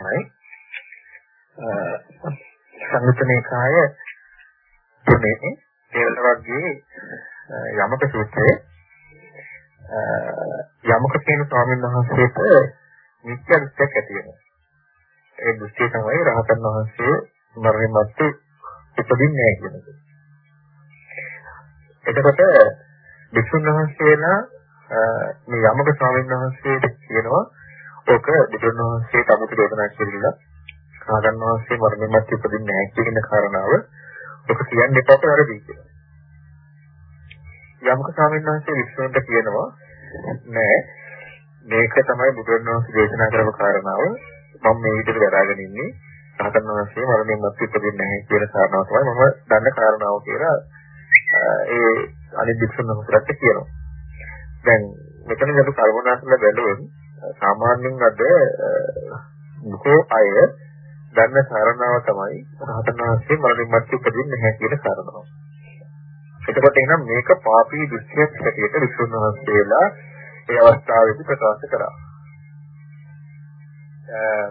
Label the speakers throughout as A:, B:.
A: තමයි සංයුතනේ කාය තුනේ තේරෙන වර්ගයේ යමක සූත්‍රයේ යමක කියන ස්වාමීන් වහන්සේට නිත්‍ය දෘෂ්ටියක් ඇති වෙනවා. ඒ දෘෂ්ටිය තමයි රහතන් වහන්සේ මරණය මැත්තේ ඉපදින්නේ නැහැ කියන එක. එතකොට විසුණු වහන්සේලා මේ යමක ස්වාමීන් වහන්සේට කියනවා ඕක බුදුන් වහන්සේ තමතු දේශනා කළා. රහතන් වහන්සේ මරණය මැත්තේ ඉපදින්නේ නැහැ කියන කාරණාව ඔක කියන්න එපා කියලා කියලා. යමක ස්වාමීන් වහන්සේ විශ්වන්ත කියනවා නෑ මේක තමයි බුදුන් වහන්සේ දේශනා කරපු කාරණාව මම මේ විදිහට දරාගෙන ඉන්නේ රහතන් වහන්සේ මරණයෙන් මත් ඉපදෙන්නේ නැහැ කියන කාරණාව තමයි මම දන්න කාරණාව කියලා ඒ අනිත් විශ්වන්ත හොරට කියනවා දැන් මෙතන අපි කල්පනා කරලා බැලුවොත් සාමාන්‍යයෙන් අද බොහෝ අය දන්න කාරණාව තමයි රහතන් වහන්සේ මරණයෙන් මත් ඉපදෙන්නේ නැහැ කියන කාරණාව එතකොට එහෙනම් මේක පාපී දෘෂ්ටියක් හැටියට විසුණු වහන්සේලා ඒ අවස්ථාවේදී ප්‍රකාශ කරා.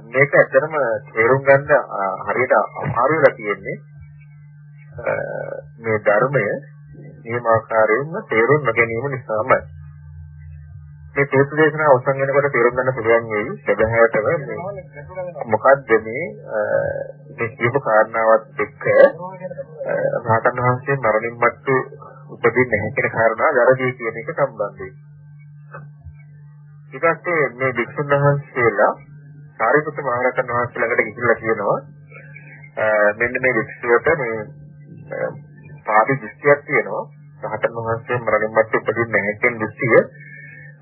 A: මේක ඇත්තටම තේරුම් ගන්න හරියට අමාරු වෙලා තියෙන්නේ මේ ධර්මය නියමාකාරයෙන්ම තේරුම් නොගැනීම නිසාමයි. මේ තේරුම් දේශනාව අවසන් වෙනකොට තේරුම් ගන්න පුළුවන් වෙයි සැබෑවටම මේ මොකද්ද මේ මේ කියපු කාරණාවත් එක්ක රහතන් වහන්සේ මරණින් මත්තු උපදින්නේ නැහැ කියන කාරණා වැරදි කියන එක සම්බන්ධයි. ඊට පස්සේ මේ වික්ෂුන් වහන්සේලා සාරිපුත්ත මහ රහතන් වහන්සේ ළඟට ගිහිල්ලා කියනවා මෙන්න මේ වික්ෂුවට මේ පාපි දෘෂ්ටියක් තියෙනවා. රහතන් වහන්සේ මරණින් මත්තු උපදින්නේ නැහැ කියන දෘෂ්ටිය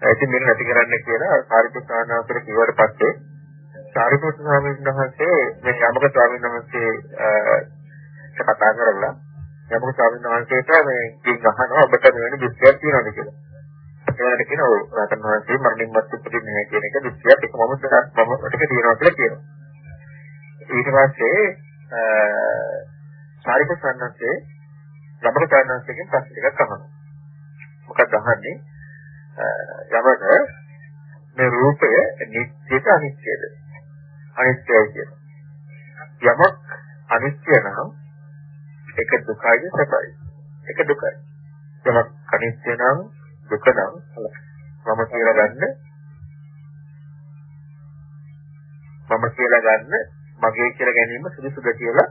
A: ඉතින් මෙන්න නැති කරන්න කියලා සාරිපුත්ත සානාසර කිව්වට පස්සේ සාරිපුත්ත ස්වාමීන් වහන්සේ මේ යමක ස්වාමීන් වහන්සේ කතා කරලා යමක ස්වාමීන් වහන්සේට මේ කින් අහනවා ඔබට මෙවැනි දෘෂ්ටියක් තියෙනවද කියලා. ඒකට කියනවා රහතන් වහන්සේ මරණින් මත් උපදින්නේ නැහැ කියන එක දෘෂ්ටියක් එක මම මම ටික තියෙනවා කියලා කියනවා. ඊට පස්සේ සාරිපුත්ත සානාසේ යමක ස්වාමීන් ප්‍රශ්න ටිකක් අහනවා. මොකක්ද අහන්නේ? යමක මේ රූපය නිත්‍යද අනිත්‍යද? අනිත්‍යයි කියන. යමක් අනිත්‍ය නම් ඒක දුකයි සැපයි. ඒක දුකයි. යමක් අනිත්‍ය නම් දුක නම් මම කියලා ගන්න මම කියලා ගන්න මගේ කියලා ගැනීම සුදුසුද කියලා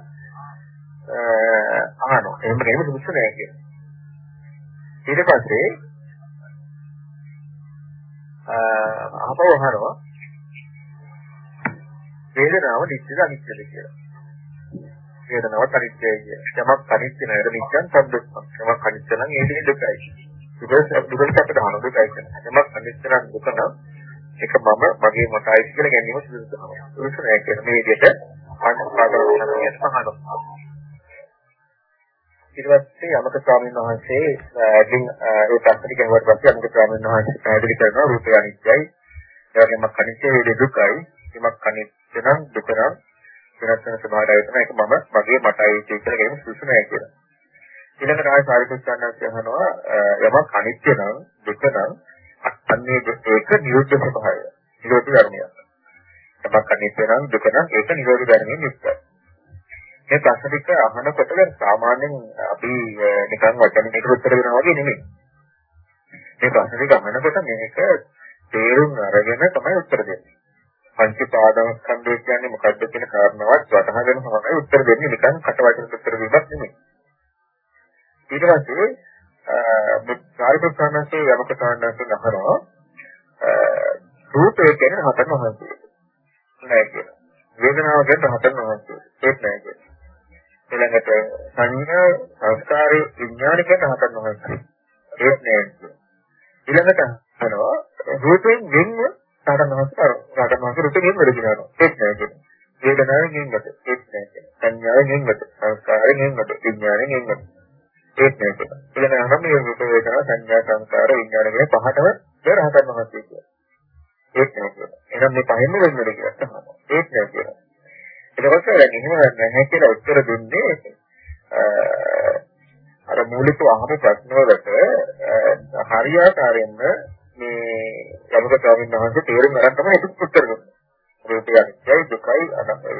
A: අහනවා. එහෙම ගැනීම සුදුසු නෑ කියනවා. ඊට පස්සේ අහපව අහනවා වේදනාව නිත්‍යද අනිත්‍යද කියලා. වේදනාව අනිත්‍යයි කියලා. යමක් අනිත්‍ය නේද නිත්‍යං සම්දුක්ඛං. යමක් අනිත්‍ය නම් ඒ දේ දුකයි. දුක දුකට අපිට අහන දුකයි කියන්නේ. යමක් අනිත්‍ය නම් දුක නම් ඒක මම මගේ මතයි කියලා ගැනීම සුදුසු තමයි. සුදුසු නෑ කියන මේ විදිහට අනුපාදනය කරනවා. ඊට පස්සේ යමක ස්වාමීන් වහන්සේ ඉතින් ඒ ප්‍රශ්න ටික අහුවට පස්සේ යමක ස්වාමීන් වහන්සේ පැහැදිලි කරනවා රූපය අනිත්‍යයි. ඒ වගේම අනිත්‍ය වේද දුකයි. යමක් අනිත්‍ය නම් දුක නම් වෙනස් වෙන ස්වභාවය තමයි ඒක මම මගේ මටයි කියලා කියන සුසු නෑ කියලා. ඊළඟට ආය සාරිපුත්‍රයන්වහන්සේ අහනවා යමක් අනිත්‍ය නම් දුක නම් අන්නේ ඒක නිරුද්ධ ස්වභාවය. නිරෝධ ධර්මයක්. යමක් අනිත්‍ය නම් දුක නම් ඒක නිරෝධ ධර්මයෙන් යුක්තයි. මේ ප්‍රශ්න ටික අහනකොට දැන් සාමාන්‍යයෙන් අපි නිකන් වචනයකට උත්තර දෙනවා වගේ නෙමෙයි. මේ ප්‍රශ්න ටික අහනකොට මේක තේරුම් අරගෙන තමයි උත්තර දෙන්නේ. පංච පාදස්කන්ධය කියන්නේ මොකක්ද කියන කාරණාවත් වටහාගෙන තමයි උත්තර දෙන්නේ නිකන් කට වචන උත්තර දෙන්නත් නෙමෙයි. ඊට පස්සේ සාරිපුත්‍රයන්සේ යමක සාන්නන්සේ අහනවා රූපය කියන්නේ හතර මහන්සිය. නෑ කියන. වේදනාව කියන්නේ හතර මහන්සිය. ඒක නෑ කියන. ඊළඟට සංඥා සංස්කාරේ විඥාන කියන හතර මහන්සිය. ඒක නෑ. ඊළඟට අහනවා රූපයෙන් වෙන්ව සාරණ මහන්සිය රාග මහන්සිය රූපයෙන් වෙන්ව දෙනවා. ඒක නෑ කියන. වේදනාවෙන් වෙන්වද ඒක නෑ කියන. සංඥාවෙන් වෙන්වද සංස්කාරයෙන් වෙන්වද විඥාණයෙන් වෙන්වද ඒක නෑ කියන. ඊළඟට අහනවා මේ රූප වේදනා සංඥා සංස්කාර විඥාන කියන පහටම රහතන් වහන්සේ කියනවා. ඒක නෑ කියන. එහෙනම් මේ පහෙන්ම වෙන්වද කියලා තමයි. ඒක නෑ කියන. එතකොට දැන් එහෙම නැහැ කියලා උත්තර දුන්නේ අර මූලික අහන ප්‍රශ්නවලට හරියාකාරයෙන්ම මේ යමක ස්වාමීන් වහන්සේ තේරුම් ගන්න තමයි ඒක උත්තර දුන්නේ. රූපය අනිත්‍යයි දුකයි අනාත්මයි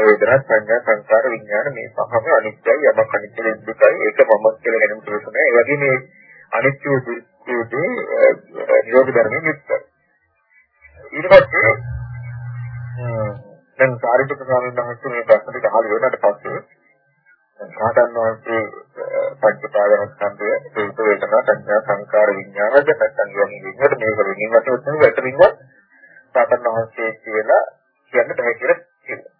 A: වේදනා සංඥා සංකාර විඥාන මේ පහම අනිත්‍යයි යමක් අනිත්‍ය දුකයි. ඒක මම කියලා ගැනීම සුදුසු නෑ. ඒ වගේ මේ අනිත්‍ය දුකේ නිරෝධ ධර්මයෙන් යුක්තයි ඊට පස්සේ දැන් සාරිපුත්‍ර ස්වාමීන් වහන්සේ මේ ප්‍රශ්න ටික අහලා ඉවරනට පස්සේ සාතන් වහන්සේ පංචපාදනස්කන්ධය රූප වේදනා සංඥා සංකාර විඥාන දෙපැත්තන් යන්නේ විදිහට මේක වෙනින් වශයෙන් තමයි වැටෙනින්වත් සාතන් වහන්සේ කියලා කියන්න බෑ කියලා කියනවා.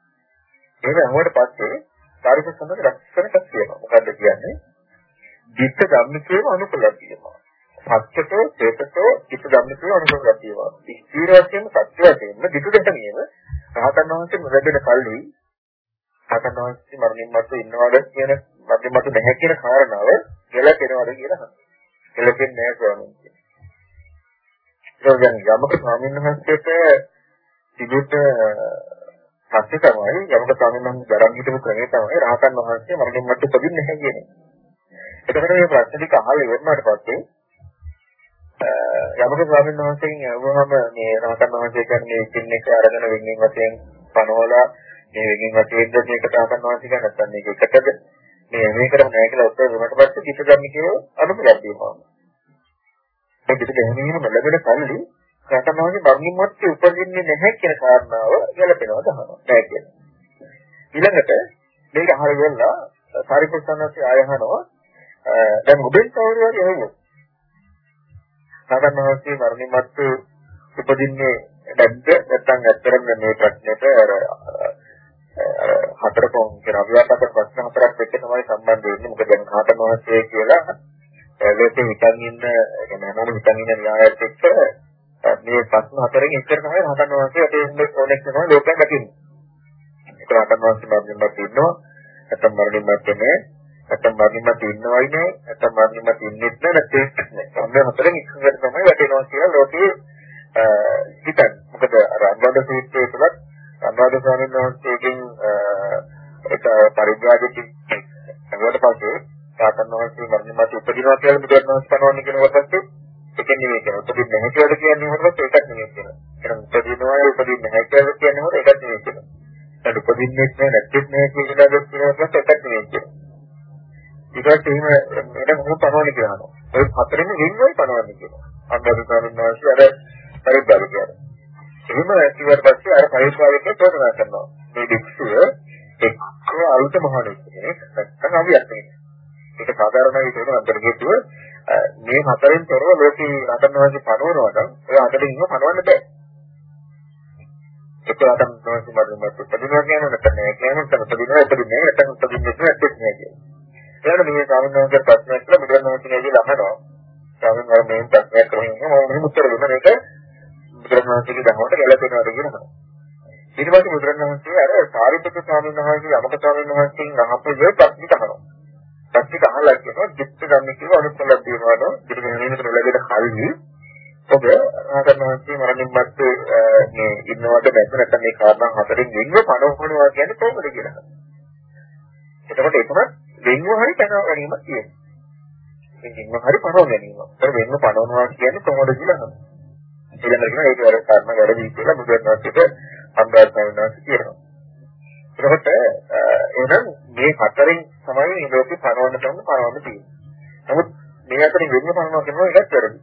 A: ඒක අහුවට පස්සේ සාරිපුත්‍ර සම්බන්ධ ලක්ෂණයක් තියෙනවා. මොකද්ද කියන්නේ? ධිට්ඨ ධම්මිකේම අනුකූලක් තියෙනවා. සත්‍යතෝ චේතසෝ ධිට්ඨ ධම්මිකේම අනුකූලක් තියෙනවා. ස්ථීර වශයෙන් සත්‍ය වශයෙන්ම ධිට්ඨ දෙකනියම රහතන් වහන්සේ මුලදෙන කල්හි රහතන් වහන්සේ මරණින් මතු ඉන්නවද කියන මරණින් මතු නැහැ කියන කාරණාව ගැලපෙනවද කියලා අහනවා. ගැලපෙන්නේ නැහැ ස්වාමීන් වහන්සේ. ඒක දැන් යමක ස්වාමීන් වහන්සේට තිබෙට පස්සේ තමයි යමක ස්වාමීන් වහන්සේ ගරන් හිටපු ක්‍රමය තමයි රහතන් වහන්සේ මරණින් මතු උපදින්නේ නැහැ කියන්නේ. එතකොට මේ ප්‍රශ්න ටික අහලා ඉවරනාට පස්සේ යමක ස්වාමීන් වහන්සේගෙන් අහුවම මේ රහතන් වහන්සේ කියන්නේ මේ පින් එක අරගෙන වෙනින් වශයෙන් පනවලා මේ වෙනින් වශයෙන් මේක රහතන් වහන්සේ කියන නැත්නම් මේක එකටද මේ මේකට නැහැ කියලා උත්තර දුන්නට පස්සේ පිට ගන්න කියව අනුමතක් දෙනවා. ඒ පිට දෙහිනීම ලැබෙන කල්ලි රතනෝගේ මරණින් මත්තේ උපදින්නේ නැහැ කියන කාරණාව ගැලපෙනවා දහනවා. නෑ කියන. ඊළඟට මේක අහලා ගියලා සාරිපුත්‍රයන්ගේ ආයහනවා දැන් ඔබෙන් කවුරු හරි ඇහුවොත් රතනෝගේ මරණින් මත්තේ උපදින්නේ නැද්ද නැත්නම් ඇත්තරම මේ ප්‍රශ්නෙට අර හතර කොන් කියන අවිවාදක ප්‍රශ්න හතරක් එක්ක තමයි සම්බන්ධ වෙන්නේ. මොකද දැන් කාටම වාසිය කියලා ඒකේ හිතන් ඉන්න يعني හැමෝම හිතන් ඉන්න න්‍යායත් එක්ක මේ ප්‍රශ්න හතරෙන් එකකට තමයි රහතන් වහන්සේ අපේ ඉන්නේ කොනෙක්ට් කරන ලෝකයක් දකින්නේ. ඒක රහතන් වහන්සේ මරණින්වත් ඉන්නවා. නැත්නම් මරණින්වත් නැහැ. නැත්නම් මරණින්වත් ඉන්නවයි නෑ. නැත්නම් මරණින්වත් ඉන්නෙත් නෑ. නැත්නම් නෑ. මේ හතරෙන් එකකට තමයි වැටෙනවා කියලා ලෝකේ හිතන්නේ. මොකද අර අනුවාද සූත්‍රයේ තුලත් අනුවාද ස්වාමීන් වහන්සේගෙන් ඒක පරිබ්‍රාජකෙක් අහුවට පස්සේ සාතන් වහන්සේ මරණින්වත් උපදිනවා කියලා බුදුන් වහන්සේ පනවන්නේ කියන කොටසත් ඒක නෙමෙයි කියන්නේ. උපදින්නේ නැහැ කියලා කියන්නේ මොකද? ඒකත් නෙමෙයි කියන්නේ. එහෙනම් උපදිනවා උපදින්නේ නැහැ කියලා කියන්නේ මොකද? ඒකත් නෙමෙයි කියන්නේ. දැන් උපදින්නේ නැහැ නැත්නම් නැහැ කියලා දැක් කියනකොට ඒකත් නෙමෙයි කියන්නේ. ඊට එහෙම එන මොකක් පනවන්නේ කියනවා. ඒ හතරෙම වෙන්වයි පනවන්නේ කියනවා. අන්දරුකාරින් වාසිය අර පරිබ්බල කියන්නේ. එහෙම කිව්වට පස්සේ අර පරිශ්‍රාවකේ තෝරනා කරනවා. මේ වික්ෂුව එක්ක අලුත මහණෙක් කෙනෙක් නැත්නම් අවියක් කෙනෙක්. ඒක සාධාරණයි කියන අන්තර්ගතව මේ හතරෙන් තොරව ලෝකේ රටන වාසේ පනවනවා නම් ඔය අතට ඉන්න පනවන්න බෑ. ඒක රටන වාසේ මරින්මත් උපදිනවා කියන නැත්නම් නෑ කියන නැත්නම් උපදිනවා උපදින්නේ නැත්නම් උපදින්නේ නැත්නම් නෑ කියන. ඊළඟ මේ සාමාන්‍යයෙන් ප්‍රශ්නයක් කියලා බුදුරණවහන්සේ කියලා අහනවා. ස්වාමීන් වහන්සේ මේ ප්‍රශ්නයක් කරන්නේ මම මෙහෙම උත්තර දුන්නා මේක බුදුරණවහන්සේගේ දහමට ගැලපෙනවද කියලා අහනවා. ඊට පස්සේ බුදුරණවහන්සේ අර සාරිපුත්‍ර ස්වාමීන් වහන්සේ යමක ස්වාමීන් වහන්සේගෙන් අහපු දේ ප්‍රශ්නිත අහනවා. ප්‍රශ්නිත අහලා කියනවා චිත්ත ගන්න කියලා අනුත්තරයක් දෙනවා නෝ පිළිගැනීමට ලැබෙන කල්හි ඔබ ආගමනන්සේ මරණින් මත්තේ මේ ඉන්නවද නැත්නම් නැත්නම් මේ කාරණා හතරෙන් වෙන්ව පනවනවා කියන්නේ කොහොමද කියලා. එතකොට ඒකම වෙන්ව හරි පනව ගැනීමක් තියෙනවා. වෙන්ව හරි පනව ගැනීම. ඒක වෙන්ව පනවනවා කියන්නේ කොහොමද කියලා අහනවා. ඊළඟට කියන ඒක වල කර්ම වැරදි කියලා බුදුන් වහන්සේට අම්බාස්නාවනාස් කියනවා. එතකොට එහෙනම් මේ හතරෙන් තමයි මේ ලෝකේ පරවන්න තම පරවන්න තියෙන්නේ. නමුත් මේ අතරින් වෙන්න පරවනවා කියනවා ඒකත් වැරදි.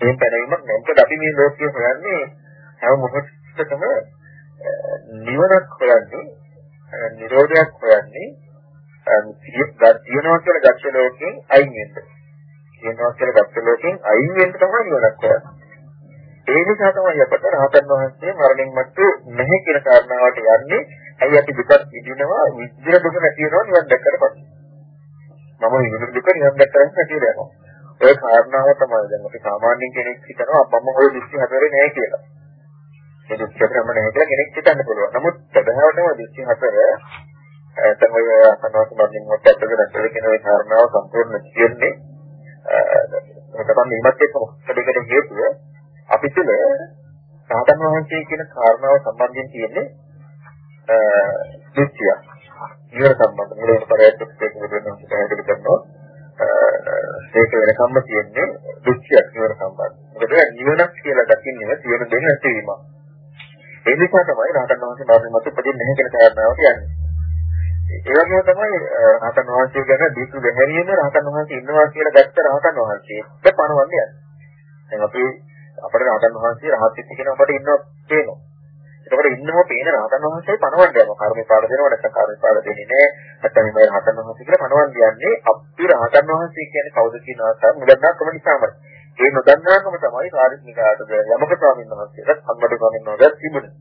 A: මේ පැනවීමක් නැත්නම් අපි මේ ලෝකයේ හොයන්නේ හැම මොහොතකම නිවනක් හොයන්නේ, නිරෝධයක් හොයන්නේ තියෙනවා කියලා ගත්ත ලෝකයෙන් අයින් වෙන්න. තියෙනවා කියලා ගත්ත ලෝකයෙන් අයින් වෙන්න තමයි නිවනක් හොයන්නේ. ඒ නිසා තමයි අපට රහතන් වහන්සේ මරණින් මතු නැහැ කියන කාරණාවට යන්නේ. ඇයි අපි දුක විඳිනවා විඳින දුක නැති වෙනවා නිවන් දැක්කට පස්සේ. මම විඳින දුක නිවන් දැක්කට නැති වෙනවා. ඒ කාරණාව තමයි දැන් අපි සාමාන්‍ය කෙනෙක් හිතනවා මම ওই දෘෂ්ටි හතරේ නැහැ කියලා. මේ දෘෂ්ටි හතරම නැහැ කියලා කෙනෙක් හිතන්න පුළුවන්. නමුත් සදහවටම දෘෂ්ටි හතර තමයි අසනවාස මරණින් මතු ඇත්තද නැත්ද කියන ඒ කාරණාව සම්පූර්ණ කියන්නේ ඒක තමයි මේවත් එක්ක මොකදකට හේතුව අපි තුළ සාතන් වහන්සේ කියන කාරණාව සම්බන්ධයෙන් තියෙන්නේ දෘෂ්ටිය. ඊවර සම්බන්ධ මුලින්ම පරයත්ක ඒක වෙනස් පැහැදිලි කරනවා. ඒක වෙනකම්ම තියෙන්නේ දෘෂ්ටියක් ඊවර සම්බන්ධ. මොකද නිවනක් කියලා දකින්නේ තියෙන දෙයක් නැතිවීම. ඒ නිසා තමයි රහතන් වහන්සේ මරණය මත උපදින්නේ නැහැ කියන කාරණාව කියන්නේ. ඒ වගේම තමයි රහතන් වහන්සේ ගැන දීපු ගැහැරීම රහතන් වහන්සේ ඉන්නවා කියලා ගත්ත රහතන් වහන්සේට පණවන්නේ. දැන් අපි අපේ රහතන් වහන්සේ රහත් වෙච්ච කෙනා අපට ඉන්නවා පේනවා. ඒකට ඉන්නම පේන රහතන් වහන්සේ පණවන්න යනවා. කර්මේ පාඩ දෙනවා නැත්නම් කර්මේ පාඩ දෙන්නේ නැහැ. නැත්නම් මේ රහතන් වහන්සේ කියලා පණවන්න යන්නේ අපි රහතන් වහන්සේ කියන්නේ කවුද කියන ආකාර මුදන්නාකම නිසාමයි. ඒ නොදන්නාකම තමයි කාර්මිකාටද යමක ස්වාමීන් වහන්සේට සම්බන්ධ ස්වාමීන් වහන්සේට තිබුණේ.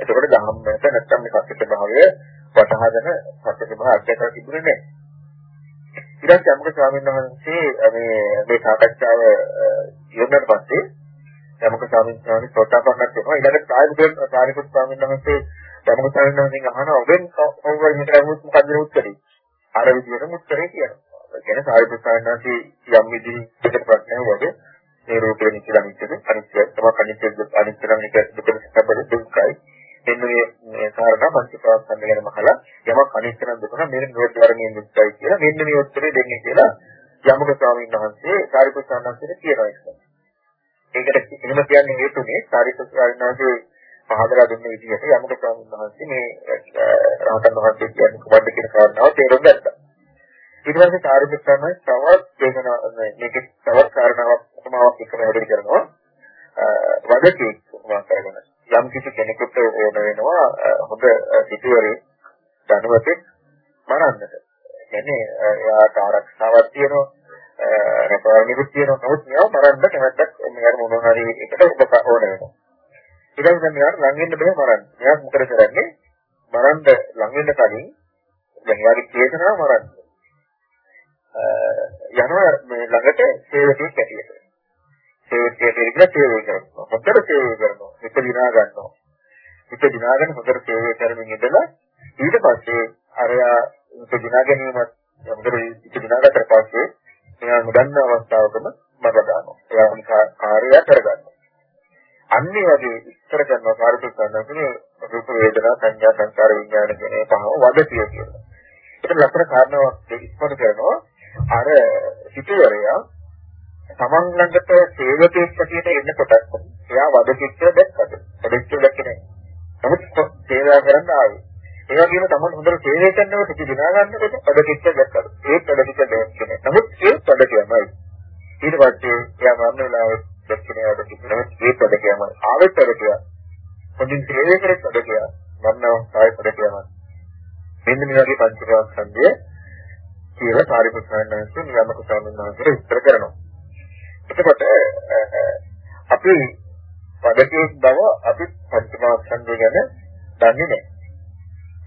A: එතකොට ධම්මයට නැත්නම් මේ සත්‍ය භාවය වටහාගෙන සත්‍ය භාවය අධ්‍යයනය තිබුණේ නැහැ. ඊට පස්සේ යමක ස්වාමීන් වහන්සේ මේ මේ සාකච්ඡාව ඉවරනට පස්සේ යමක ස්වාමීන් වහන්සේ සෝතාපන්නත් වෙනවා ඊළඟට සාරිපුත් සාරිපුත් ස්වාමීන් වහන්සේ යමක ස්වාමීන් වහන්සේගෙන් අහනවා ඔබෙන් කවුරුහරි මෙතන මොකක්ද උත්තරේ? අර විදිහටම උත්තරේ කියනවා. ඒ කියන්නේ සාරිපුත් ස්වාමීන් වහන්සේ යම් විදිහකට ප්‍රශ්නයක් වගේ මේ රූපේ නිචල අනිත්‍යද අනිත්‍ය තමයි අනිත්‍ය අනිත්‍ය නම් එක දුකට සැපද? දුක්ඛයි. එන්න මේ මේ කාරණා පංචපාස්කන්ධ ගැන මහලා යමක් අනිත්‍ය නම් දුක නම් මේක නිරෝධ ධර්මයෙන් යුක්තයි කියලා මෙන්න මේ උත්තරේ දෙන්නේ කියලා යමක ස්වාමීන් වහන්සේ සාරිපුත් ස්වාමීන් වහන්සේට කියනවා ඒක. ඒකට එහෙම කියන්නේ හේතුනේ සාරිපුත් ස්වාමීන්වහන්සේ පහදලා දුන්න විදිහට යමක ස්වාමීන් වහන්සේ මේ රහතන් වහන්සේ කියන්නේ කොහොමද කියන කාරණාව තේරුම් ගත්තා. ඊට පස්සේ සාරිපුත් ස්වාමීන් තවත් දේශනා මේකේ තවත් කාරණාවක් උපමාවක් එක්ක පැහැදිලි කරනවා. වදකේ උපමා කරගෙන යම් කිසි කෙනෙකුට ඕන වෙනවා හොඳ සිටුවරේ ධනවතෙක් මරන්නට. කියන්නේ එයාට ආරක්ෂාවක් තියෙනවා රැකවරණෙකුත් තියෙනවා. නමුත් මේවා මරන්න කැමැත්තක් මෙයාට මොනවා හරි එකට උපක ඕන වෙනවා. ඊට පස්සේ මෙයාට ලඟ වෙන්න බෑ මරන්න. මෙයා මොකද කරන්නේ? මරන්න ලඟ වෙන්න කලින් දැන් එයාගේ චේතනාව මරන්න. යනවා මේ ළඟට සේවකෙක් ඇටියට. සේවකයෙක් ඉන්න සේවය කරනවා. හොඳට සේවය කරනවා. හිත දිනා ගන්නවා. හිත දිනාගෙන හොඳට සේවය කරමින් ඉඳලා ඊට පස්සේ අරයා හිත දිනා ගැනීමත් හොඳට හිත දිනාගත්තට පස්සේ එයා නොදන්න අවස්ථාවකම මර දානවා. එයා නිකා කාර්යය කරගන්නවා. අන්නේ වගේ ඉස්තර කරනවා කාර්යයක් කරනවා රූප වේදනා සංඥා සංකාර විඥාන කියන පහව වදතිය කියලා. ඒක ලක්ෂණ කාරණාවක් ඉස්මතු කරනවා. අර සිටුවරයා තමන් ළඟට සේවකයෙක් හැටියට එන්නකොට එයා වදකිච්ච දැක්කද? වදකිච්ච දැක්කේ නැහැ. නමුත් සේවා කරන්න ආවේ. ඒ වගේම තමයි හොඳට සේවය කරනකොට ඉති දිනා ගන්නකොට පඩකිච්ච දැක්කද? ඒ පඩකිච්ච දැක්කේ නමුත් ඒ පඩකියමයි ඊට පස්සේ එයා මරණ වෙලාවේ දැක්කේ පඩකිච්ච නමුත් ඒ පඩකියමයි ආවෙත් පඩකිය හොඳින් සේවය කරේ පඩකිය මරණ අවස්ථාවේ පඩකියමයි මෙන්න මේ වගේ පංචකාස්කන්ධය කියලා සාරිපුත්‍රයන්වහන්සේ නියමක ස්වාමීන් වහන්සේ විස්තර කරනවා. එතකොට අපි පදකේ බව අපි පංචමාස්කන්ධය ගැන දන්නේ නැහැ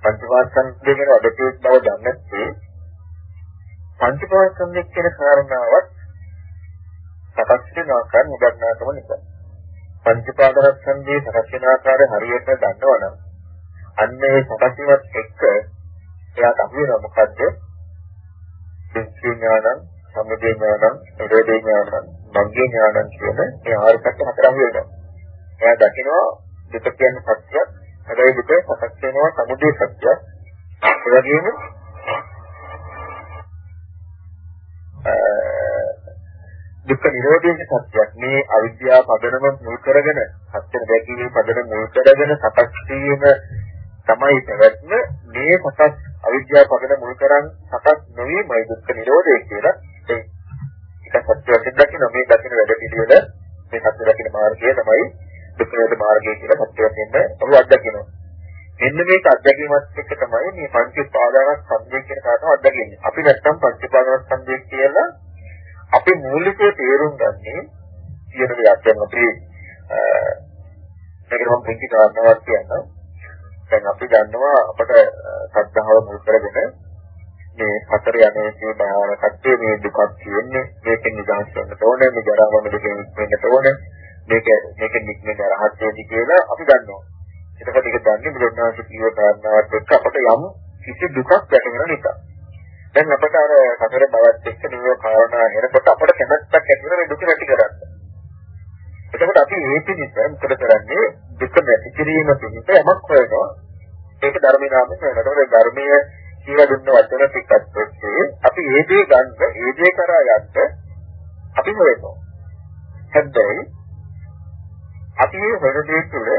A: පංචපාස්කන්ධය ගැන අදටුවක් බව දන්නේ පංචපාස්කන්ධය කියන කාරණාවත් සකස් වෙන ආකාරය නොදන්නාකම නිසා. පංචපාදරස්කන්ධයේ සකස් වෙන ආකාරය හරියට දන්නවනම් අන්න ඒ සකස් වීමත් එක්ක එයාට අහු වෙනවා මොකද්ද? සිද්ධි ඥානං, සමුදය ඥානං, නිරෝධ ඥානං, මග්ගේ ඥානං කියන මේ ආறு පැත්ත හතර අහු වෙනවා. එයා දකිනවා දුක කියන්නේ සත්‍යයක් හැබැයි දුක සකස් වෙනවා සමුදය සත්‍ය. ඒ වගේම දුක්ඛ නිරෝධයේ සත්‍යයක් මේ අවිද්‍යාව පදනම මුල් කරගෙන සත්‍ය දැකීමේ පදනම මුල් කරගෙන සකස් වීම තමයි පැවැත්ම මේ සකස් අවිද්‍යාව පදනම මුල් කරන් සකස් නොවීමයි දුක්ඛ නිරෝධය කියලා ඒ එක සත්‍ය වශයෙන් දකින්න මේ දකින්න වැඩ පිළිවෙල මේ සත්‍ය දකින්න මාර්ගය තමයි දුක්ඛ නිරෝධ මාර්ගය කියලා සත්‍ය වශයෙන් ඔහු අත්දකිනවා. මෙන්න මේක අත්දැකීමත් එක්ක තමයි මේ පංච උපාදානස් සම්දේ කියන කාරණාව අත්දකින්නේ. අපි නැත්තම් පංච උපාදානස් සම්දේ කියලා අපි මූලිකව තේරුම් ගන්නේ කියන දෙයක් දැන් අපි මේකට මම පුංචි කාරණාවක් කියන්නම්. දැන් අපි දන්නවා අපට සද්ධාව මුල් කරගෙන මේ හතර යන්නේ භයානකත්වයේ මේ දුකක් තියෙන්නේ මේකෙන් නිදහස් වෙන්න ඕනේ මේ ජරා මරණ දෙකෙන් වෙන්න ඕනේ මේක මේක නික්මෙන රහත් වෙදි කියලා අපි දන්නවා. එතකොට ඒක දන්නේ බුදුරජාණන් කීව කාරණාවත් එක්ක අපට යම් කිසි දුකක් වැටෙන නිසා. දැන් අපට අර සතර බවත් එක්ක නියෝ කාරණා එනකොට අපට කැමැත්තක් ඇති වෙන මේ දුක නැති කරන්න. එතකොට අපි මේ පිළිස මොකද කරන්නේ දුක නැති කිරීම පිණිස යමක් හොයනවා. ඒක ධර්මයේ නාමයෙන් වෙනවා. ඒකට ධර්මයේ කියලා දුන්න වචන ටිකක් ඔස්සේ අපි ඒ දේ ගන්න ඒ දේ කරා යන්න අපි හොයනවා. හැබැයි අපි මේ හොරදේ තුළ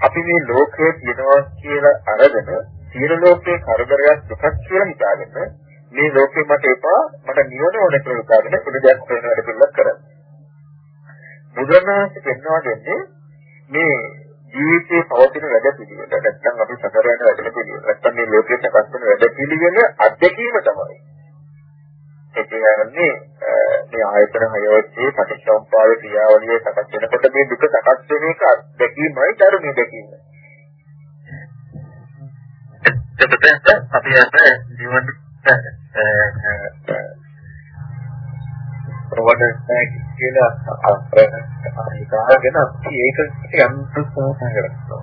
A: අපි මේ ලෝකයේ තියෙනවා කියලා අරගෙන සියලු ලෝකේ කරදරයක් දුකක් කියලා හිතාගෙන මේ ලෝකේ මට එපා මට නිවන ඕන කියලා හිතාගෙන පොඩ දෙයක් හොයන වැඩ පිළිවෙලක් කරන්නේ. බුදුරණාහි පෙන්වා දෙන්නේ මේ ජීවිතයේ පවතින වැඩ පිළිවෙල. නැත්තම් අපි සතර යන වැඩ පිළිවෙල. නැත්තම් මේ ලෝකයේ සකස් වෙන වැඩ පිළිවෙල අධ්‍යක්ීම තමයි. ඒ කියන්නේ මේ ආයතන හය ඔස්සේ පටිච්චසමුප්පාද ක්‍රියාවලිය සකස් වෙනකොට මේ දුක සකස් වෙන එක අධ්‍යක්ීමයි ධර්මයේ දැකීම. එතකොට අපි අද ජීවන ප්‍රවණතා කියලා අහිතාගෙන අපි ඒක යන්න උත්සාහ කරනවා.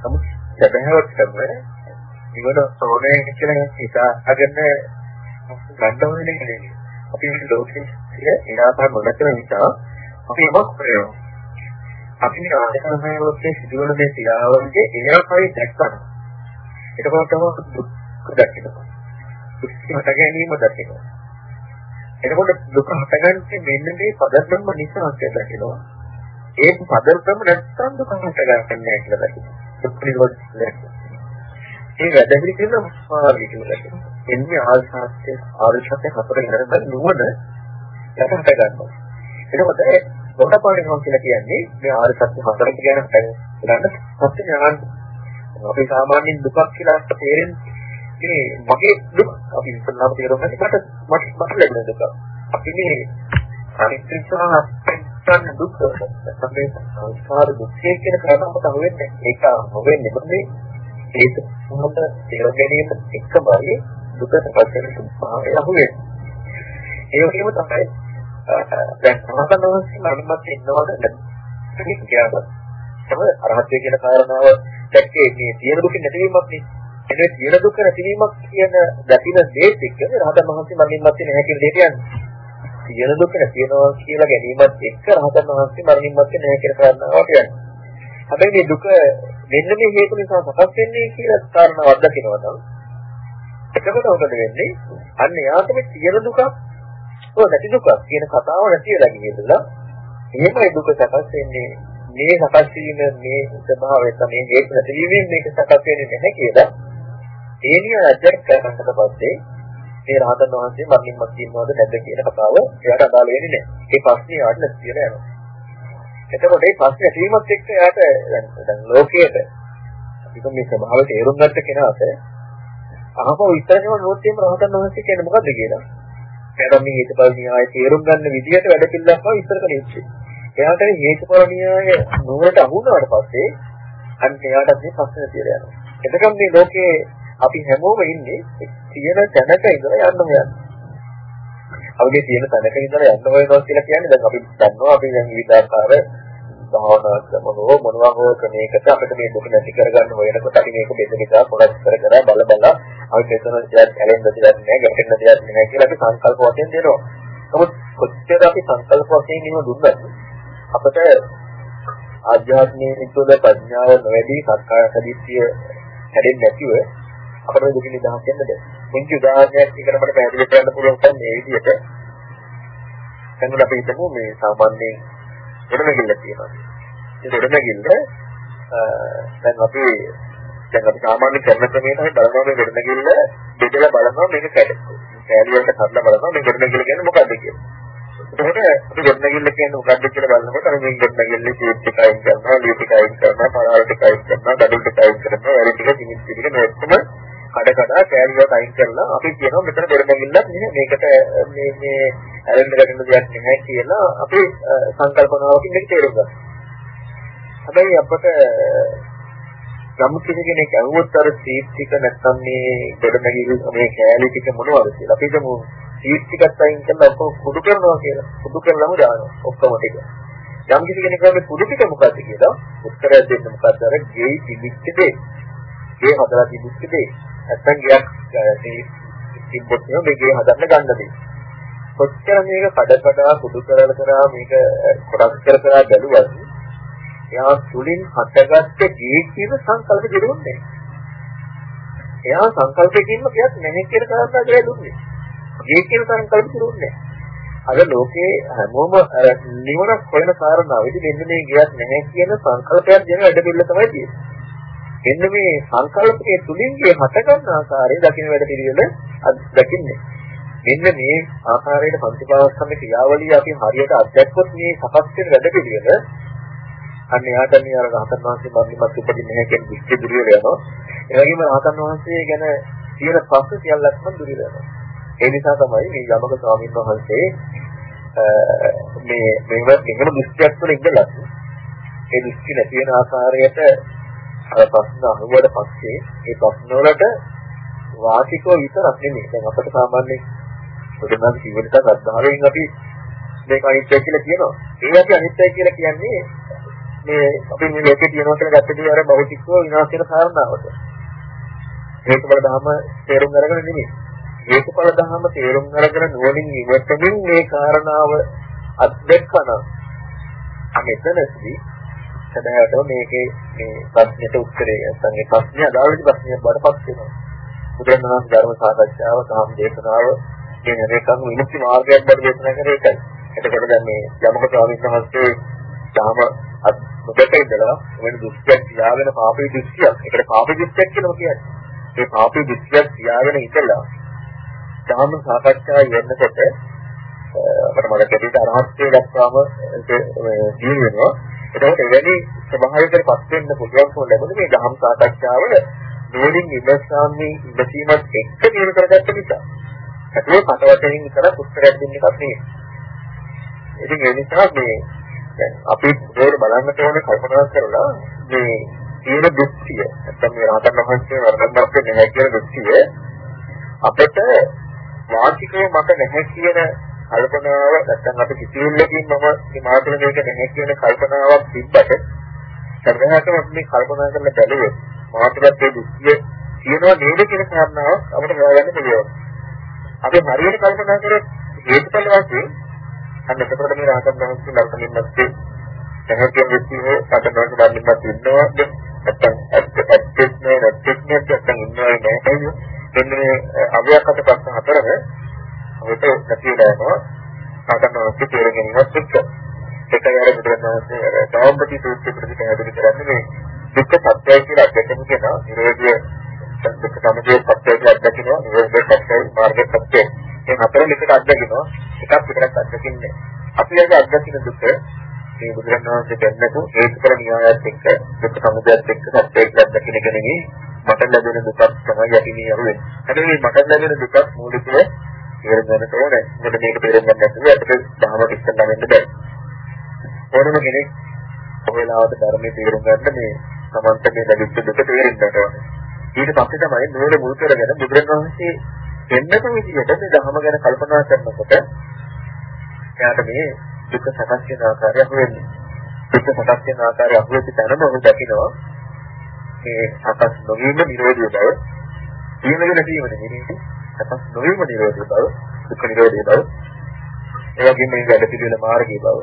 A: නමුත් සැබෑවටම ජීවන සෝනේ කියලා හිතාගෙන ගන්න ඕනේ නෙවෙයි. අපි මේ ලෝකයේ ඉනාපා මොනතර නිසා අපි මොකක් කරනවා? අපි මේ ආයතනවලදී සිදුවන මේ ක්‍රියාවන්ගේ ඒකයි දැක්කම එතකොට තමයි දුක් දකිනවා. දුක් හට ගැනීම දකිනවා. එතකොට දුක හටගන්නේ මෙන්න මේ පදර්ශම නිසා කියලා කියනවා. ඒ පදර්ශම නැත්තම් දුක හටගන්නේ නැහැ කියලා දකිනවා. ඒ වැඩ පිළිවෙල මාර්ගය කියලා කියනවා. එන්නේ ආල්සාස්ත්‍ය ආල්සාස්ත්‍ය හතර ඉඳන් නුවණ යටහට ගන්නවා. එතකොට පොඩ පාඩිනවා කියලා කියන්නේ මේ ආල්සාස්ත්‍ය හතර කියන ගන්න සත්‍ය ඥාන. අපි සාමාන්‍යයෙන් දුකක් කියලා තේරෙන්නේ මගේ දුක් අපි ඉස්සල්ලාම තේරුම් ගන්න මට මට මට ලැබෙන දුක. අපි මේ අනිත්‍යසහස්තන දුක් තමයි සංස්කාර දුක්ඛය කියන කාරණාවට අහු වෙන්නේ. ඒක හොවෙන්නේ මොකද ඒක මොකද තේරුම් ගැනීම එක්කමයි දුක සකස් වෙන ස්වභාවය අහු වෙන්නේ. ඒ වගේම තමයි දැන් සමහරවිට මනමත් ඉන්නවද නැත්නම් කියනවා. තමයි අරහත්ය කියන කාරණාව දැක්කේ මේ තියෙන දුක නැතිවීමක් නේ. එනේ තියෙන දුක නැතිවීමක් කියන දකින දේත් එක්ක රහතන් වහන්සේ මරණින්මත් නැහැ කියන දෙයට යන්නේ. තියෙන දුක නැතිවෙනවා කියලා ගැනීමත් එක්ක රහතන් වහන්සේ මරණින්මත් නැහැ කියන කාරණාවට යන්නේ. හැබැයි මේ දුක මෙන්න මේ හේතු නිසා සකස් වෙන්නේ කියලා කාරණාවක් දකිනවා නම් එතකොට මොකද වෙන්නේ? අන්න යාට මේ තියෙන දුක ඔය නැති දුක කියන කතාව නැති වෙලා ගිහිල්ලා එහෙමයි දුක සකස් වෙන්නේ මේ සකස් වීම මේ ස්වභාවය තමයි හේතු නැතිවීමෙන් මේක සකස් වෙන්නේ නැහැ කියලා ඒ නිය අධ්‍යයනය කරනකොට පස්සේ මේ රහතන් වහන්සේ මරණින් මත් කියනවාද නැද්ද කියන කතාව එයාට අදාළ වෙන්නේ නැහැ. ඒ ප්‍රශ්නේ ආට නැති කියලා යනවා. එතකොට මේ ප්‍රශ්නේ ඇතිවීමත් එක්ක එයාට දැන් ලෝකයේට අපි මේ ස්වභාවය තේරුම් ගත්ත කෙනාට අහපව විස්තර කරන නෝත්‍යම රහතන් වහන්සේ කියන්නේ මොකද්ද කියලා. එයාට මේ හේතුඵල න්‍යාය තේරුම් ගන්න විදිහට වැඩ පිළිවෙලක් විස්තර කළ යුතුයි. එයාට හේතුඵල න්‍යාය නුවරට අහු වුණාට පස්සේ අන්න එයාට මේ ප්‍රශ්න තියලා යනවා. එතකම් මේ ලෝකේ අපි හැමෝම ඉන්නේ තියෙන තැනක ඉඳලා යන්න හොයන්නේ. අපිගේ තියෙන තැනක ඉඳලා යන්න හොයනවා කියලා කියන්නේ දැන් අපි දන්නවා අපි දැන් විවිධාකාර භාවනා ක්‍රමවල මොනවා හෝ ක්‍රමයකට අපිට මේ දුක නැති කරගන්න හොයනකොට අපි මේක බෙද බෙදා පොඩක් කර කර බල බල අපි මෙතන දෙයක් ඇලෙන්න දෙයක් නැහැ ගැටෙන්න දෙයක් නැහැ කියලා අපි සංකල්ප වශයෙන් දෙනවා. නමුත් කොච්චර අපි සංකල්ප වශයෙන් නිම දුන්නත් අපට ආධ්‍යාත්මික තුළ ප්‍රඥාව නොවැඩි සත්කාර සදිස්සිය හැදෙන්නේ නැතිව අපේ දුක නිදහස් වෙන්න බෑ. මුංචි උදාහරණයක් විතර මට පැහැදිලි කරන්න පුළුවන් තමයි මේ විදිහට. දැන් අපි හිතමු මේ සාමාන්‍ය ගොඩනැගිල්ල තියෙනවා. ඒ ගොඩනැගිල්ල දැන් අපි දැන් අපි සාමාන්‍ය කරන ක්‍රමයට අපි බලනවා මේ ගොඩනැගිල්ල බෙදලා බලනවා මේක කැලි වලට කඩලා බලනවා මේ ගොඩනැගිල්ල කියන්නේ මොකක්ද කියලා. එතකොට අපි ගොඩනැගිල්ල කියන්නේ මොකක්ද කියලා බලනකොට අර මේ ගොඩනැගිල්ලේ ෂේප් ටික අයින් කරනවා, ලියු ටික අයින් කරනවා, පරාල ටික අයින් කරනවා, ගඩොල් ටික අයින් කරනවා, වැලි ටික සිමින් ටික මේ ඔක්කොම කඩ කඩ කෑලි වලට අයින් කරලා අපි කියනවා මෙතන ගොඩනැගිල්ලක් නෙමෙයි මේකට මේ මේ ඇරෙන්න ගැටෙන්න දෙයක් නෙමෙයි කියලා අපි සංකල්පනාවකින් මේක තේරුම් ගන්නවා. හැබැයි අපට යම් කෙනෙක් අහුවොත් අර සීට් ටික නැත්නම් මේ ගොඩනැගිලි මේ කෑලි ටික මොනවද කියලා අපි හිතමු සීට් ටිකත් අයින් කරලා ඔක්කොම කුඩු කරනවා කියලා. කුඩු කරලම දානවා ඔක්කොම ටික. යම් කිසි කෙනෙක් මේ කුඩු ටික මොකද්ද කියලා උත්තරය දෙන්න මොකද්ද අර ගේ තිබිච්ච දේ. ගේ හදලා තිබිච්ච දේ. නැත්නම් ගයක් තිබ්බොත් මේ ගේ හදන්න ගන්න දේ. කොච්චර මේක කඩ කඩ කුඩු කරලා කරා මේක කොටස් කර කර බැලුවත් එයා තුලින් හටගත්ත ගේ කියන සංකල්ප දෙරුන්නේ. එයා සංකල්පකින්ම කියත් නැහැ කියලා කරලා දුන්නේ. ගේ කියන සංකල්ප දුන්නේ. අද ලෝකේ හැමෝම නිවන හොයන කාරණාව. ඉතින් මෙන්න මේ ගියක් නැහැ කියන සංකල්පයක් දෙන වැඩ පිළිවෙල තමයි තියෙන්නේ. මෙන්න මේ සංකල්පයේ තුලින්ගේ හටගන්න ආකාරය දකින්න වැඩ පිළිවෙල දකින්නේ. මෙන්න මේ ආකාරයට පංචපාවස්කන්ධ ක්‍රියාවලිය අපි හරියට අත්දැක්කොත් මේ සකස් වෙන වැඩ පිළිවෙල අන්න එයාට මේ අර රහතන් වහන්සේ මරණිමත් උපදින්නේ නැහැ කියන දෘෂ්ටි දුර වෙනවා. ඒ වගේම රහතන් වහන්සේ ගැන තියෙන ප්‍රශ්න සියල්ලක්ම දුර වෙනවා. ඒ නිසා තමයි මේ යමක ස්වාමීන් වහන්සේ මේ මේව මෙහෙම දෘෂ්ටියක් තුළ ඉඳලා ඒ දෘෂ්ටි නැති වෙන ආකාරයට අර ප්‍රශ්න අහුවට පස්සේ ඒ ප්‍රශ්න වලට වාචිකව විතරක් නෙමෙයි දැන් අපිට සාමාන්‍යයෙන් පොඩ්ඩක් ජීවිත ශ්‍රද්ධාවෙන් අපි මේක අනිත්‍ය කියලා කියනවා. ඒ අපි අනිත්‍ය කියලා කියන්නේ මේ අපි මේ ලෝකේ තියෙනවා කියලා ගත්තදී අර භෞතිකව විනාශ වෙන කාරණාවට. හේතුඵල ධර්ම තේරුම් අරගෙන නෙමෙයි. හේතුඵල ධර්ම තේරුම් අරගෙන නුවණින් ඉවතමින් මේ කාරණාව අත්දැකන අමෙතනදී සදායතෝ මේකේ මේ ප්‍රශ්නෙට උත්තරය නැත්නම් ඒ ප්‍රශ්නේ අදාළ ප්‍රශ්නයක් බඩපත් වෙනවා. බුදුරජාණන් ධර්ම සාකච්ඡාව සාම දේශනාව කියන එකම විමුක්ති මාර්ගයක් බඩ දේශනා කරේ ඒකයි. එතකොට දැන් මේ යමක ස්වාමීන් වහන්සේ ධර්ම මුදට ඉඳලා වෙන දුෂ්කරක් තියාගෙන පාපී දුෂ්කරක්. ඒකට පාපී දුෂ්කරක් කියලා කියන්නේ. ඒ පාපී දුෂ්කරක් තියාගෙන ඉතලා ධර්ම සාකච්ඡා යන්නකොට අපිට මතක ඇටියට අරහත්ත්වයට දක්වාම ජීව වෙනවා. එතකොට එවැනි ස්වභාවයකට පත් වෙන්න පුළුවන්කම ලැබුණේ මේ ධර්ම සාකච්ඡාවල නෝලින් ඉවසාමි ඉවසීමත් එක්ක දිනු කරගත්ත නිසා. ඒකේ පටවතෙන් විතර උත්තරයක් දෙන්න එකක් නෙවෙයි. ඉතින් ඒ නිසා මේ අපි ඒක බලන්නට ඕනේ කල්පනා කරලා මේ තියෙන දෘෂ්ටිය නැත්නම් මේ රහතන් වහන්සේ වර්ණනක් නැහැ කියන දෘෂ්ටිය අපිට වාචිකව මට නැහැ කියන කල්පනාව නැත්නම් අපි කිසිල්ලකින් මම මේ මාතෘ මේක නැහැ කියන කල්පනාවක් තිබ්බට සර්වහාතම අපි මේ කල්පනා කරලා බැලුවොත් මාතෘකත් ඒ දුක්ඛය කියනවා නේද කියන කාරණාවක් අපිට හොයාගන්න පුළුවන්. අපි හරියට කල්පනා කරොත් හේතුඵල වශයෙන් අන්න එතකොට මේ රහතන් වහන්සේ ලක්ෂණින් නැත්තේ. නැහැ කියන විදිහේ සතරවක බඳින්නත් ඉන්නවද? නැත්නම් ඇත්ත ඇත්තෙත් නෑ නැත්තෙත් නැත්නම් ඉන්නවයි නෑ. මෙන්න මේ අව්‍යාකට ප්‍රශ්න හතරම ඔබට නැතිලා යනවා සාකච්ඡාවක් තේරුම් ගැනීමත් එක්ක ඒකයි අර බුදුරජාණන්සේ අර සාම්පති සූත්‍රය ප්‍රතිපදිත කරන්නේ මේ දුක්ඛ සත්‍යය කියලා අධ්‍යයනය කරනවා. නිරෝධය දුක්ඛ සමුදය සත්‍යය කියලා අධ්‍යයනය නිරෝධය සත්‍යය මාර්ග සත්‍යය. මේ හතර විකට අධ්‍යයනනවා එකක් විතරක් අධ්‍යයනින්නේ අපි ඒක අධ්‍යයන දුක මේ බුදුරජාණන්සේ දෙන්නතු හේතුඵල න්‍යායත් එක්ක දුක්ඛ සමුදයත් එක්ක සත්‍යය කියලා අධ්‍යයනය කරන්නේ මට ලැබෙන දුකක් තමයි යටි මේ අරුවේ. හැබැයි මට ලැබෙන දුකක් මූලිකව තේරුම් ගන්න ඕනේ. මොකද මේක තේරුම් ගන්න නැතුව අපිට ධර්මයක් ඉස්සෙල්ලා වෙන්න බෑ. ඕනම කෙනෙක් ඔයලාවට ධර්මයේ තේරුම් ගන්න මේ සමන්ත මේ ලැබිච්ච දුක තේරෙන්න ඕනේ. ඊට පස්සේ තමයි නුවණ මුල් කරගෙන බුදුරජාණන්සේ දෙන්නක විදිහට මේ ධර්ම ගැන කල්පනා කරනකොට එයාට මේ දුක සකස් වෙන ආකාරය අහුවෙන්නේ. දුක සකස් වෙන ආකාරය අහුවෙච්ච තැනම ඔහු දකිනවා මේ සකස් නොවීම නිරෝධය බව ජීවගෙන තියෙන නිරෝධය සකස් නොවීම නිරෝධය බව දුක්ඛ නිරෝධය බව ඒ වගේම මේ වැඩ පිළිවෙල මාර්ගය බව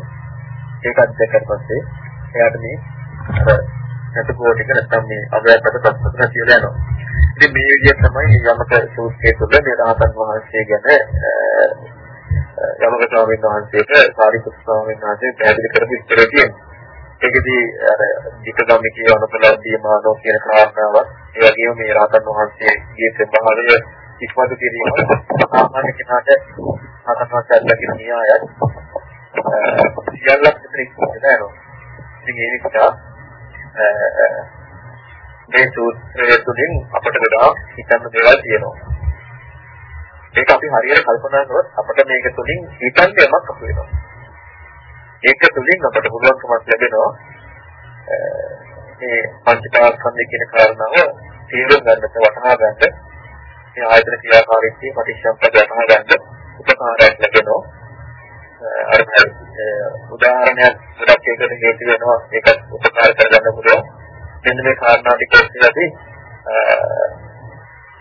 A: ඒකත් දැක්කට පස්සේ එයාට මේ අර සතුටෝටික නැත්නම් මේ අවයකට ප්‍රශ්න කියලා යනවා. ඉතින් මේ විදිහ තමයි යමක සූත්‍රයේ තුල මේ රහතන් වහන්සේ ගැන යමක ස්වාමීන් වහන්සේට සාරිපුත් ස්වාමීන් වහන්සේ පැහැදිලි කරපු ඉස්තර තියෙනවා. ඒකදී අර ධිකගම කියවන පළදී මානෝ කියන කාරණාව ඒ වගේම මේ රහතන් වහන්සේගේ ස්වභාවය ඉස්මතු කිරීම සාමාන්‍ය කෙනාට රහතන් වහන්සේලා කියන න්‍යායත් සියල්ලක් විතර ඉස්සරහට යනවා. ඉතින් ඒ නිසා මේ සූත්‍රය තුළින් අපට ගොඩාක් හිතන්න දේවල් තියෙනවා. ඒක අපි හරියට කල්පනා කරොත් අපිට මේක තුළින් හිතන්න යමක් අපු වෙනවා. ඒක තුළින් අපට පුළුවන්කමක් ලැබෙනවා මේ පංචකාස්කන්ධය කියන කාරණාව තේරුම් ගන්නට වටහා ගන්න මේ ආයතන ක්‍රියාකාරීත්වයේ ප්‍රතිශම්පද වටහා ගන්න උපකාරයක් ලැබෙනවා. අර උදාහරණයක් ගොඩක් ඒකට හේතු වෙනවා. ඒක උපකාර කරගන්න පුළුවන්. මෙන්න මේ කාරණා ටික ඉස්සරදී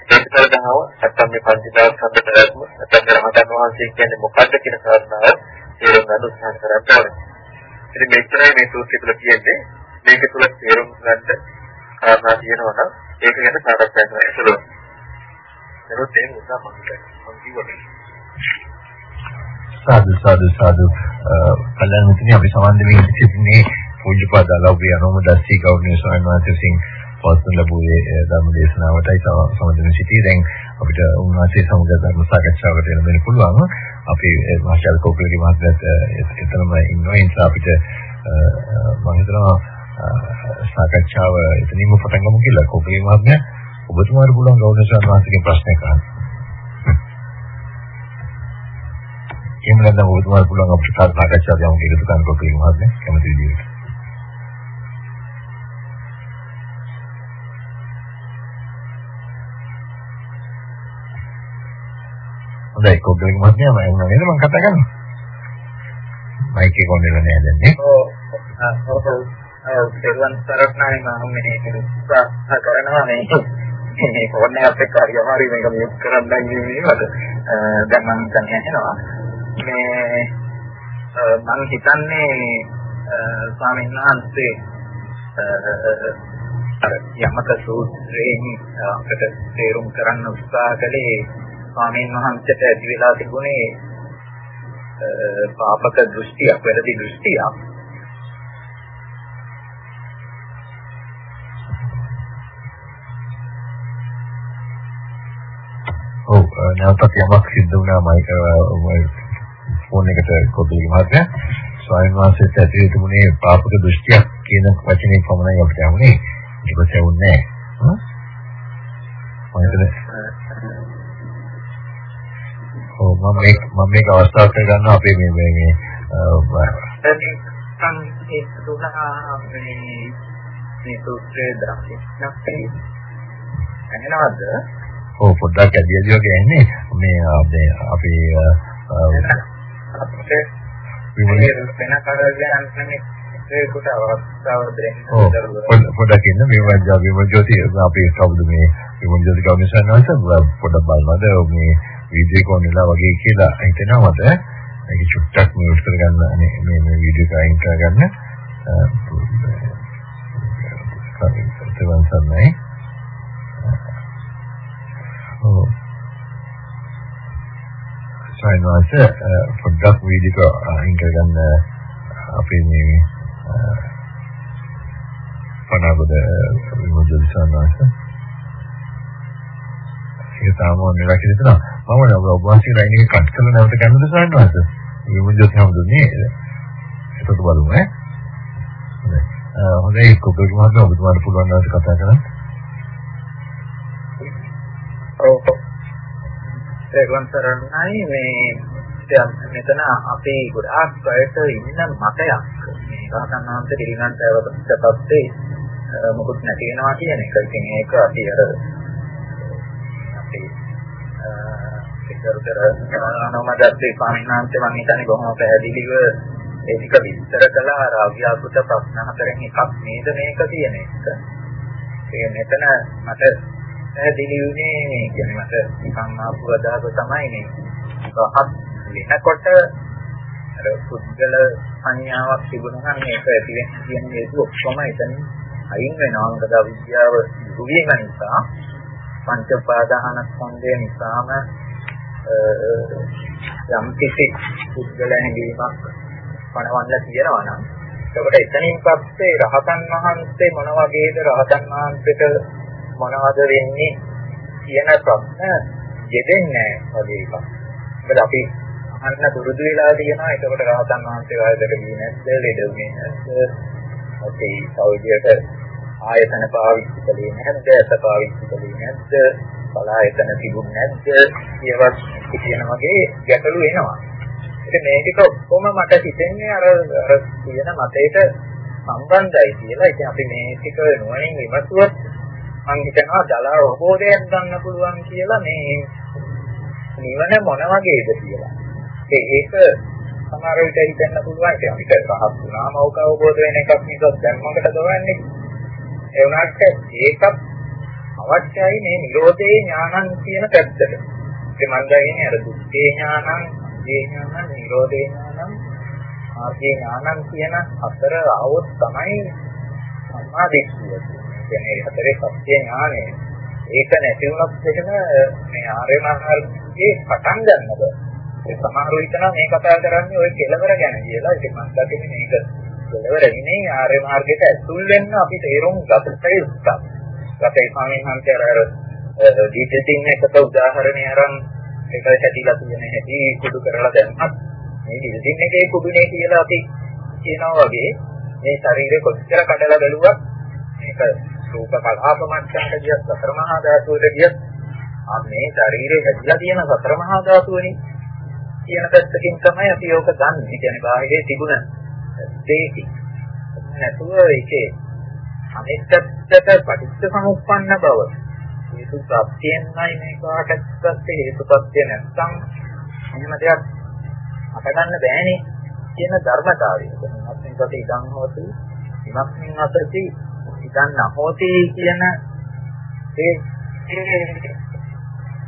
A: ඒකතර දහව නැත්නම් මේ පංචකාස්කන්ධ ප්‍රයත්න නැත්නම් රහතන් වහන්සේ කියන්නේ මොකක්ද කියන කාරණාව තේරුම් ගන්න උත්සාහ කරන්න ඕනේ. ඉතින් මෙච්චරයි මේ සූත්‍රය තුළ කියන්නේ මේක තුළ තේරුම් ගන්න කාරණා තියෙනවා නම් ඒක ගැන සාකච්ඡා කරන්න පුළුවන්. ඒක තේරුම් ගන්න මම කිව්වා.
B: සාදු සාදු සාදු. කලින් මෙතන අපි සම්බන්ධ වෙන්නේ සිටින්නේ පූජ්‍යපද අලෝභය අනුමදස්සී ගෞරවනීය ස්වාමීන් වහන්සේ විසින් පවත්වන ලැබුවේ ධර්ම දේශනාවටයි සම්බන්ධ සිටී දැන් අපිට උන්වහන්සේ සමග ධර්ම සාකච්ඡාවකට එන්න වෙන පුළුවන්. අපි මාෂල් කෝකලි මහත්මයාත් එතනම ඉන්නවා. ඒ නිසා අපිට මම හිතනවා සාකච්ඡාව එතනින්ම පටන් ගමු කියලා කෝකලි මහත්මයා. ඔබතුමාට පුළුවන් ගෞරවනීය ස්වාමීන් වහන්සේගෙන් ප්‍රශ්නයක් අහන්න එහෙම නැත්නම් ඔබතුමාට පුළුවන් අපිට සාකච්ඡා කරමු කියලා දුකන් කොටේ මහත්මයා කැමති විදිහට. හොඳයි කොටේ මහත්මයා මම එන්න නේද මම කතා කරන්නේ. මයික් එක ඔන් වෙලා නෑ දැන් නේ.
C: ඔව් ඔව් ඔව් දෙවන් තරක්නානේ මම මේ උත්සාහ කරනවා මේ මේ ෆෝන් එකත් එක්ක හරි අමාරුයි මේක මියුට් කරන්න ඉන්නේ නේද? දැන් මම හිතන්නේ ඇහෙනවා. මේ මම හිතන්නේ ස්වාමීන් වහන්සේ අර යමක සූත්‍රයෙන් අපිට තේරුම් කරන්න උත්සාහ කළේ ස්වාමීන් වහන්සේට ඇති වෙලා තිබුණේ පාපක දෘෂ්ටියක් වැරදි දෘෂ්ටියක්
B: ඔව් නැවතත් යමක් සිද්ධ වුණාමයි ෆෝන් එකට කොපිලි මහත්මයා. ස්වාමීන් වහන්සේට ඇතුලේ තිබුණේ පාපක දෘෂ්ටියක් කියන වචනේ පමණයි අපිට යමුනේ ඊට පස්සේ වුණේ නැහැ. ඔව් මම මේක මම මේක අවස්ථාවක් ගන්නවා අපේ මේ මේ මේ
C: දැන් ඒ තුනා මේ මේ සූත්‍රයේ දක්වන්නේ එහෙනවද
B: ඔව් පොඩ්ඩක් ඇදී ඇදී වගේ එන්නේ මේ මේ අපි
C: අපිට විමුණේ වෙන කරගෙන යන්නේ ඒකට අවස්ථාව දෙන්න
B: පොඩ්ඩක් ඉන්න. මේ වජ්ජා විමුණ ජෝති අපි කවුද මේ විමුණ ජෝති කවුද සන්නවස පොඩ්ඩක් බලනවාද? මේ වීඩියෝ කොන්දලා වගේ කියලා හිතෙනවා මට ඒක චුට්ටක් මියුට් කරගන්න මේ මේ වීඩියෝ එක අයින් කරගන්න. තවන් සන්නයි ඔව්. සයින්වාස පොඩ්ඩක් වීඩියෝ අයින් කරගන්න අපේ මේ පනබද විමුජල් සයින්වාස ඒක තාම මෙලා කියලා තියෙනවා මම ඔබ වාසිය ලයින් එක කට් කරලා නැවත ගන්නද සයින්වාස විමුජල් සම්දුනේ ඒක බලමු ඈ. හොඳයි. කොපිට මහත්මයා ඔබතුමාට පුළුවන් නම් කතා කරන්න.
C: ඔව් ඒකෙන් තරණයි මේ මෙතන අපි ගොඩාක් අයට ඉන්න මතයක් මේ රහතන් වහන්සේ පිළිගන්න තවපත්තේ මොකුත් නැති වෙනවා කියන එක. ඉතින් ඒක අපි අර අපි ඒකතර අනෝමදත්තේ ස්වාමීන් වහන්සේ මම හිතන්නේ බොහොම පැහැදිලිව ඒ ටික විස්තර කළා අර අව්‍යාකෘත ප්‍රශ්න හතරෙන් එකක් නේද මේක කියන එක. ඒ මෙතන මට පැහැදිලි වුණේ මේ කියන්නේ මට නිකන් ආපු අදහස තමයි මේ. රහත් වෙනකොට අර පුද්ගල සංඥාවක් තිබුණා නම් මේක ඇති වෙන කියන හේතු ඔක්කොම එතන අයින් වෙනවා. මොකද අවිද්‍යාව දුරු වෙන නිසා පංච උපාදාන ස්කන්ධය නිසාම යම් කිසි පුද්ගල හැඟීමක් පණවන්න තියෙනවා නම් එතකොට එතනින් පස්සේ රහතන් වහන්සේ මොන වගේද රහතන් වහන්සේට මොනවද වෙන්නේ කියන ප්‍රශ්න යෙදෙන්නේ වගේ එකක්. මොකද අපි අහන්න පුරුදු වෙලා තියෙනවා ඒකට රහතන් වහන්සේ වහන්සේට ගියේ නැද්ද ලෙඩුනේ නැද්ද අපේ සෞඛ්‍යයට ආයතන පාවිච්චි කළේ නැද්ද අත පාවිච්චි කළේ නැද්ද බලායතන තිබුණ නැද්ද කියවත් කියන වගේ ගැටලු එනවා. ඉතින් මේ ටික ඔක්කොම මට හිතෙන්නේ අර අර කියන මතයට සම්බන්ධයි කියලා. ඉතින් අපි මේ ටික නුවණින් විමසුවොත් මම හිතනවා දල අවබෝධයක් ගන්න පුළුවන් කියලා මේ නිවන මොන වගේද කියලා. ඒ ඒක සමහර විට හිතන්න පුළුවන් ඒක අපිට රහත් වුණාම ඕක අවබෝධ වෙන එකක් නිසා දැන් මොකටද දවන්නේ? ඒ වුණාට ඒකත් අවශ්‍යයි මේ නිරෝධේ ඥානං කියන පැත්තට. ඒ මම කියන්නේ අර දුක්ඛේ ඥානං, ඒ ඥානං, නිරෝධේ ඥානං, ආර්ය ඥානං කියන හතර આવොත් තමයි සම්මා දිට්ඨිය. කියන්නේ හතරේ සත්‍ය ඥානය. ඒක නැති වුණොත් එහෙම මේ ආර්ය මාර්ගයේ පටන් ගන්නද ඒ සමහරව හිතනවා මේ කතා කරන්නේ ওই කෙලවර ගැන කියලා. ඉතින් මම දකින්නේ මේක කෙලවර නෙමෙයි ආර්ය මාර්ගයට ඇතුල් වෙන්න අපි තේරුම් ගත යුතුයි. අපේ ස්වාමීන් වහන්සේ අර දීපතින් එකට උදාහරණයක් අරන් ඒක හැදිලා තියෙන හැටි කුඩු කරලා දැම්මත් මේ බිල්ඩින් එකේ කුඩුනේ කියලා අපි කියනවා වගේ මේ ශරීරය කොච්චර කඩලා බැලුවත් මේක රූප කලාප මට්ටමට ගියත් සතර මහා ධාතුවට ගියත් ආ මේ ශරීරය හැදිලා තියෙන සතර මහා ධාතුවනේ කියන පැත්තකින් තමයි අපි ඕක ගන්න. ඒ කියන්නේ බාහිරේ තිබුණ දෙයකින්. නැතුව ඒකේ අනිත් පැත්තට පටිච්ච සමුප්පන්න බව. හේතු ප්‍රත්‍යයෙන්මයි මේකට පස්සේ හේතු ප්‍රත්‍ය නැත්නම් එහෙම දෙයක් අප ගන්න බෑනේ කියන ධර්මතාවය. ඉමස්මින් කොට ඉදන් හොති ඉමස්මින් අසති ඉදන් නහෝති කියන ඒ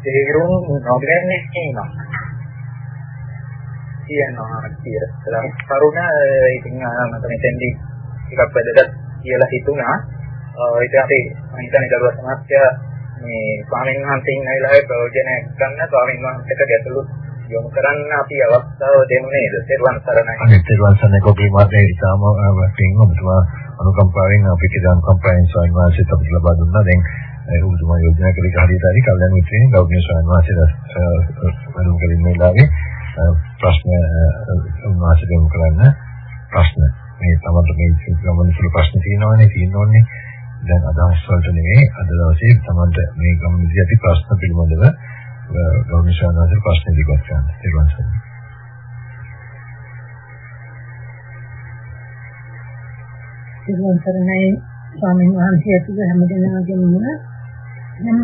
C: තේරුම් නොගන්නේ කියනවා. කියනවා කියලා. කරුණ ඉතින් මම මෙතෙන්දී ටිකක් වැදගත් කියලා හිතුණා. ඒක අපි මම හිතන්නේ දරුවා සමස්තය මේ ස්වාමීන් වහන්සේ ඉන්න වෙලාවේ ප්‍රයෝජනයක් ගන්න ස්වාමීන් වහන්සේට ගැටළු යොමු කරන්න අපි අවස්ථාව දෙමු නේද? සර්වන් සරණයි.
B: අනිත් සර්වන් සරණයි කොගේ මාතේ ඉතාම වටින් ඔබතුමා අනුකම්පාවෙන් අපිට අනුකම්පාවෙන් ස්වාමීන් වහන්සේට අපිට ලබා දුන්නා. දැන් ඔබතුමා යෝජනා කළේ හරියට හරි කල්යනා මිත්‍රයන් ගෞරවනීය ස්වාමීන් වහන්සේට වැඩම කරින්න වෙලාවේ ප්‍රශ්න උන්වහන්සේට යොමු කරන්න ප්‍රශ්න මේ තමයි මේ ගමන ප්‍රශ්න තියෙනවානේ තියෙනෝනේ දැන් අදහස් වලට නෙමෙයි අද දවසේ තමයි මේ ගමනදී ඇති ප්‍රශ්න පිළිබඳව ගෞරවනීය ස්වාමීන් ප්‍රශ්න ඉදිරිපත් කරන්න. ඊළඟ සැරේ.
D: ඊළඟ සැරේ ස්වාමීන් වහන්සේ ඇතුළු හැමදෙනාගේම නම්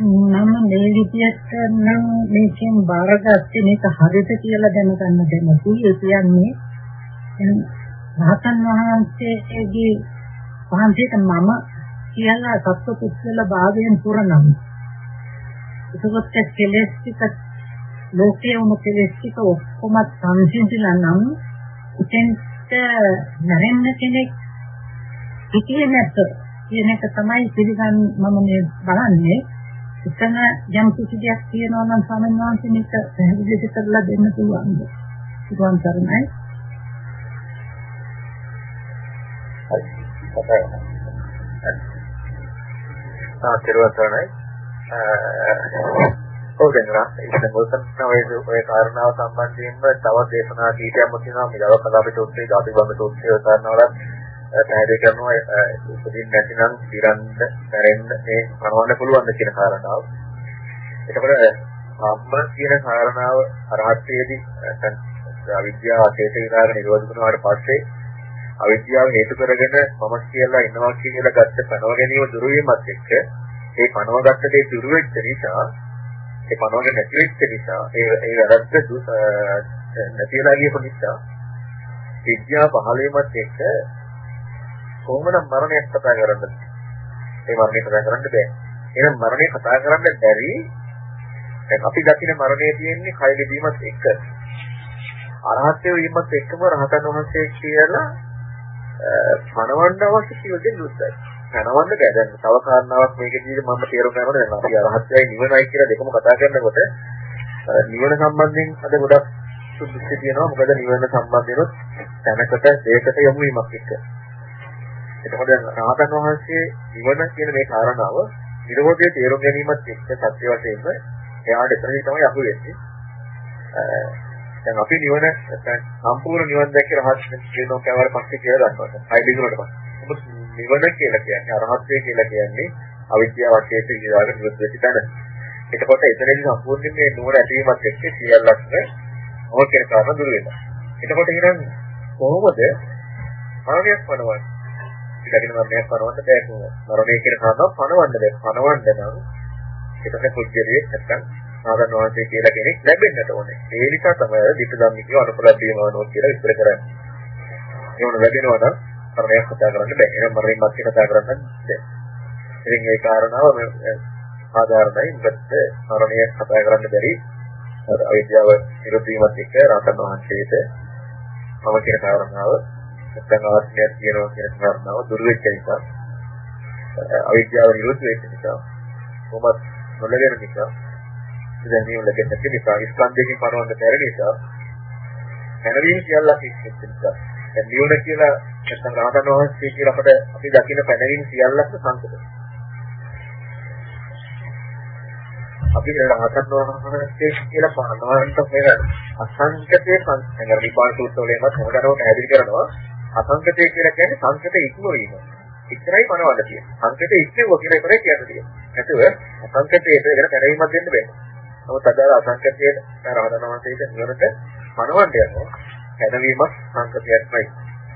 D: මම මේ විදියට නම් මේකෙන් බාරගත්තේ මේක හරිද කියලා දැනගන්න දැනුයි ඒ කියන්නේ රහතන් වහන්සේගේ වහන්සේට මම කියලා සත්පුරුෂල භාවයෙන් පුරනම්. එතකොට කෙලෙස් ටික ලෝකයේ වුණ කෙලෙස් ටික ඔක්කොම සංසිඳිලා නම් උතෙන්ට නැරෙන්න කෙනෙක් පිටියේ නැත කියන එක තමයි පිළිගන්න මම මේ බලන්නේ එතන යම් කිසි දෙයක් තියෙනවා නම් ස්වාමීන් වහන්සේ මේක පැහැදිලි කරලා දෙන්න පුළුවන්ද? පුළුවන් තරමයි.
A: ආ තිරුවතරණයි. ඔව් දැන් ඉතින් මොකක්ද ඔය ඔය කාරණාව සම්බන්ධයෙන්ම තව දේශනා කීපයක් තියෙනවා මේ දවස් අපිට උත්තේ ධාතු බංග සූත්‍රය කාරණාවල පැහැදිලි කරනවා උපදින්න නැතිනම් ඉරන්න කරෙන්න මේ කරවන්න පුළුවන් කියන කාරණාව. එතකොට සම්ම කියන කාරණාව අරහත්යේදී අවිද්‍යාව අශේෂ විකාර නිරෝධ වුණාට පස්සේ අවිද්‍යාව හේතු කරගෙන මම කියලා ඉන්නවා කියලා ගත්ත පනව ගැනීම දුරු වීමත් එක්ක ඒ පනව ගත්ත දේ දුරු වෙච්ච නිසා ඒ පනවක නැති වෙච්ච නිසා ඒ ඒ වැරද්ද නැතිලා ගියපු නිසා විද්‍යාව පහළ වීමත් එක්ක කොහොමද මරණයක් කතා කරන්නද? ඒ මරණය කතා කරන්න බෑ. එහෙනම් මරණය කතා කරන්න බැරි දැන් අපි දකින මරණය තියෙන්නේ කය ගෙදීමත් එක්ක. අරහත්ත්ව වීමත් එක්කම රහතන් වහන්සේ කියලා පණවන්න අවශ්‍ය කිව්වෙ නුස්සයි. පණවන්න බෑ. දැන් තව කාරණාවක් මේකදී මම තේරුම් ගන්නකොට දැන් අපි අරහත්ත්වයි නිවනයි කියලා දෙකම කතා කරනකොට නිවන සම්බන්ධයෙන් අද ගොඩක් සුදුසු තියෙනවා. මොකද නිවන සම්බන්ධයෙන් තැනකට දෙයකට යොමු වීමක් එක්ක. එතකොට රහතන් වහන්සේ නිවන කියන මේ කාරණාව නිරෝධයේ තේරුම් ගැනීමත් එක්ක සත්‍ය වශයෙන්ම එයාට එතනදී තමයි අහු වෙන්නේ. දැන් අපි නිවන සම්පූර්ණ නිවන් දැක්ක රහත් වෙනවා කියවර පස්සේ කියලා දන්නවා. හයිඩින් වලට පස්සේ. නිවන කියලා කියන්නේ අරහත්ත්වය කියලා කියන්නේ අවිද්‍යාව වශයෙන් ඉඳලාගෙන නිරුද්ධ වෙච්ච තැන. එතකොට එතනදී සම්පූර්ණයෙන් මේ නුවණ ඇතිවීමත් එක්ක සියල්ලක්ම ඕක කියන කාරණා දුර වෙනවා. එතකොට එහෙනම් කොහොමද මාර්ගයක් වඩවන්නේ? ඉතින් මරණයක් පනවන්න බෑ කොහොමද? මරණය කියන කාරණාව පනවන්න බෑ. පනවන්න නම් ඒකට පුජ්‍යලයේ නැත්තම් ආගන් වහන්සේ කියලා කෙනෙක් ලැබෙන්නට ඕනේ. ඒ නිසා තමයි විත ධම්මිකව අනුපලබ්බියමනෝ කියලා විස්තර කරන්නේ. ඒ වුණ ලැබෙනවා නම් මරණයක් කතා කරන්න බෑ. එහෙනම් මරණයෙන් මැස්සේ කතා කරන්න බෑ. ඉතින් ඒ කාරණාව ආධාරණයි. මොකද මරණය කතා කරන්න බැරි අවිද්‍යාව නිරුද්ධ වීමත් එක්ක රහතන් වහන්සේට මම කියන කාරණාව නැත්නම් ආත්මයක් කියනවා කියන කාරණාව දුර වෙච්ච නිසා. අවිද්‍යාව නිරුද්ධ වෙච්ච නිසා. කොහොමද නොලගෙන නිසා. දැනීම ලැබෙන්න නිසා ස්කන්ධයෙන් පරවන්න බැරි නිසා පැනවීම කියලා කිසිත් නිසා. දැන් නියුණ කියලා නැත්නම් රහතන් වහන්සේ කියලා අපිට අපි දකින්න පැනවීම සියල්ලක්ම සංකත. අපි රහතන් වහන්සේ කියලා පරමාර්ථ පෙර අසංකතයේ සංකේත. විපාක සූත්‍රවලම හොඳටම පැහැදිලි කරනවා අසංකතය කියලා කියන්නේ සංකත ඉක්මවීම. ඉතරයි පනවන්න තියෙන්නේ. සංකත ඉක්මව කියලා එකයි කියන්නේ. නැතුව අසංකතයට වෙන පැනවීමක් දෙන්න බෑ. නමුත් අද අසංකතයේ රහතන් වහන්සේට නිවනට පනවන්න යනවා. පැනවීමක් සංකතයක්මයි.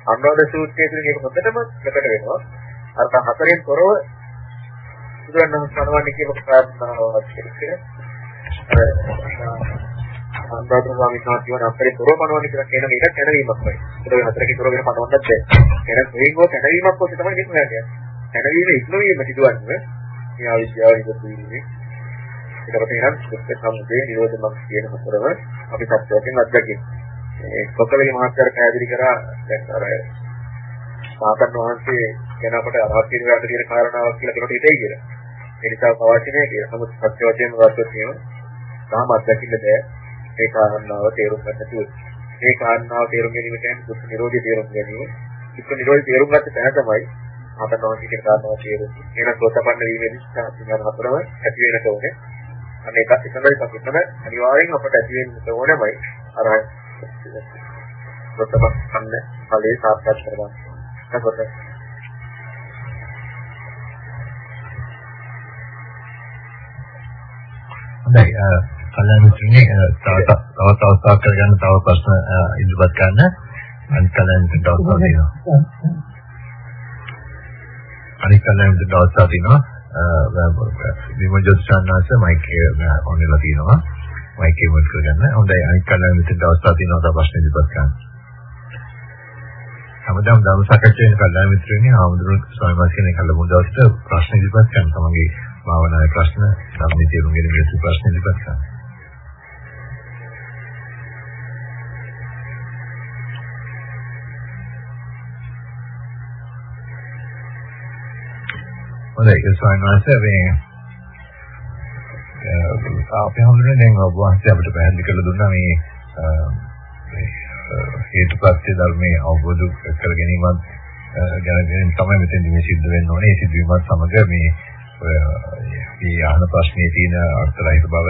A: අනුරාධ සූත්‍රයේ තුල මේක හොඳටම ප්‍රකට වෙනවා. අර හතරෙන් තොරව බුදුරණන් සරවන්නේ කියන ප්‍රාර්ථනාවක් කියලා. අර අන්දාතු ස්වාමීන් වහන්සේ කියන අපේ තොරව පනවන්නේ කියලා කියන මේක කැනවීමක්මයි. ඒක හතරකින් තොරව වෙන පනවන්නත් බැහැ. එහෙනම් මේකෝ කැනවීමක් ඔස්සේ තමයි මේක හොයන්නේ. කැනවීම ඉක්මවීම සිදුවන්නේ මේ ආවිද්‍යාව ඉදතු වීමේ. ඊට පස්සේ නම් දුක්ඛ සමුදය නිරෝධ මාර්ග කියන හතරව අපි සත්‍යයෙන් අත්දකින්න. ඒ කොකලගේ මහත්තයාට පැහැදිලි කරා දැන් අර සාතන් වහන්සේ ගැන අපට අරහත් වෙනවාට කියන කාරණාවක් කියලා කෙනෙකුට හිතෙයි කියලා. ඒ නිසා පවචනය කියලා. නමුත් සත්‍ය වශයෙන්ම වාස්තුව තියෙනවා. තාම අත්දකින්න බෑ. ඒ කාරණාව තේරුම් ගන්න තුරු. ඒ කාරණාව තේරුම් ගැනීම කියන්නේ දුක් නිරෝධය තේරුම් ගැනීම. දුක් නිරෝධය තේරුම් ගන්න තැන තමයි සාතන් වහන්සේ කියන කාරණාව තේරුම්. එහෙනම් සෝතපන්න වීමේදී සාතිඥාන හතරම ඇති වෙනට ඕනේ. අන්න ඒක එකමයි පස්සේ අනිවාර්යෙන් අපට ඇති වෙන්න ඕනමයි අර සෝතපන්න ඵලයේ සාක්ෂාත් කරගන්න. එතකොට
B: හොඳයි කල්‍යාණ මිත්‍රනේ තව තව අවස්ථාවක් කරගන්න තව ප්‍රශ්න ඉදිරිපත් කරන්න. අනිත් කල්‍යාණ මිත්‍රට අවස්ථාවක් දෙනවා අනිත් කල්‍යාණ මිත්‍රට අවස්ථාවක් දෙනවා විමජොත්සන්නාස මයික් එක ඔන් වෙලා තියෙනවා. මයික් එක මොකද කරගන්න? හොඳයි. අනිත් කල්‍යාණ මිත්‍රට අවස්ථාවක් දෙනවා තව ප්‍රශ්න ඉදිරිපත් කරන්න. හැමදාම ධර්ම සාකච්ඡා වෙන කල්‍යාණ මිත්‍රයනේ ආමුදුරු ස්වාමීන් වහන්සේ කෙනෙක් ලැබුණ දවසට ප්‍රශ්න ඉදිරිපත් කරන තමන්ගේ භාවනාවේ ප්‍රශ්න ධර්මයේ තේරුම් ගැනීම යුතු ප්‍රශ්න ඉදිරිපත් කරනවා. හොඳයි ඒ ස්වාමීන් වහන්සේ මේ අපි හඳුනන දැන් ඔබ වහන්සේ අපිට පැහැදිලි කරලා දුන්නා මේ හේතුපත්‍ය ධර්මයේ අවබෝධ කර ගැනීමත් ගැන තමයි මෙතෙන්දි මේ සිද්ධ වෙන්න ඕනේ. ඒ සිදුවීමත් සමග මේ මේ අහන ප්‍රශ්නේ තියෙන අර්ථරහිත බව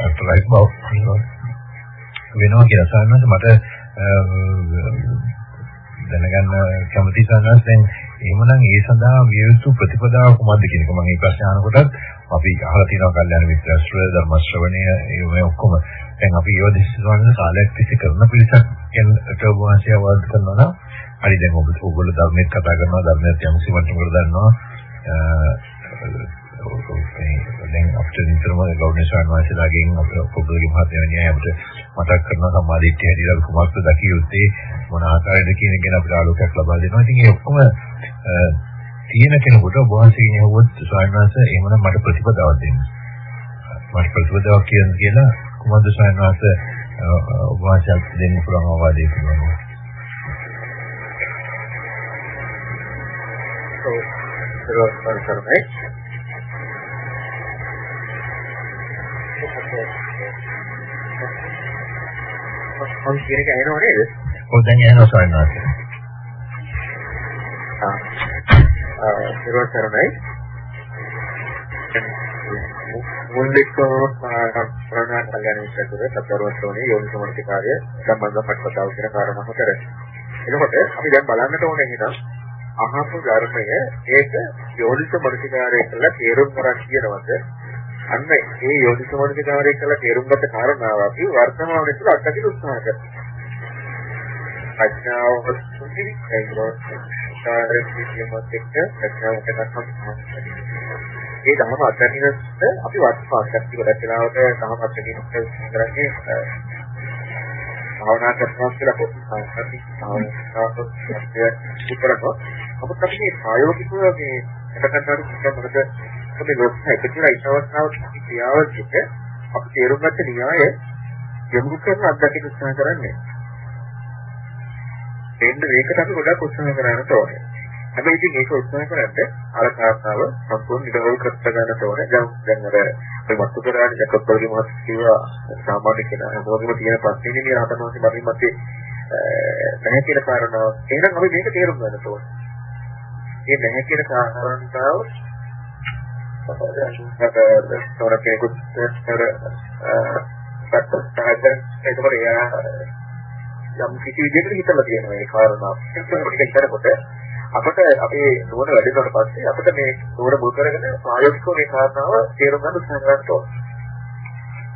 B: අර්ථරහිත බව වෙනවා කියලා සාමාන්‍යයෙන් මට දැනගන්න කැමති සාමාන්‍යයෙන් දැන් එහෙමනම් ඒ සඳහා විය යුතු ප්‍රතිපදාව කුමක්ද කියන එක මම මේ ප්‍රශ්න අහනකොටත් අපි අහලා තියෙනවා කල්යනා මිත්‍රස්ත්‍ර ධර්ම ශ්‍රවණය ඒ ඔක්කොම. දැන් අපි ඒව දිස්වන්න කාලයක් තිස්සේ කරන පිළිසක් කියනට වාසිය අවවාද කරනවා නම් හරි දැන් ඔබ ඔයගොල්ලෝ ධර්මයක් කතා කරනවා ධර්මයක් යම්සි මට්ටමකට දන්නවා. දැන් අපිට නිතරම ගෞරවනීය ස්වාමීන් අපිට පොදුගේ මහත්මයා අපිට මතක් කරන සම්මාදිට්ඨිය හැටියට කුමක්ද දකිය යුත්තේ. මොන ආකාරයකද කියන එක ගැන අපිට ආලෝකයක් ලබා දෙනවා. ඉතින් ඒ ඔක්කොම තියෙන කෙනෙකුට ඔබ වහන්සේගෙන් අහුවොත් ස්වාමීන් වහන්සේ එහෙමනම් මට ප්‍රතිපදාවක් දෙන්න. මට ප්‍රතිපදාවක් කියන්න කියලා කුමද්ද ස්වාමීන් වහන්සේ ඔබ වහන්සේ දෙන්න පුළුවන් අවවාදයක් තියෙනවා.
A: සරෝස්තර කරන්නේ ඔන් කියන එක ඇහෙනව නේද?
B: ඔව් දැන් ඇහෙනවා ස්වාමීන් වහන්සේ.
A: ආ සරෝස්තරයි මුල්ලිකව ප්‍රාණ කල්යනා විශ්වකර සතරවස්තෝනේ යෝනිසමර්ථකාරය සම්බන්ධ පටපතාව කියන කාරණා හතර. එතකොට අපි දැන් බලන්නට ඕනේ එහෙනම් අහපු ධර්මය ඒක යෝනිසමර්ථකාරය කියලා තේරුම් ගන්න කියනවද? අන්න ඒ යෝනිසමර්ථකාරය කියලා තේරුම් ගන්න කාරණාව අපි වර්තමානයේ තුල අත්දකින්න උත්සාහ කරනවා. ප්‍රඥාව සුඛී ඒකෝ කාර්යසිතියමත් එක්ක ප්‍රඥාවට ගන්න ඒ ධර්ම අත්දැකීමත් අපි වර්තමාන ශක්තිය ගොඩක් වෙලාවට ධර්ම අත්දැකීමත් කරන්නේ භාවනා කරනවා කියලා පොත් සංස්කෘතික භාවනාවක් කරනවා. අපිට අපි මේ ප්‍රායෝගිකව මේ එකකට මොකද මේ ලෝක එකතුලා ඉස්සවස්නාවක් ක්‍රියාවලික අපි තේරුම් ගත්ත න්‍යාය යොමු කරන අත්දැකීම් උත්සාහ කරන්නේ. එන්න මේකට අපි ගොඩක් උත්සාහ කරන්න ඕනේ. හැබැයි ඉතින් ඒක උත්සාහ කරද්දී අර කාරණාව සම්පූර්ණ නිරවුල් කර ගන්න ඕනේ. දැන් දැන් අර අපි වස්තු කරාට ජකප්පල්ගේ මහත් කියවා සාමාන්‍ය කෙනා හැමෝගෙම තියෙන ප්‍රශ්නේ නේ රහතන් වහන්සේ මරින් මතේ නැහැ කියන කාරණාව. එහෙනම් අපි මේක තේරුම් ගන්න ඕනේ. මේ නැහැ කියන කාරණාව තොර කෙනෙකුත් තර පැත්තට ඒකවල එයා යම් කිසි විදිහකට හිතලා තියෙනවා ඒ කාරණාව. ඒක කරනකොට අපිට අපේ නුවණ වැඩි කරලා පස්සේ අපිට මේ නුවණ මුල් කරගෙන ප්‍රායෝගිකව මේ කාරණාව තේරුම් ගන්න උත්සාහ කරන්න ඕනේ.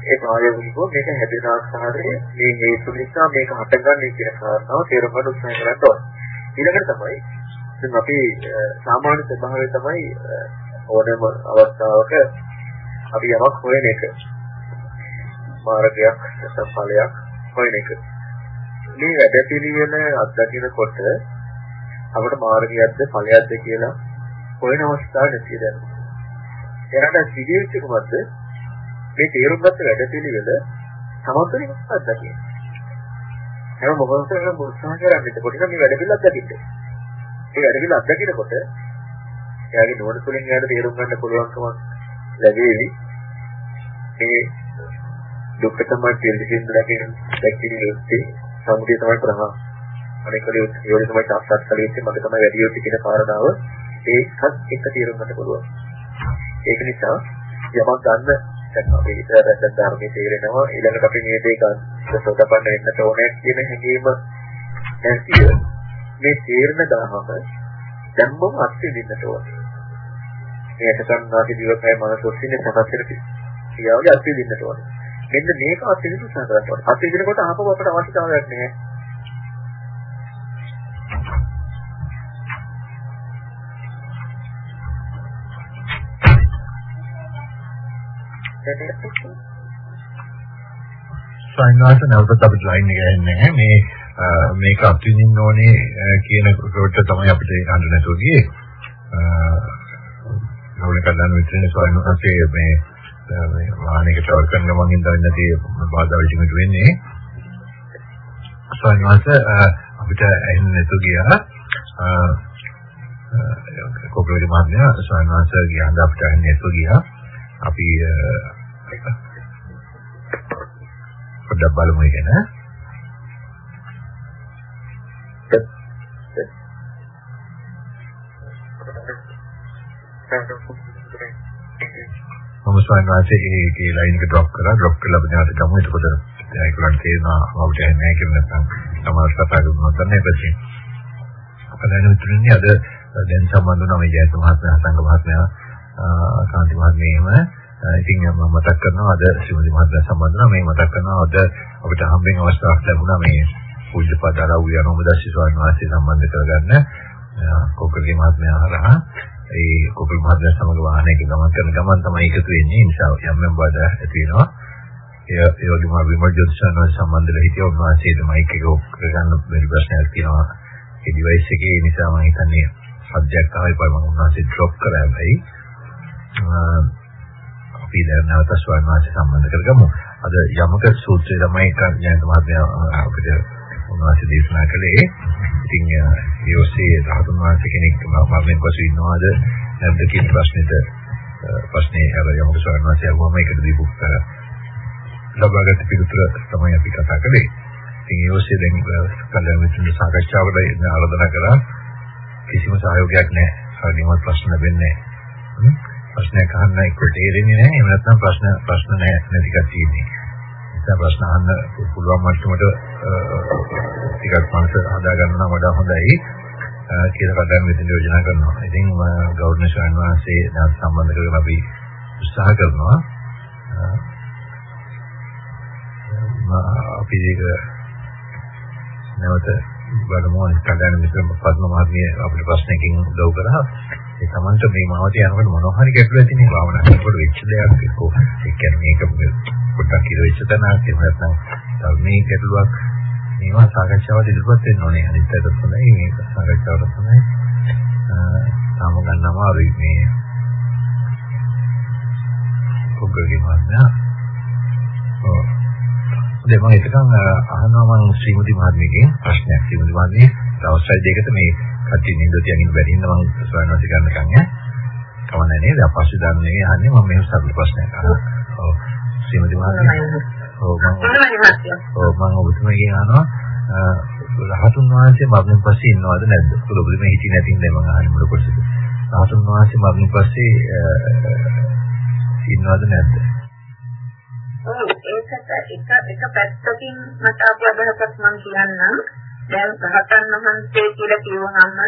A: ඒ ප්‍රායෝගිකව මේක හැදෙන ආකාරය මේ හේතු නිසා මේක හටගන්නේ කියන කාරණාව තේරුම් ගන්න උත්සාහ කරන්න ඕනේ. ඊළඟට තමයි ඉතින් අපි සාමාන්‍ය ස්වභාවය තමයි ඕනෑම අවස්ථාවක අපි යමක් හොයන එක. මාර්ගයක් නැත්නම් ඵලයක් හොයන එක. මේ වැඩ පිළිවෙල අත්දකිනකොට අපට මාර්ගයක්ද ඵලයක්ද කියලා හොයන අවස්ථාවක් නැති දැනෙනවා. එරට සිදුවෙච්ච කොහොමද මේ තේරුම් ගත්ත වැඩපිළිවෙල සමතුලිතව අත්දකින්න. හැම මොකක්ද උත්සාහ කරන්නේ එතකොට මේ වැඩපිළිවෙල අත්දකින්න. ඒ වැඩපිළිවෙල අත්දකිනකොට එයාගේ නුවණ තුළින් එයාට තේරුම් ගන්න පුළුවන්කම ලැබෙවි. මේ දුක්ඛ තමයි පිළිසින් දැකින දැකින යුක්ති සමුදය තමයි ප්‍රහා අනිකලිය යෝනි තමයි සාක්ෂාත් කළ යුත්තේ මට තමයි වැඩි යුත්තේ කියන කාරණාව ඒකත් එක තීරණ ගන්න පුළුවන්. ඒක නිසා යමක් ගන්න දැන් අපි ඉතර දැන් ධර්මයේ තේරෙනවා ඊළඟට අපි මේ දේ ගන්න සෝතපන්න වෙන්න ඕනේ කියන හැඟීම නැතිව මේ තේරණ දහම දැම්මම අත්විඳින්නට ඕනේ. මේක සම්මාති දිවකයි මනස ඔස්සිනේ සකස් වෙන ක්‍රියාවලිය අත්විඳින්නට ඕනේ. මෙන්න මේක අත්විඳින්න උත්සාහ කරන්න ඕනේ. අත්විඳිනකොට ආපහු අපට අවශ්‍යතාවයක් නැහැ.
B: සයින්වාස නැවතත් අපිට ලයින් එක එන්නේ මේ මේක අත්විඳින්න ඕනේ කියන කොට තමයි අපිට හඳුන නැතුව ගියේ. නෝලක ගන්න විතරනේ සයින්වාසයේ මේ මේ වාහනයක ටවර් කරන ගමන් ඉඳන් නැති බාධා විචිනු වෙන්නේ. සයින්වාස අපිට ඇහෙන්නේ නැතුව ගියා. කොපරේටි මාධ්‍ය සයින්වාස ගියාඳ අපිට ඇහෙන්නේ නැතුව ගියා. අපි පොඩ්ඩක් බලමු ඉගෙන. මම ස්වයංවාසේ ඒකේ ලයින් එක ඩ්‍රොප් කරා. ඩ්‍රොප් කරලා අපි නැවත ගමු. එතකොට ඒකලන් තේරෙනවා අපිට නැහැ කියලා නැත්නම් සමහර කතා කරනවා තමයි පැත්තේ. අපලන උතුරන්නේ අද දැන් සම්බන්ධ වුණා මේ ජයත මහත්මයා සංඝ මහත්මයා කාන්ති මහත්මියම ඉතින් මම මතක් කරනවා අද ශ්‍රීමති මහත්මයා සම්බන්ධව මේ මතක් කරනවා අද අපිට හම්බෙන් අවස්ථාවක් ලැබුණා මේ පූජ්‍යපද ආරව්‍ය අනුමදස්සි ස්වාමීන් වහන්සේ සම්බන්ධ කරගන්න. කොකගේ මහත්මයා හරහා. ඒ කොකල් මහත්මයා සමග වාහනයක ගමන් කරන ගමන් තමයි එකතු වෙන්නේ ඒ නිසා යම් යම් බාධා ඇති වෙනවා ඒ ඒ වගේම විමල් ජොත්සන් සම්බන්ධව හිටිය උන්වහන්සේට මයික් එක ඔෆ් කරගන්න බැරි ප්‍රශ්නයක් තියෙනවා ඒ ඩිවයිස් එකේ නිසා මම හිතන්නේ සබ්ජෙක්ට් තමයි පයි මම උන්වහන්සේ ඩ්‍රොප් කරා හැබැයි අපි දැන් නැවත ස්වාමීන් වහන්සේ සම්බන්ධ කරගමු. අද යමක සූත්‍රය තමයි කන්‍යන්ත මහත්මයා අපිට උන්වහන්සේ දේශනා කළේ. ඉතින් ඒ ඔස්සේ රහතුන් වහන්සේ කෙනෙක් මරණයෙන් පසු ඉන්නවාද නැද්ද කියන ප්‍රශ්නෙට ප්‍රශ්නේ අර යමක ස්වාමීන් වහන්සේ අහුවම ඒකට දීපු ලබාගත් පිළිතුර තමයි අපි කතා කළේ. ඉතින් ඒ ඔස්සේ දැන් කලින් විතර සාකච්ඡාවකට ආරාධනා කරා කිසිම සහයෝගයක් නැහැ. සාධිමත් ප්‍රශ්න ලැබෙන්නේ නැහැ. ප්‍රශ්නයක් අහන්න එක්ක තේරෙන්නේ නැහැ. එහෙම නැත්නම් ප්‍රශ්න ප්‍රශ්න නැහැ නැති කතියන්නේ. ඉතින් ප්‍රශ්න අහන්න පුළුවන් මට්ටමට ටිකක් මනස හදා ගන්නවා වඩා හොඳයි කියලා කඩන් මෙතන යෝජනා කරනවා. ඉතින් ගෞරවනීය ස්වාමීන් වහන්සේ නැවත සම්බන්ධ කරගෙන අපි උත්සාහ කරනවා. අපි ඒක නැවත බලමු අනිත් කඩන මෙතන පද්ම මහත්මිය අපිට ප්‍රශ්නකින් උදව් කරා. ඒ තමන්ට මේ මාවත යනකොට මොනවා හරි ගැටලුවක් ඇති නේ භාවනා කරනකොට වෙච්ච දෙයක් එක්කෝ ඒ කියන්නේ මේක පොඩ්ඩක් ඉර වෙච්ච තැනක් එහෙම නැත්නම් මේ ගැටලුවක් මේවා සාකච්ඡාවට ඉදිරිපත් වෙන්න ඕනේ අනිත් පැත්ත තමයි මේක සාකච්ඡාවට තමයි තාම ගන්නවා අර මේ පොග්ගගේ මාත්‍යා ඔව් දැන් මම එතකන් අහනවා මම ශ්‍රීමති මහත්මියගෙන් ප්‍රශ්නයක් ශ්‍රීමති මහත්මිය දවස් දෙකකට මේ කටි නින්ද තියමින් බැරි ඉන්න මම සොයනවා ගන්නකම් ඈ. කවන්නේ නේද? අපස්සේ දන්නේ අහන්නේ මම මෙහෙම සරල ප්‍රශ්නයක් අහනවා. ඔව්. ශ්‍රීමති මහත්මිය. ඔව් මම ඔව් මම ඔබතුමගෙන් අහනවා රහතුන් වහන්සේ මරණයෙන් පස්සේ ඉන්නවද නැද්ද? ඒක ඔබතුමා හිතේ නැතිනම් මම අහන්නේ මොකද කොටසද? රහතුන් වහන්සේ මරණයෙන් පස්සේ ඉන්නවද නැද්ද?
E: ඒකට එක එක පැත්තකින් මට අපි අදහසක් මම කියන්නම්. දැන් රහතන් වහන්සේ කියලා කියවහම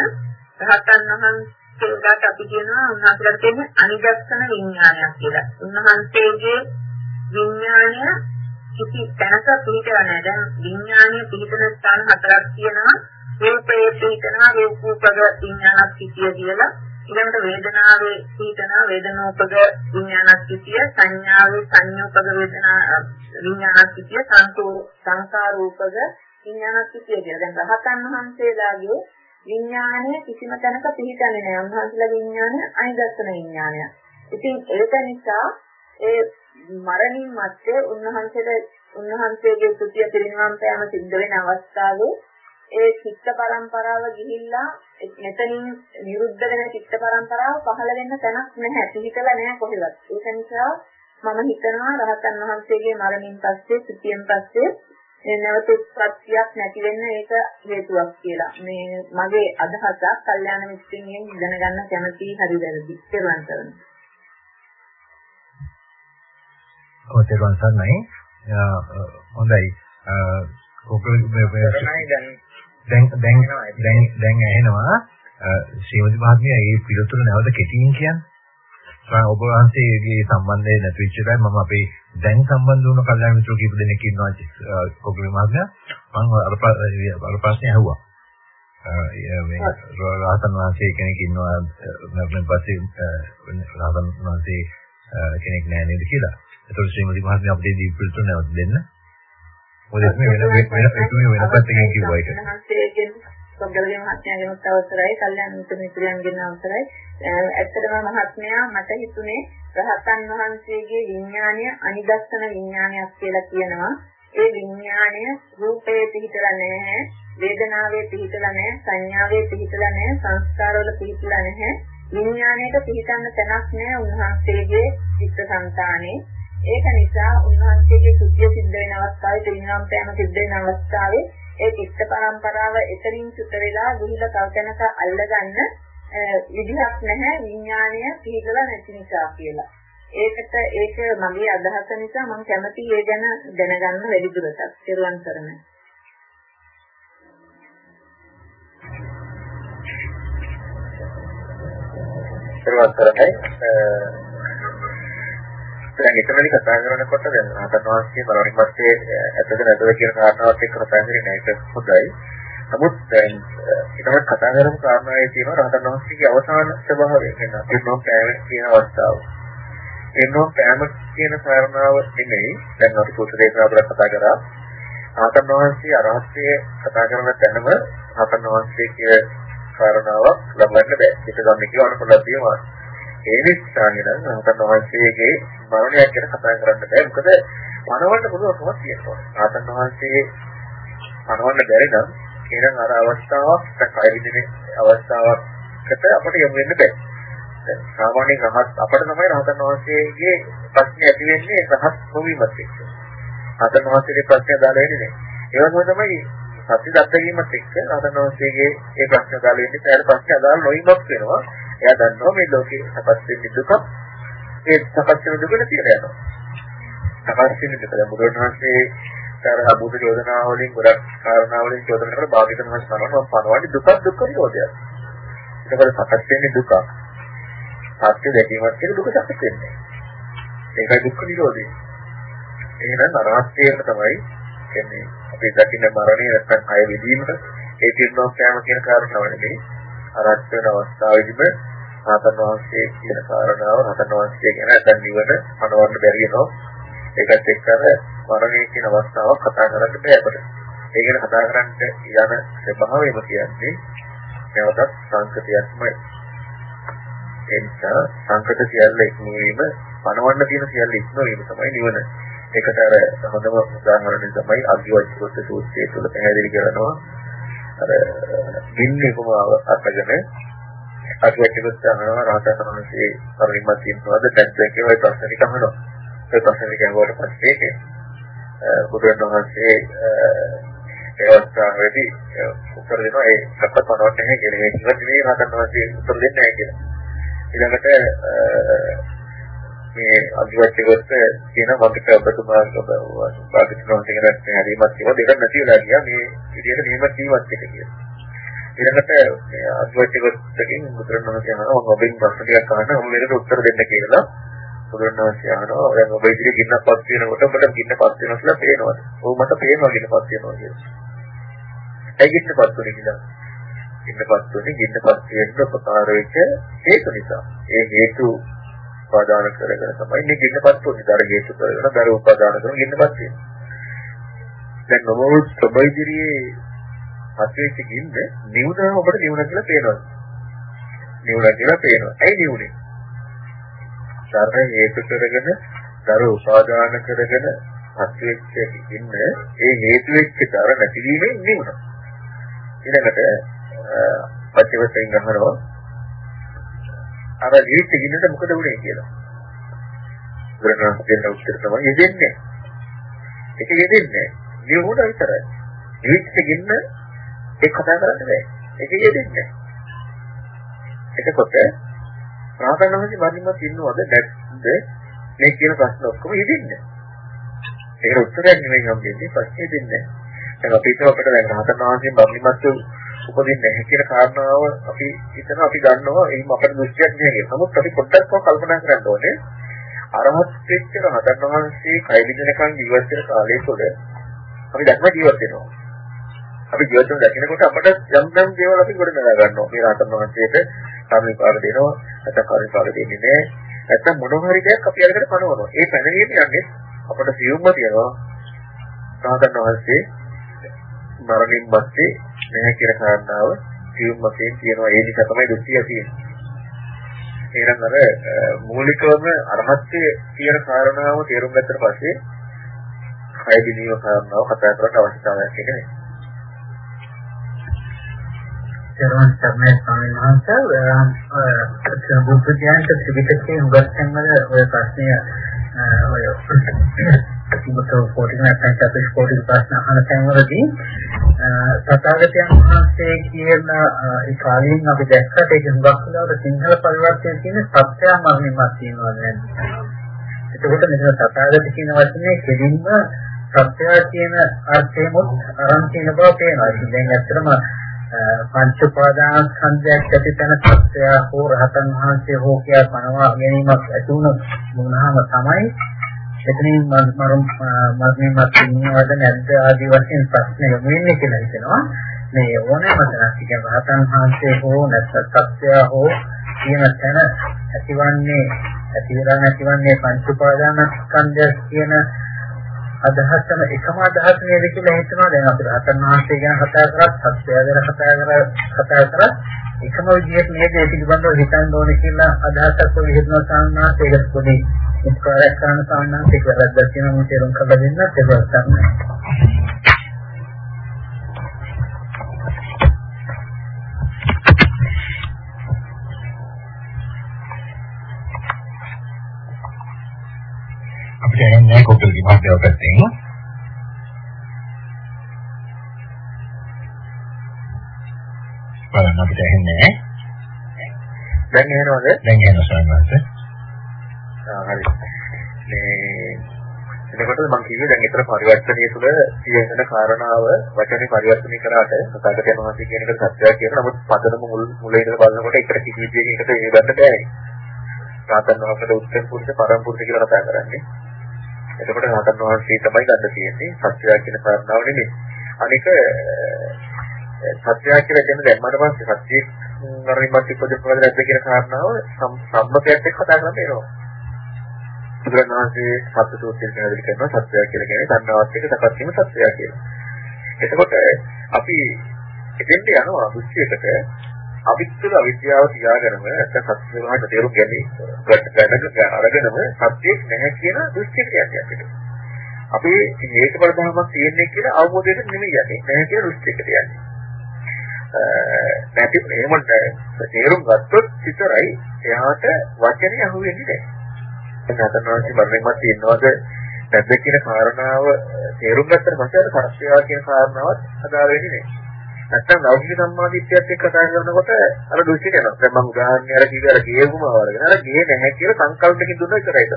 E: රහතන් වහන්සේලාට අපි කියනවා උන්වහන්සේලාට තියෙන අනිදස්සන විඥානයක් කියලා. උන්වහන්සේගේ විඥානය කිසි තැනක පිළිතර නැහැ. දැන් විඥානය පිළිතර ස්ථාන හතරක් තියෙනවා. රූපයේ පිළිතනවා රූපෝපග විඥානක් සිටිය කියලා. ඊළඟට වේදනාවේ පිළිතනවා වේදනෝපග විඥානක් සිටිය. සංඥාවේ සංයෝපග වේදනා විඥානක් සිටිය. සංකාරෝපග විඥානක් සිටිය කියලා. දැන් රහතන් වහන්සේලාගේ විඥානය කිසිම තැනක පිළිතන්නේ නැහැ. උන්වහන්සේලා විඥානය අනිදස්සන විඥානයක්. ඉතින් ඒක නිසා ඒ මරණින් මත්තේ උන්වහන්සේට උන්වහන්සේගේ සුතිය පිරිනිවන් පෑම සිද්ධ වෙන අවස්ථාවේ ඒ චිත්ත පරම්පරාව ගිහිල්ලා මෙතනින් නිරුද්ධ වෙන චිත්ත පරම්පරාව පහළ වෙන්න තැනක් නැහැ. පිළිකලා නැහැ කොහෙවත්. ඒක නිසා මම හිතනවා රහතන් වහන්සේගේ මරණින් පස්සේ සුතියෙන් පස්සේ නැවත උත්පත්තියක් නැති වෙන්න ඒක හේතුවක් කියලා. මේ මගේ අදහසක් කල්යාණ මිත්‍රින්ගෙන් දැනගන්න කැමති හරි වැරදි. කියලා කරනවා.
B: ඔව් තේරුම් ගන්නයි. හොඳයි. දැන් දැන් දැන් දැන් ඇහෙනවා ශ්‍රීමති මහත්මිය මේ පිළිතුර නැවත කෙටියෙන් කියන්නේ. මම ඔබ වහන්සේගේ සම්බන්ධය නැති වෙච්ච එකයි මම අපේ දැන් සම්බන්ධ වුණ කල්යාණ මිත්‍රෝ කීප දෙනෙක් ඉන්නවා කොකල් මහත්මයා. මම අර ප්‍රශ්නේ අහුවා. මේ රහතන් වහන්සේ කෙනෙක් ඉන්නවා මම පස්සේ රහතන් වහන්සේ කෙනෙක් නැහැ නේද කියලා. ඒතකොට ශ්‍රීමති මහත්මිය අපිට දී පිළිතුරු නැවත දෙන්න. මොකද මේ වෙන වෙන එකම වෙන පැත්තකින් කිව්වා ඒක.
E: සොග්ගලගේ මහත්මයාගෙනුත් අවසරයි, කල්යනා මිත්‍ර මිත්‍රයන්ගෙන් අවසරයි. ඇත්තටම මහත්මයා මට හිතුනේ රහතන් වහන්සේගේ විඥානය අනිදස්සන විඥානයක් කියලා කියනවා. ඒ විඥානය රූපයේ පිහිටලා නැහැ, වේදනාවේ පිහිටලා නැහැ, සංඥාවේ පිහිටලා නැහැ, සංස්කාරවල පිහිටලා නැහැ. විඥාණයට පිහිටන්න තැනක් නැහැ උන්වහන්සේගේ චිත්තසංතානේ. ඒක නිසා උන්වහන්සේගේ සුද්ධිය සිද්ධ වෙන අවස්ථාවේ පිරිනවම් පෑම සිද්ධ වෙන අවස්ථාවේ ඒ චිත්ත පරම්පරාව එතරින් චුත වෙලා ගිහිලා තව තැනක අල්ලගන්න විදිහක් නැහැ විඥාණය පිළිගලා නැති නිසා කියලා. ඒකට ඒක මගේ අදහස නිසා මම කැමති ඒ ගැන දැනගන්න වැඩි දුරටත්. පෙරවන් කරන්නේ.
A: පෙරවන් කරන්නේ දැන් එතනදි කතා කරනකොට දැන් රහතන් වහන්සේ මරණින් පස්සේ ඇත්තද නැතද කියන කාරණාවත් එක්ක කතා කරන්නේ නැහැ ඒක හොඳයි. නමුත් දැන් ඊටම කතා කරමු කාරණාවේ තියෙන රහතන් වහන්සේගේ අවසාන ස්වභාවය කියන පින්නෝ පෑම කියන අවස්ථාව. පින්නෝ පෑම කියන කාරණාව නෙමෙයි දැන් අපි පුරුදු දේශනාවල කතා කරා. රහතන් වහන්සේ අරහත්ය කතා කරන තැනම රහතන් වහන්සේ කිය කාරණාවක් ලබන්න බෑ. ඒක ගන්න කියවන පොඩ්ඩක් තියෙනවා. ඒ නිසා නේද රහතන් වහන්සේගේ මරණය ගැන කතා කරන්න බෑ. මොකද පණවන්න පුළුවන්කමක් තියෙනවා. රහතන් වහන්සේ පණවන්න බැරි නම් එහෙනම් අර අවස්ථාවක් කය විදිනේ අවස්ථාවකට අපිට යොමු වෙන්න බෑ. සාමාන්‍ය රහත් අපිට තමයි රහතන් වහන්සේගේ ප්‍රශ්නේ ඇති වෙන්නේ රහත් නොවීමත් එක්ක. රහතන් වහන්සේගේ ප්‍රශ්නේ දාලා එන්නේ නැහැ. ඒ වගේම තමයි සත්‍ය දත්තගීමත් එක්ක රහතන් වහන්සේගේ ඒ ප්‍රශ්න දාලා එන්නේ ඒකට ප්‍රශ්න අදාළ නොවීමක් වෙනවා. එයා දන්නවා මේ ලෝකේ සපස් වෙන්නේ දුක. ඒ සපස් වෙන දුකට කියලා යනවා. සපස් වෙන දුක දැන් බුදුරණවහන්සේ අර අබුදු චෝදනා වලින් ගොඩක් කාරණා වලින් චෝදනා කරලා භාගිතන වහන්සේ කරනවා පනවන්නේ දුක දුක් නිරෝධය. ඒකවල සපස් වෙන්නේ දුක. සත්‍ය දැකීමත් කියන දුක සපස් වෙන්නේ. ඒකයි දුක් නිරෝධය. එහෙනම් අරහත්ත්වයට තමයි කියන්නේ අපි දකින්න මරණය නැත්නම් කය විදීමට ඒ තිරනෝ කෑම කියන කාරණාව නෙමෙයි අරහත් වෙන අවස්ථාවේදීම රහතන් වහන්සේ කියන කාරණාව රහතන් වහන්සේ ගැන දැන් නිවන පනවන්න බැරි වෙනවා. ඒකත් එක්ක අර මරණය කියන අවස්ථාවක් කතා කරන්න බෑ අපිට. ඒ ගැන කතා කරන්න යන ස්වභාවයම කියන්නේ නැවතත් සංකතියක්මයි. ඒ නිසා සංකත සියල්ල ඉක්මවීම පනවන්න තියෙන සියල්ල ඉක්මවීම තමයි නිවන. ඒකට අර හොඳම උදාහරණය තමයි අග්ගිවච්ඡ සූත්‍රයේ තුල පැහැදිලි කරනවා අර දින්නේ කොමාව අතගෙන අත්‍යවශ්‍යවත් අහනවා රහතන් වහන්සේ පරිමත් කියනවාද දැක්කේ කියලා ප්‍රශ්න ටික අහනවා. ඒ ප්‍රශ්න ටික අහුවට පස්සේ බුදුරජාණන් වහන්සේ ඒ අවස්ථාවේදී උත්තර දෙනවා ඒ සත්‍ය පනවන්නේ නැහැ කියන එක කිව්වා නෙවෙයි රහතන් වහන්සේ උත්තර දෙන්නේ නැහැ කියලා. ඊළඟට මේ අධිවචකත් කියන වගක ඔබතුමා පාකිස්තාන වහන්සේගෙන් හැරීමක් කියලා දෙක නැති වෙලා ගියා මේ විදිහට මෙහෙම ජීවත් එක කියලා. ඊළඟට අධිවචකත්කින් බුදුරණවහන්සේ අහනවා මම ඔබෙන් ප්‍රශ්න ටිකක් අහන්න ඔබ මේකට උත්තර දෙන්න කියලා. බුදුරණවහන්සේ අහනවා දැන් ඔබ ඉදිරියේ ගින්නක් පස් වෙනකොට ඔබට ගින්න පස් වෙනවා කියලා පේනවද? ඔව් මට පේනවා ගින්න පස් වෙනවා කියලා. ඇයි ගින්න පස් වෙන්නේ කියලා? ගින්න පස් වෙන්නේ ගින්න පස් වෙන්න උපකාර වෙච්ච හේතු නිසා. ඒ හේතු උපාදාන කරගෙන තමයි මේ ගින්න පස් වෙන්නේ. දර හේතු කරගෙන දර උපාදාන කරගෙන ගින්න පස් වෙන්නේ. දැන් ඔබ ඔබ ඉදිරියේ පස් වෙච්ච ගින්න නිවුණ ඔබට නිවුණ කියලා පේනවා. නිවුණ කියලා පේනවා. ඇයි නිවුනේ? ධර්ම හේතු කරගෙන දර උපාදාන කරගෙන අත්වෙච්ච ඉන්න ඒ හේතු වෙච්ච දර නැතිවීමෙන් නිවන. ඊළඟට පච්චවතෙන් අහනවා අර ජීවිත ගින්නට මොකද වුනේ කියලා. බුදුරණන් දෙන්න උත්තර තමයි යෙදෙන්නේ. ඒක යෙදෙන්නේ. නිවුණ විතරයි. ජීවිත ගින්න ඒක කතා කරන්නේ නැහැ. ඒක යෙදෙන්නේ. එතකොට රාතන් වහන්සේ බණින්මත් ඉන්නවද නැත්ද මේ කියන ප්‍රශ්න ඔක්කොම ඉදින්නේ. ඒකට උත්තරයක් නෙමෙයි හම්බෙන්නේ ප්‍රශ්නේ දෙන්නේ. දැන් අපි හිතුව අපිට දැන් රාතන් වහන්සේ බණින්මත් උපදින්නේ නැහැ කියන කාරණාව අපි හිතන අපි ගන්නවා එහෙම අපිට දෘෂ්ටියක් නෑ කියලා. නමුත් අපි පොඩ්ඩක් කල්පනා කරන්න ඕනේ. අරහත් වෙච්ච රහතන් වහන්සේ කයිලිදනකන් ජීවත් වෙන කාලය තුළ අපි දැක්ම ජීවත් වෙනවා. අපි ජීවත් වෙන දකින්නකොට අපට යම් යම් දේවල් අපි ගොඩනගා ගන්නවා. මේ රහතන් වහන්සේට සාමිපාර දෙනවා නැත්නම් කාර්යපාර දෙන්නේ නැහැ නැත්නම් මොන හරි දෙයක් අපි අරගෙන පනවනවා ඒ පැනවීම යන්නේ අපිට සියුම්ම තියෙනවා සාහතන් වහන්සේ මරණින් මත්තේ නැහැ කියන කාරණාව සියුම් වශයෙන් තියෙනවා ඒ නිසා තමයි දුක්ඛය තියෙන්නේ එහෙනම් අර මූලිකවම අරහත්ත්වයේ තියෙන කාරණාව තේරුම් ගත්තට පස්සේ කය දිනීම කාරණාව කතා කරන්න අවශ්‍යතාවයක් නැහැ
F: සර්වන් සර්ණේ ස්වාමීන් වහන්සේ බුද්ධ ඥානක ත්‍රිපිටකයේ උගස්තන් වල ඔය ප්‍රශ්නය ඔය ඉතිමතෝ පොඩි නැත්නම් චතුස් පොඩි ප්‍රශ්න අහන තැන්වලදී සතාගතයන් වහන්සේ කියන ඒ කාලයෙන් අපි දැක්කට ඒක හුඟක් වෙලාවට සිංහල පරිවර්තනයේ තියෙන සත්‍ය මර්මයක් තියෙනවා නේද? එතකොට මෙතන සතාගත කියන වචනේ කෙලින්ම සත්‍ය කියන අර්ථයෙමුත් අරන් තියෙන බව පේනවා. ඉතින් දැන් ඇත්තටම පංච උපාදාන ස්කන්ධයක් ඇති තැන සත්‍ය හෝ රහතන් වහන්සේ හෝ කියා පනවා ගැනීමක් ඇති වුණාම තමයි එතනින් මරුම් මරණයමත් ඉන්නවද නැද්ද ආදී වශයෙන් ප්‍රශ්න යොමු වෙන්නේ කියලා හිතනවා. මේ ඕනෑම තැනක් කියන රහතන් වහන්සේ හෝ නැත්නම් සත්‍ය හෝ කියන තැන ඇතිවන්නේ ඇතිවලා නැතිවන්නේ පංච උපාදාන ස්කන්ධය කියන අදහසම එකම අදහස නේද කියලා හිතනවා. දැන් අපි රහතන් වහන්සේ ගැන කතා කරත් සත්‍යය ගැන කතා කරා කතා කරා එකම විදිහට නේද ඒ පිළිබඳව හිතන්න ඕනේ කියලා අදහසක් ඔය හිතන සාමාන්‍යයෙන් ඒකට පොඩි උත්සාහයක් කරන සාමාන්‍යයෙන් ඒක වැරද්දක් කියන මම තේරුම් කරලා දෙන්නත් ඒක තමයි
B: අපිට එන්නේ කොපිල් විභාගය පැත්තෙන්. බලන්න අපිට එන්නේ
A: දැන් එනවද
B: දැන් එන සම්මාස
A: හරි මේ එතකොට මම කිව්වේ දැන් ඊතර පරිවර්තනයේ තුල තියෙන කාරණාව වචනේ පරිවර්තනය කරාට සත්‍යගතයන් වහන්සේ කියන එක සත්‍යයක් කියන නමුත් පදනම මුල් මුල ඉඳලා බලනකොට එකට කිසි විදියකින් එකට ඒ ගන්න බෑ. සාතන් වහන්සේට උත්තර පුරුෂ පරම පුරුෂ කියලා කතා කරන්නේ. එතකොට රහතන් වහන්සේ තමයි ගන්න තියෙන්නේ සත්‍යය කියන කාරණාව නෙමෙයි. අනික සත්‍යය කියලා කියන දැම්මට පස්සේ සත්‍යයේ මරණින්මත් ඉපදෙන්නවද නැද්ද කියන කාරණාව සම්මතයක් එක්ක කතා කරන්න වෙනවා. බුදුරණවහන්සේ සත්‍ය සූත්‍රයෙන් පැහැදිලි කරනවා සත්‍යය කියලා කියන්නේ සංනාවත් එක්ක සකස් වීම සත්‍යය කියලා. එතකොට අපි එතෙන්ට යනවා දෘෂ්ටියකට අවිද්‍යාව අවිද්‍යාව තියාගෙනම නැත්නම් සත්‍ය වලට තේරුම් ගැනීම ගණන අරගෙනම සත්‍යයක් නැහැ කියන දෘෂ්ටිය කියන්නේ අපිට. අපි හේතුඵල ධර්මයක් තියෙන්නේ කියලා අවබෝධයෙන් නෙමෙයි යන්නේ. නැහැ කියන දෘෂ්ටියකට යන්නේ. නැති එහෙම තේරුම් ගත්තොත් විතරයි එයාට වචනේ අහුවෙන්නේ නැහැ. දැන් අතනවාසි මරණයක්වත් තියෙනවද නැද්ද කියන කාරණාව තේරුම් ගත්තට පස්සේ අර සත්‍යය කියන කාරණාවත් අදාළ වෙන්නේ නැහැ. නැත්තම් ලෞකික සම්මාදිට්ඨියත් එක්ක කතා කරනකොට අර දුෂ්ටික යනවා. දැන් මම උදාහරණයක් අර කිව්ව අර ගේගුම වරගෙන අර ගේ නැහැ කියලා සංකල්පකින් දුන්නා විතරයි ඒක.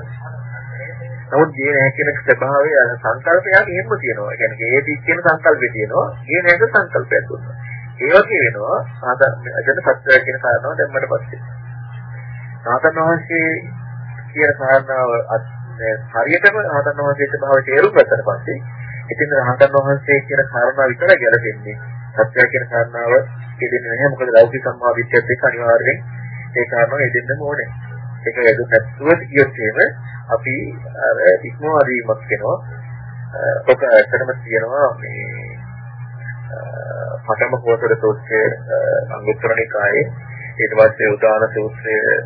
A: නමුත් ගේ නැහැ කියන ස්වභාවය අර සංකල්පයක් එහෙම තියෙනවා. ඒ කියන්නේ ගේ ටික කියන සංකල්පේ තියෙනවා. ගේ නැහැ සංකල්පයක් දුන්නා. ඒ වගේ වෙනවා සාධන සත්‍යය කියන කාරණාව දැම්මට පස්සේ. සාතන් වහන්සේ කියන කාරණාව හරියටම රහතන් වහන්සේට භාවය තේරුම් ගත්තට පස්සේ ඉතින් රහතන් වහන්සේ කියන කාරණාව විතරයි ගැලපෙන්නේ. සත්‍ය කියන කාරණාව දෙන්නේ නැහැ. මොකද ලෞකික සම්මාදිට්ඨියත් එක්ක අනිවාර්යෙන් ඒ කාරණාව දෙන්න ඕනේ. ඒක වැදුත් නැත්නම් කියොත් එහෙම අපි අර ඉක්මවා දීමක් වෙනවා. ඔක ඇත්තටම තියෙනවා මේ පඨම කෝතර සූත්‍රයේ අංගුත්තර නිකායේ ඊට පස්සේ උදාන සූත්‍රයේ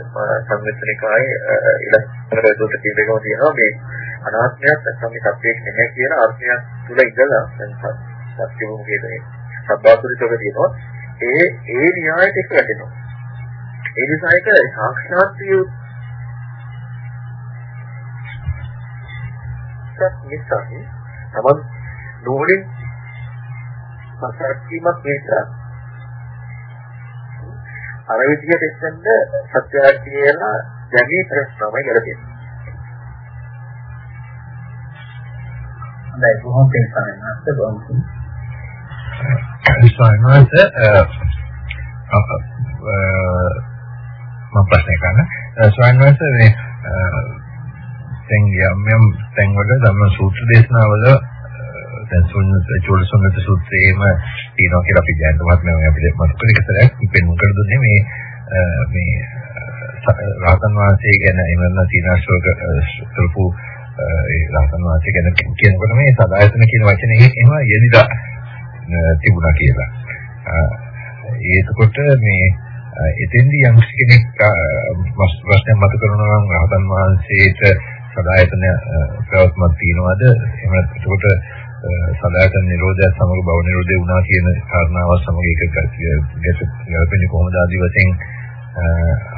A: සංයුත්තනිකායේ ඊළඟට දුක තියෙනවා තියෙනවා. මේ අනාත්මයක් නැත්නම් මේ සත්‍යයක් නැහැ කියන අර්ථයක් තුල ඉඳලා දැන් සත්‍ය භූමිකයේ සබ්බාසුරිතක තියෙනවා. ඒ ඒ න්‍යායට එක වැටෙනවා. ඒ නිසා ඒක සාක්ෂාත් විය. නිසා තමන් නෝනින් සත්‍යීමක් නිසා අර විදිහට එක්කෙන්ද සත්‍යය කියලා දැනී ප්‍රශ්නමයි ගැලපෙන්නේ.
C: හොඳයි බොහොම පිළිසරණ නැත්ද බොහොම
B: ස්වාමීන් මම ප්‍රශ්න කරන ස්වාමීන් වහන්සේ මේ දැන් යම් යම් තැන්වල ධම්ම සූත්‍ර දේශනාවල සුන්නත චෝලසුන්නත සූත්‍රයේම තියෙනවා කියලා අපි දැනට මම අපිට මතක කරගත්තා පෙන්වන්න කර දුන්නේ මේ මේ රහතන් වහන්සේ ගැන එමන්න සීනාශෝක කරපු ඒ රහතන් වහන්සේ ගැන කියනකොට මේ සදායතන කියන වචනේ එහෙම යෙදිලා තිබුණා කියලා. ඒකකොට මේ එතෙන්දී යම් කෙනෙක් ප්‍රශ්නයක් මතු කරනවා නම් රහතන් වහන්සේට සදායතන ප්‍රවත්මක් තියනවාද? එහෙම නැත්නම් සදායතන නිරෝධය සමග භව නිරෝධය වුණා කියන කාරණාව සමග එක ගැටෙන්නේ කොහොමද ආදි වශයෙන්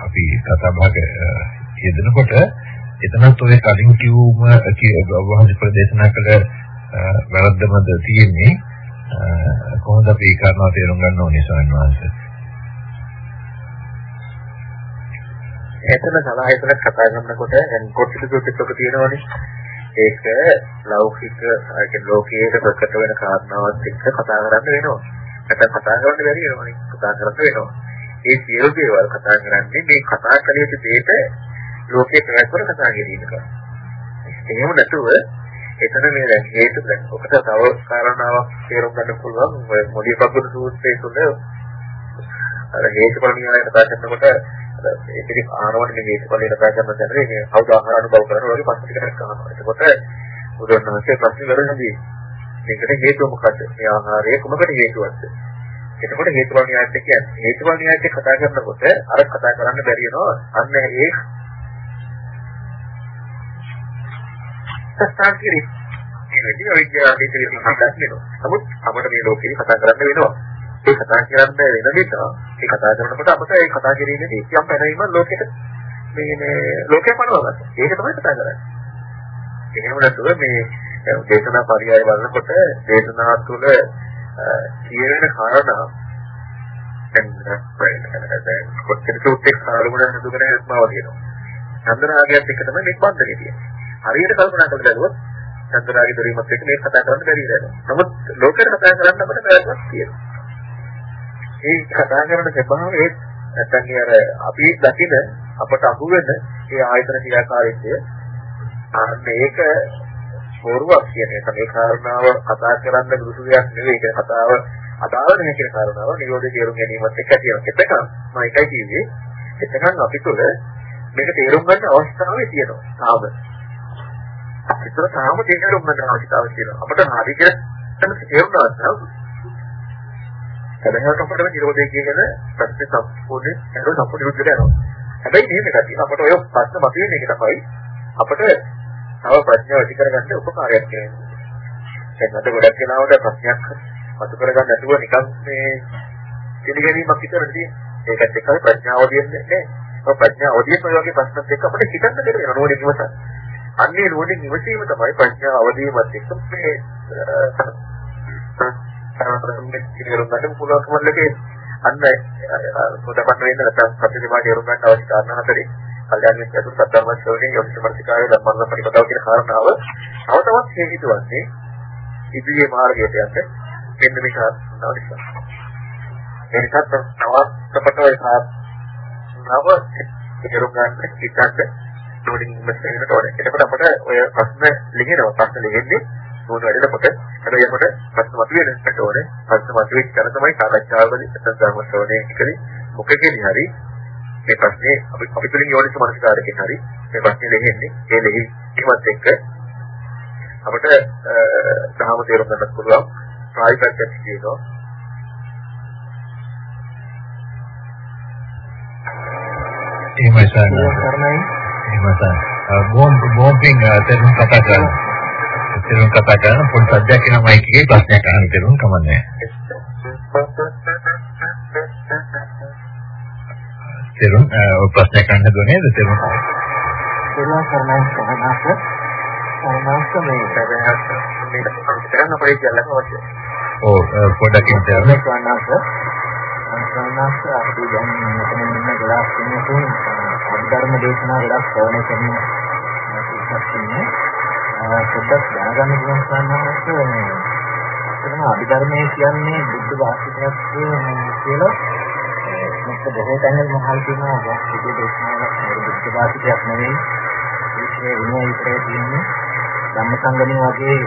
B: අපි කතා බහක යෙදෙනකොට එතනත් ඔය කලින් කිව්වම වහන්සේ ප්‍රදේශනා කළ වැරද්දමද තියෙන්නේ කොහොමද අපි ඒ කාරණාව තේරුම් ගන්න ඕනේ ස්වාමීන් වහන්සේ?
A: එතන සලායතන කතා කරනකොට දැන් කොටිලු සූත්‍රයක තියෙනවනේ. ඒක ලෞකික ඒ ලෝකයේ ප්‍රකට වෙන කාරණාවත් එක්ක කතා කරන්න වෙනවා. නැත්නම් කතා කරන්න බැරි වෙනවනේ. කතා කරන්න වෙනවා. ඒ සියලු දේවල් කතා කරන්නේ මේ කතා කළ යුතු දෙයට ලෝකයේ ප්‍රවැත්වන කතා කිරීම කරා. එහෙම නැතුව එතන මේ දැන් හේතු දැන් ඔකට තව කාරණාවක් තේරුම් ගන්න පුළුවන් මොඩිය පගුරු සූත්‍රයේ තුල අර හේතුඵල න්‍යාය කතා කරනකොට ඒකේ ආනවට මේ හේතුඵල කතා කරන තැනදී මේ කවුද ආහාර අනුභව කරනවා වගේ පස්සේ ටිකක් අහනවා. එතකොට බුදුරණවහන්සේ ප්‍රශ්න කරනදී මේකට හේතුව මොකද්ද? මේ ආහාරය කොමකට හේතුවක්ද? එතකොට හේතුඵල න්‍යායත් කියන්නේ හේතුඵල න්‍යායත් කතා කරනකොට අර කතා කරන්න බැරි වෙනවා. අන්න ඒ සත්‍යකිරි ඒ වෙදී අවිද්‍යාවේ තියෙන හදක් වෙනවා. නමුත් අපිට මේ ලෝකේ කතා කරන්න වෙනවා. ඒ කතා කරන්න වෙන නිසා ඒ කතා කරනකොට අපිට ඒ කතා කිරීමේදී යම් පැනවීමක් ලෝකෙට මේ මේ ලෝකේ පනවගන්න. ඒක තමයි කතා කරන්නේ. එහෙම නැතුව මේ දේශනා පරියාය බලනකොට දේශනා තුළ කියන කාරණා දැන් කොච්චර සූත්‍රයක් සාලුණ හඳුගෙන යස්මාව තියෙනවා. චන්ද්‍රාගයත් එක්ක තමයි මේ බන්ධනේ තියෙන්නේ. හරියට කල්පනා කරලා බලුවොත් චන්ද්‍රාගේ දරීමත් එක්ක මේක කතා කරන්න බැරි වෙනවා. නමුත් ලෝකෙට කතා කරන්න අපිට බැරිවක් තියෙනවා. ඒ කතා කරන ස්වභාවය නැත්නම් අර අපි දකින අපට අහු වෙන ඒ ආයතන ක්‍රියාකාරීත්වය මේක පොරුවක් කියන එක මේ කාරණාව කතා කරන්න දුසු දෙයක් නෙවෙයි ඒක කතාව අදාළ නැහැ කියන කාරණාව නිරෝධය තේරුම් ගැනීමත් එක්ක තියෙනවා. එතකන් මම එකයි කිව්වේ එතකන් අපි තුළ මේක තේරුම් ගන්න අවස්ථාවේ තියෙනවා. තාම ඒක තාම තේරුම් ගන්න අවශ්‍යතාවය තියෙනවා. අපිට හරියට තේරුම් ගන්න හැබැයි අපිට නිරෝධය කියන ප්‍රශ්නේ සම්පූර්ණ ඒක සම්පූර්ණ විරුද්ධ වෙනවා. හැබැයි මේක ගැටි අපිට ඔය ප්‍රශ්න මතුවෙන එක තමයි අපිට තව ප්‍රශ්න ඇති කරගන්න උපකාරයක් වෙනවා. දැන් අද ගොඩක් වෙලාවට ප්‍රශ්නයක් මතු කරගන්න නැතුව නිකන් මේ පිළිගැනීමක් විතරදී ඒකත් එක්කම ප්‍රඥාව දෙන්නේ නැහැ. ඔය ප්‍රඥාව දෙන්නේ ඔය වගේ ප්‍රශ්නත් එක්ක අපිට හිතන්න දෙන්න වෙනවා නෝනේ ඉවසන්න. අන්නේ නෝනේ ඉවසීම තමයි ප්‍රඥාව අවදීමත් එක්ක මේ සාමාන්‍යයෙන් කියනකට පුළුවන්කම ලැබේ. අන්න පොතපත් වෙන්න නැත්නම් සත්‍යමාගේ ඉරුම් ගන්න අවශ්‍ය කාරණා හතරේ කල්යාණ මිත්‍රතු සද්ධර්ම ශ්‍රවණේ යොක්ෂමර්තිකාරය ධම්මංග පරිපදාව කියන කාරණාව තව තවත් හේතුවන්නේ ඉදිරියේ මාර්ගයට යන්න මෙන්න මේ කාරණාව නිසා. එනිසා තවත් අපට නව ඉරුම් ගන්න හිතන්න නෝඩින් මෙතනට ඕනේ. එතකොට අපට ඔය ප්‍රශ්න ලියනවා ප්‍රශ්න ලියන්නේ නෝන වැඩනකොට හැබැයි අපට ප්‍රශ්න මතුවෙන්නට ඕනේ. ප්‍රශ්න මතුවෙච්ච තැන තමයි සාකච්ඡාවකදී නැත්නම් ධර්ම ශ්‍රවණය කරේ මොකකින් හරි මේ ප්‍රශ්නේ අපි අපි තුලින් යෝනිස මනස්කාරකෙන් හරි මේ ප්‍රශ්නේ දෙන්නේ ඒ දෙහිමත් එක්ක අපිට ධර්ම තේරුම් ගන්නත් පුළුවන් ප්‍රායෝගිකව කියනවා
B: එහෙමයි සර්. එහෙමයි සර්. බොම් බොම්පින් තේරුම් කතා කරනවා. තේරුම් කතා කරන පොඩි සද්දයක් එන මයික් එකේ ප්‍රශ්නයක් අහන්න තේරුම් කමන්නේ. තේරුම් ඔය ප්‍රශ්නයක් අහන්න දුන්නේ නේද තේරුම්?
C: තේරුම් කරනවා සහනාස සහනාස මේ සදහස් මේ කරන්න පොඩි කියලා අවශ්‍යයි.
B: ඔව් පොඩ්ඩක් ඉන්න
C: සහනාස සහනාස අපි දැන් මෙතන ඉන්න ගොඩාක් කෙනෙකුන් අභිධර්ම දේශනා ගොඩක් ශ්‍රවණය කරන පිටත් ඉන්නේ. පොඩ්ඩක් දැනගන්න පුළුවන් සාමාන්‍යයෙන් මේ එතන අභිධර්මයේ කියන්නේ බුද්ධ වාසිකයක් කියලා. මොකද බොහෝ තැන්වල මහල් කියනවා වාස්තුවේ දේශනාවක් බුද්ධ වාසිකයක් නෙවෙයි. ඒකේ විනය විතරේ තියෙන්නේ. ධම්මසංගමී වගේ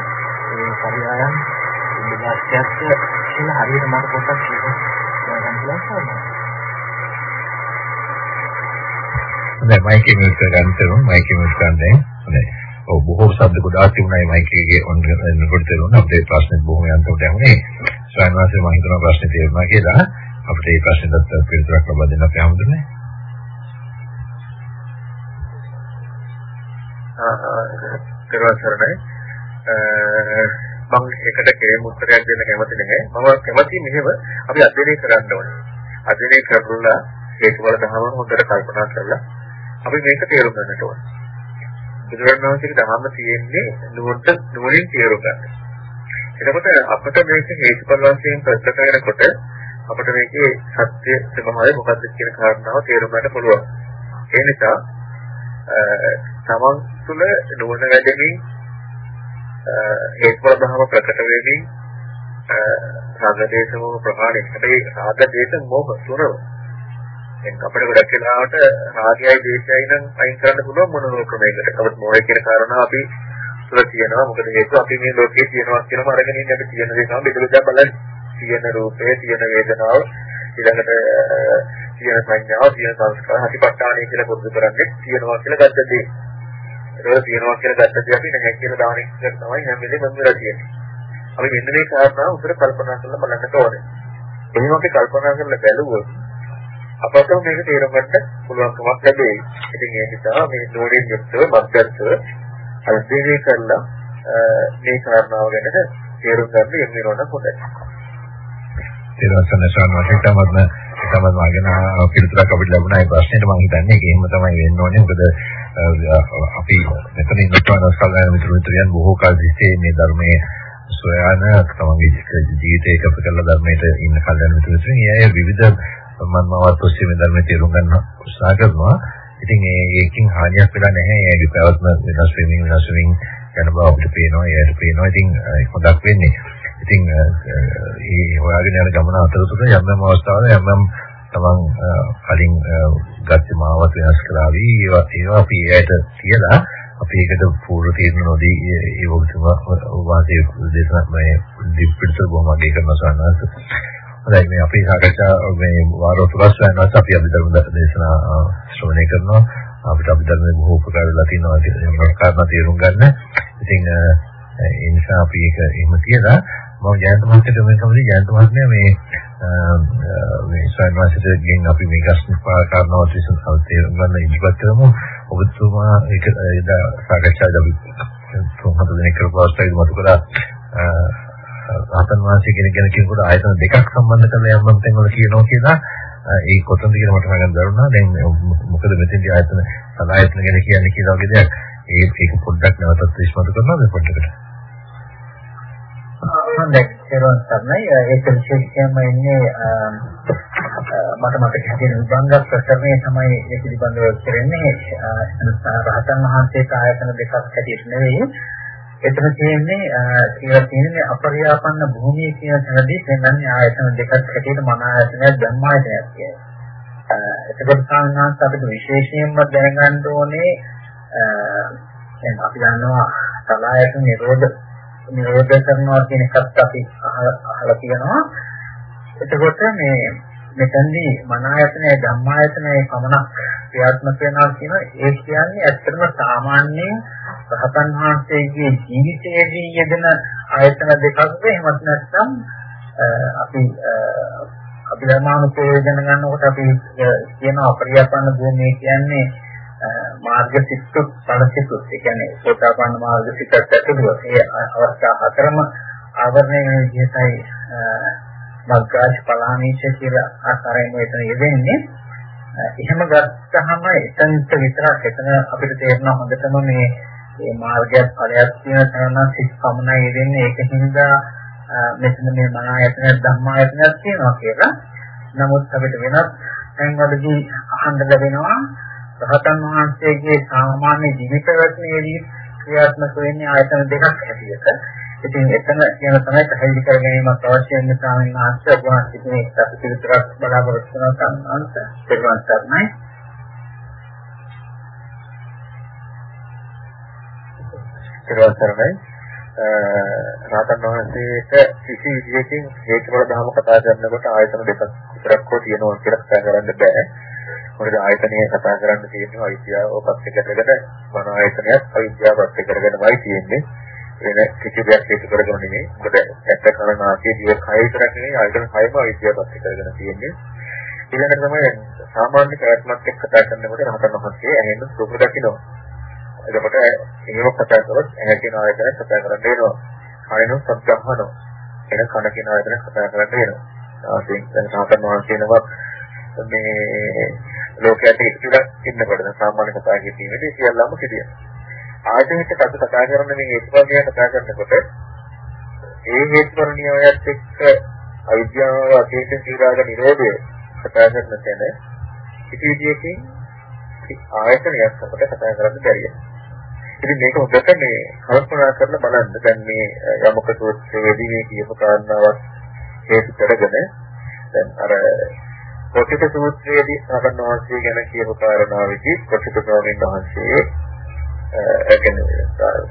C: ඒ පරියායන් බුද්ධ වාසිකයක් කියලා හරියට මට පොඩ්ඩක් කියන්න පුළුවන්
B: හොඳයි. මයික් එක මියුට් කරගන්න තරුණ මයික් එක මියුට් කරන්න දැන්. හොඳයි. ඔව් බොහෝ ශබ්ද ගොඩාක් තිබුණා මයික් එකේ. ඔන් කරනකොට තේරුණා අපේ ප්‍රශ්නේ බොහොම යන්තමට ඇහුනේ ස්වයං වාසේ මම හිතනවා ප්‍රශ්නේ තේරුණා කියලා. අපිට මේ ප්‍රශ්නෙට පිළිතුරක් ලබා දෙන්න අපි හමුදුනේ
A: කරවසරණයි මම එකට කේම උත්තරයක් දෙන්න කැමති නැහැ. මම කැමති මෙහෙම අපි අධ්‍යයනය කරන්න ඕනේ. අධ්‍යයනය කරලා හේතුඵල ධර්ම හොඳට කල්පනා කරලා අපි මේක තේරුම් ගන්නට ඕනේ. බුදුරජාණන් වහන්සේගේ ධර්ම තියෙන්නේ නුවණට නුවණින් තේරුම් ගන්න. එතකොට අපිට මේක හේතුඵල වශයෙන් ප්‍රශ්න කරනකොට අපිට මේකේ සත්‍ය ස්වභාවය මොකක්ද කියන කාරණාව තේරුම් ගන්න පුළුවන්. ඒ නිසා තමන් තුළ නුවණ වැඩෙමින් හේතුඵල ධර්ම ප්‍රකට වෙමින් රාගදේශම ප්‍රහාණය. හැබැයි රාගදේශ මොහ තුනම දැන් අපිට ගොඩක් වෙලාවට රාගයයි දේශයයි නම් අයින් කරන්න පුළුවන් මොන ක්‍රමයකට. නමුත් මොහේ කියන කාරණා අපි තුළ තියෙනවා. මොකද හේතුව අපි මේ ලෝකේ තියෙනවා කියලාම අරගෙන ඉන්නේ අපි තියෙන දේ තමයි බෙදලා බලන්නේ. තියෙන රූපේ, තියෙන වේදනාව, ඊළඟට තියෙන සංඥාව, තියෙන සංස්කාර, හටිපට්ඨානය කියලා පුරුදු කරන්නේ තියෙනවා කියලා ගත්ත දේ. ඒක තියෙනවා කියලා ගත්ත දේ අපි නැහැ කියලා දාන එක තමයි හැම වෙලේම මම වෙලා තියෙන්නේ. අපි මෙන්න මේ කාරණාව උතර කල්පනා කරලා බලන්න ඕනේ. එහෙනම් අපි කල්පනා කරලා බැලුවොත් අපට මේක තේරුම් ගන්න පුළුවන්කමක් ලැබෙයි. ඉතින් ඒ නිසා මේ නෝඩින් යුක්තව මධ්‍යස්ථව අධ්‍යයනය කරලා මේ කාරණාව ගැන තේරුම් ගන්න යොමු වෙනවා හොඳයි.
B: තේරවසන සාමාන්‍යයෙන් තමයි තමයි මාගෙන පිළිතුරක් අපිට ලැබුණා ඒ ප්‍රශ්නෙට මම හිතන්නේ ඒක එහෙම තමයි වෙන්න ඕනේ. මොකද අපි මෙතන ඉන්නකවන සල්ලාන මිතුරු මිත්‍රයන් බොහෝ කල් තිස්සේ මේ ධර්මයේ සොයන තමන්ගේ ජීවිතේ එකප කරලා ධර්මයට ඉන්න කල්යන මිතුරු මිත්‍රයන් ඒ විවිධ මන්මවත් ඔස්සේ මේ ධර්මයේ තේරුම් ගන්න උත්සාහ කරනවා. ඉතින් ඒකෙන් හානියක් වෙලා නැහැ. ඒගේ පැවැත්ම වෙනස් වෙමින් වෙනස් වෙමින් යන බව අපිට පේනවා. ඒකට පේනවා. ඉතින් හොඳක් වෙන්නේ. ඉතින් මේ හොයාගෙන යන ගමන අතරතුර යම් යම් අවස්ථාවල යම් යම් තමන් කලින් ගත්ත මාවත් වෙනස් කළා වී ඒවා ඒවා අපි ඒයට තියලා අපි ඒකට පූර්ව තීරණ නොදී ඒ වගේම වාසිය දේශනා මේ දිප්පිට බොහොම අගය කරන සානස් හොඳයි මේ අපේ සාකච්ඡා මේ වාර තුනක් වෙනවාත් අපි අභිධර්ම දේශනා ශ්‍රවණය කරනවා අපිට අභිධර්මයේ බොහෝ උපකාර වෙලා තියෙනවා ඒ කාරණා තේරුම් ගන්න. ඉතින් ඒ නිසා අපි ඒක එහෙම තියලා මම ජයන්ත මහත්තයට මේ කවුද ජයන්ත මහත්මයා මේ මේ ස්වයංවාසිතගෙන් අපි මේ ප්‍රශ්න කාරණාවත් විසඳ තේරුම් ගන්න ඉදිරිපත් කරමු. ඔබතුමා ඒක එදා සාකච්ඡාදී අපි තුන් හතර දිනක කරපු අවස්ථාවේදී මතු කළා රහතන් වහන්සේ කෙනෙක් ගැන කියනකොට ආයතන දෙකක් සම්බන්ධ කරලා යම් තැන් වල කියනවා කියලා ඒ කොතනද කියලා මට හොයන්න දරුණා. දැන් මොකද මෙතෙන්දී ආයතන සලායතන ගැන කියන්නේ කියලා වගේ දෙයක්. ඒ ඒක පොඩ්ඩක් නැවතත් විශ්වාස කරනවා මේ පොඩ්ඩකට.
F: හොඳයි ඒවන් තමයි ඒක විශේෂයෙන්ම ඉන්නේ මට මතක හිටින විභංග ප්‍රකරණය තමයි ඒ පිළිබඳව කරන්නේ රහතන් වහන්සේට ආයතන දෙකක් හැටියට නෙවෙයි එතන තියෙන්නේ කියලා තියෙන්නේ අපරියාපන්න භූමිය කියන තැනදී පෙන්වන්නේ ආයතන දෙකක් හැටියට මන ආයතනයක් ධම්මායතනයක් කියලා. එතකොට සාමාන්‍යයෙන් අපිට විශේෂයෙන්ම දැනගන්න ඕනේ දැන් අපි දන්නවා සලායතන නිරෝධ නිරෝධ කරනවා කියන එකත් අපි අහලා තියෙනවා. එතකොට මේ මෙතනදී මන ආයතනය ධම්මායතනය පමණක් ක්‍රියාත්මක වෙනවා කියන ඒ කියන්නේ ඇත්තටම සාමාන්‍යයෙන් රහතන් වහන්සේගේ ජීවිතයේදී යෙදෙන ආයතන දෙකක්ද එහෙමත් නැත්නම් අපි අභිධර්මානුකූලව ඉගෙන ගන්නකොට අපි කියන අපරියපන්න භූමිය කියන්නේ මාර්ග සිත්තු ඵල සිත්තු ඒ කියන්නේ සෝතාපන්න මාර්ග සිතට ඇතුළුව ඒ අවස්ථා හතරම ආවරණය වෙන විදිහටයි මග්ගාච පලාමීච කියලා ආකාරයෙන් මෙතන යෙදෙන්නේ එහෙම ගත්තහම එතනට විතරක් එතන අපිට තේරෙනවා හොඳටම මේ මේ මාර්ගයක් ඵලයක් කියන තරණ සිත් පමණයි යෙදෙන්නේ ඒකින්ද මෙතන මේ මන ආයතන ධම්මායතනයක් තියෙනවා කියලා. නමුත් අපිට වෙනත් තැන්වලදී අහන්න ලැබෙනවා රහතන් වහන්සේගේ සාමාන්‍ය ජීවිත පැවැත්මේදී ක්‍රියාත්මක වෙන්නේ ආයතන දෙකක් හැටියට. ඉතින් එතන කියන තමයි පැහැදිලි කර ගැනීමක් අවශ්‍ය වෙන ස්වාමීන් වහන්සේ ඔබ සිටින එක් අපිරිතරක් බලාපොරොත්තු වෙන සම්මානත පෙරවන් කරනයි.
A: පෙරවන් කරනයි. රාතන් වහන්සේට කිසි විදියකින් හේතුඵල ධර්ම කතා කරනකොට ආයතන දෙකක් විතරක් හෝ තියෙනවා කියලා කතා කරන්න බෑ. මොකද ආයතනය කතා කරන්න තියෙන්නේ අවිද්‍යාව පස්සේ කරගෙන මන ආයතනයත් අවිද්‍යාව පස්සේ කරගෙනමයි තියෙන්නේ. වෙන කිසි දෙයක් හේතු කරගෙන නෙමෙයි. මොකද ඇත්ත කරනාකේ දිය කය විතරක් නෙමෙයි ආයතන කයම අවිද්‍යාව පස්සේ කරගෙන තියෙන්නේ. ඊළඟට තමයි සාමාන්‍ය ප්‍රයත්නක් එක්ක කතා කරනකොට රහතන් වහන්සේ ඇහෙන සුඛ දකින්නවා. එතකොට එහෙම කතා කරොත් ඇහැ කියන ආයතන කතා කරන්න වෙනවා. කයන සත්‍යහනවා. එන කන කියන ආයතන කතා කරන්න වෙනවා. ආසින් දැන් රහතන් වහන්සේනවත් මේ ලෝකයට ඉතිරක් ඉන්නකොට සාමාන්‍ය කතා කිරීමේදී සියල්ලම සිදුවෙනවා. ආයතනෙට කත කතා කරන මේ හේතුඵලය කතා කරනකොට ඒ හේතුඵලණියයත් එක්ක අවිද්‍යාව අතීත සීරාග නිරෝධය කතා කරන තැන කිසි විදියකින් ආයතනයක් අපට කතා කරන්න බැරිය. ඉතින් මේක හොඳට මේ කල්පනා කරලා බලන්න දැන් මේ යමක සූත්‍රයේදී මේ කියපු කාරණාවක් හේතු කරගෙන දැන් අර කොටිත සූත්‍රයේදී සාකච්ඡා වහන්සේ ගැන කියපු කාරණාවෙදී කොටිත ස්වාමීන් වහන්සේ ඒ කියන්නේ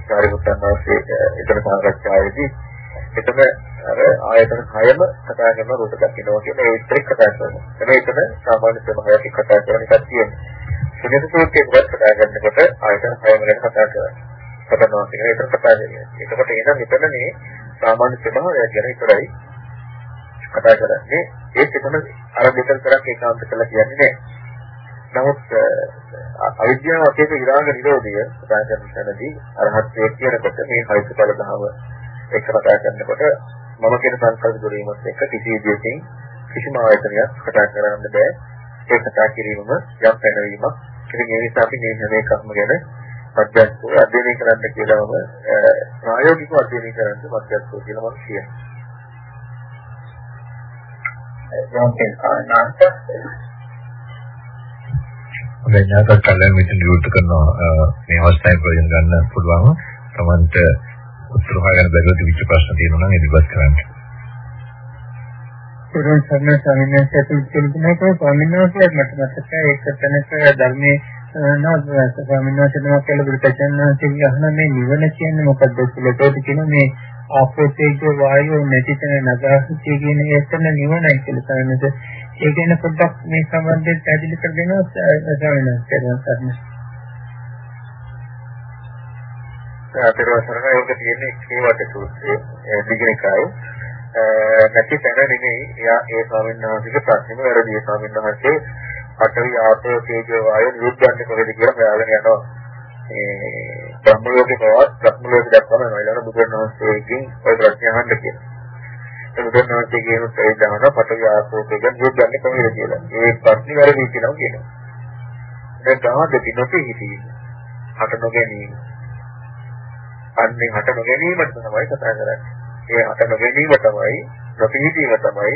A: සාරිපුත්තන් වහන්සේ එතන සාකච්ඡාවේදී එතන අර ආයතන හයම කතා කරන රූප දකින්නවා කියන ඒ විස්තර කතා කරනවා. එතන එතන සාමාන්‍ය සමහරක් කතා කරන එකක් තියෙනවා. සුනිත සූත්‍රයේ කතා කරනකොට ආයතන හයම ගැන කතා කරනවා. කතානවා කියන එක කතා කරනවා. එතකොට එන මෙතන මේ සාමාන්‍ය ස්වභාවය ගැන විතරයි කතා කරන්නේ. ඒත් එතන අර දෙකෙන් තරක් ඒකාන්ත කළා කියන්නේ නැහැ. නමුත් අවිද්‍යාව අතේක විරාග නිරෝධය කතා කරන තැනදී අරහත්ත්වයේ කියනකොට මේ හයිසඵල ධාව එක්ක කතා කරනකොට මම කියන සංකල්ප දුරීමත් එක්ක කිසි විදියකින් කිසිම ආයතනයක් කතා කරන්න බෑ. ඒ කතා කිරීමම යම් පැනවීමක්. ඉතින් ඒ නිසා අපි මේ හැම එකක්ම ගැන මධ්‍යස්ථව අධ්‍යයනය කරන්න කියලාම ප්‍රායෝගිකව අධ්‍යයනය කරන්න මධ්‍යස්ථව කියලා මම කියනවා.
F: ඒකෙන් කාරණාන්ත
B: හොඳයි. ඥාතක් කලින් මෙතන විවෘත කරනවා. මේ අවස්ථාවේ ප්‍රයෝජන ගන්න පුළුවන්. තමන්ට උත්තර හොයන්න බැරිව තිබිච්ච ප්‍රශ්න තියෙනවා නම් ඉදිරිපත් කරන්න.
G: පුරුන් සම්ම ස්වාමීන් වහන්සේ පිළිතුරුනක ස්වාමීන් වහන්සේ මට මතකයි ඒක තැනක ධර්මයේ නෝ ස්වාමීන් වහන්සේ නම කියලා බුදුචාන් වහන්සේ අහන මේ නිවන කියන්නේ මොකක්ද කියලා. ඒකට කියන මේ ආපෝතේජ වායෝ නැති තැන නගාසිතිය කියන එතන නිවනයි කියලා ස්වාමීන් වහන්සේ ඒ ගැන පොඩ්ඩක් මේ සම්බන්ධයෙන් පැහැදිලි කර දෙනවා ස්වාමීන් වහන්සේ.
A: අතරවසරක ඒක තියෙන්නේ කේවට සූත්‍රයේ දිගනිකායේ නැති තැන නෙමෙයි. එයා ඒ ස්වාමීන් වහන්සේගේ ප්‍රශ්නෙම වැරදි ස්වාමීන් වහන්සේ පඨවි ආපෝ තේජෝ වායෝ නිරුද්ධන්නේ කොහෙද? කියලා හොයාගෙන යනවා. ඒ බ්‍රහ්ම ලෝකේ පවත් බ්‍රහ්ම ලෝකේ දක්වම නේද බුදුන් වහන්සේගෙන් ඔය ප්‍රශ්න අහන්න කියලා බුදුන්වහන්සේ කියන ඒ දහන පටවි ආපෝතේ ගැන දුක් ගන්න කොහේද කියලා. ඒ ප්‍රශ්නේ වැරදි කියනවා කියනවා. දැන් ගාද දිනොතේ හිතී. හට නොගැනීම. අන්නේ හට නොගැනීම තමයි කතා කරන්නේ. ඒ හට නොගැනීම තමයි ප්‍රතිහිතීම තමයි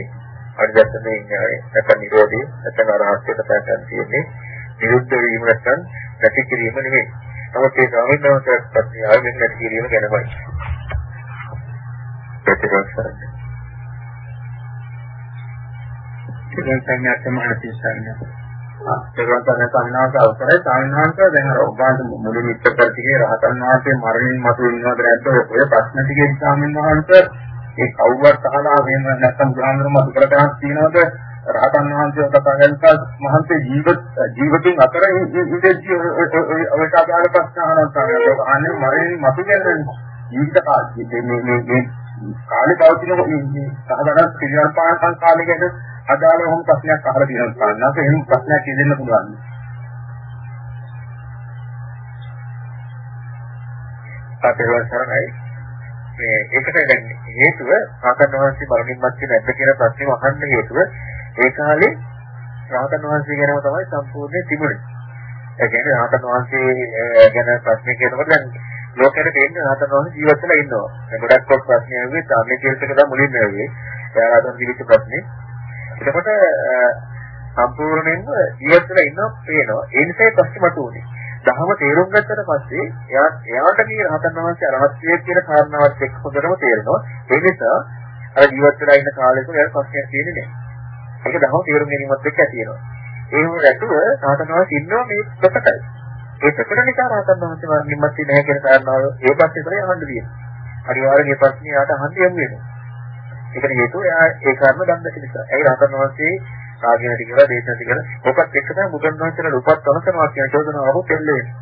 A: අනිදර්ශනේ ඥාය. නැත්නම් නිරෝධී නැත්නම් අරහත්ත්වයට පැහැදිලි තියෙන්නේ. නිරුද්ධ වීම නැත්නම් නැති කිරීම නෙමෙයි. නමුත් ඒ ස්වාමීන් වහන්සේට ප්‍රශ්නේ ආවෙන්නේ නැති කිරීම ගැනමයි. ප්‍රතිපක්ෂ
H: ඒක තමයි තමයි සම්මාන ඒකෙන් තමයි සම්මානක අවසරයි සම්මානක දැන් අර ඔබාන්ත මුලින් ඉස්තර කරතිගේ රහතන් වහන්සේ මරණින් මතු වෙනවද නැද්ද ඔය ප්‍රශ්න ටිකේ ස්වාමීන් වහන්සේ ඒ කවුරුත් අහලා එහෙම නැත්නම් බුදුහාමුදුරුවෝ මතු කර ගන්නක් තියනවද රහතන් වහන්සේ කතා කරලා මහන්සේ ජීවිත ජීවිතින් අතර ඉඳී ඔය සාධාර ප්‍රශ්න අහනවා තමයි. අනේ මරණින් මතු වෙන ජීවිත කාලේ මේ මේ මේ කාලේ පවතින සාධාරණ ක්‍රියාපාන කාලේ ගැන අදාළ වුණු ප්‍රශ්නයක් අහලා තියෙනවා සාන්නස එහෙම ප්‍රශ්නයක් දෙන්න පුළුවන්.
A: අපේවසරයි මේ ඒකට දැන් හේතුව රහතන් වහන්සේ මරණින් මත්තේ නැද්ද කියන ප්‍රශ්නේ අහන්න හේතුව ඒ කාලේ රහතන් වහන්සේ ගැනම තමයි සම්පූර්ණ තිබුණේ. ඒ කියන්නේ රහතන් වහන්සේ ගැන ප්‍රශ්න කියනකොට දැන් ලෝකෙට දෙන්නේ රහතන් වහන්සේ ජීවත් වෙලා ඉන්නවා. දැන් ගොඩක් කොට ප්‍රශ්න ඇහුවේ සාමයේ කියන එක තමයි මුලින්ම ඇහුවේ. එයාලා අතන දිවිච්ච ප්‍රශ්නේ. එතකොට සම්පූර්ණයෙන්ම ජීවත් වෙලා ඉන්නවා පේනවා. ඒ නිසා ප්‍රශ්නේ මතුවුනේ. දහම තේරුම් ගත්තට පස්සේ එයා එයාට මේ රහතන් වහන්සේ අරහත්ත්වයේ කියන කාරණාවත් එක්ක හොඳටම තේරෙනවා. ඒ නිසා අර ජීවත් වෙලා ඉන්න කාලෙක එයාට ප්‍රශ්නයක් තියෙන්නේ නැහැ. ඒක දහම තේරුම් ගැනීමත් එක්ක ඇති වෙනවා. ඒ වුණ නැතුව රහතන් වහන්සේ ඉන්නවා මේ ප්‍රකටයි. ඒ ප්‍රකට නිසා රහතන් වහන්සේ වර්ණින්මත් නැහැ කියන කාරණාව ඒ පස්සේ තමයි අහන්න තියෙන්නේ. අනිවාර්යෙන් මේ ප්‍රශ්නේ යාට අහන්න යමු වෙනවා. ඒකට හේතුව එයා ඒ කර්ම දන්නේ නිසා. ඒ රහතන් වහන්සේ කාගෙන ටිකලා දේශන ටිකලා ඔකත් එක්ක තමයි බුදුන් වහන්සේලා රූපත් තනසනවා කියන චෝදනාව පෙළෙන්නේ.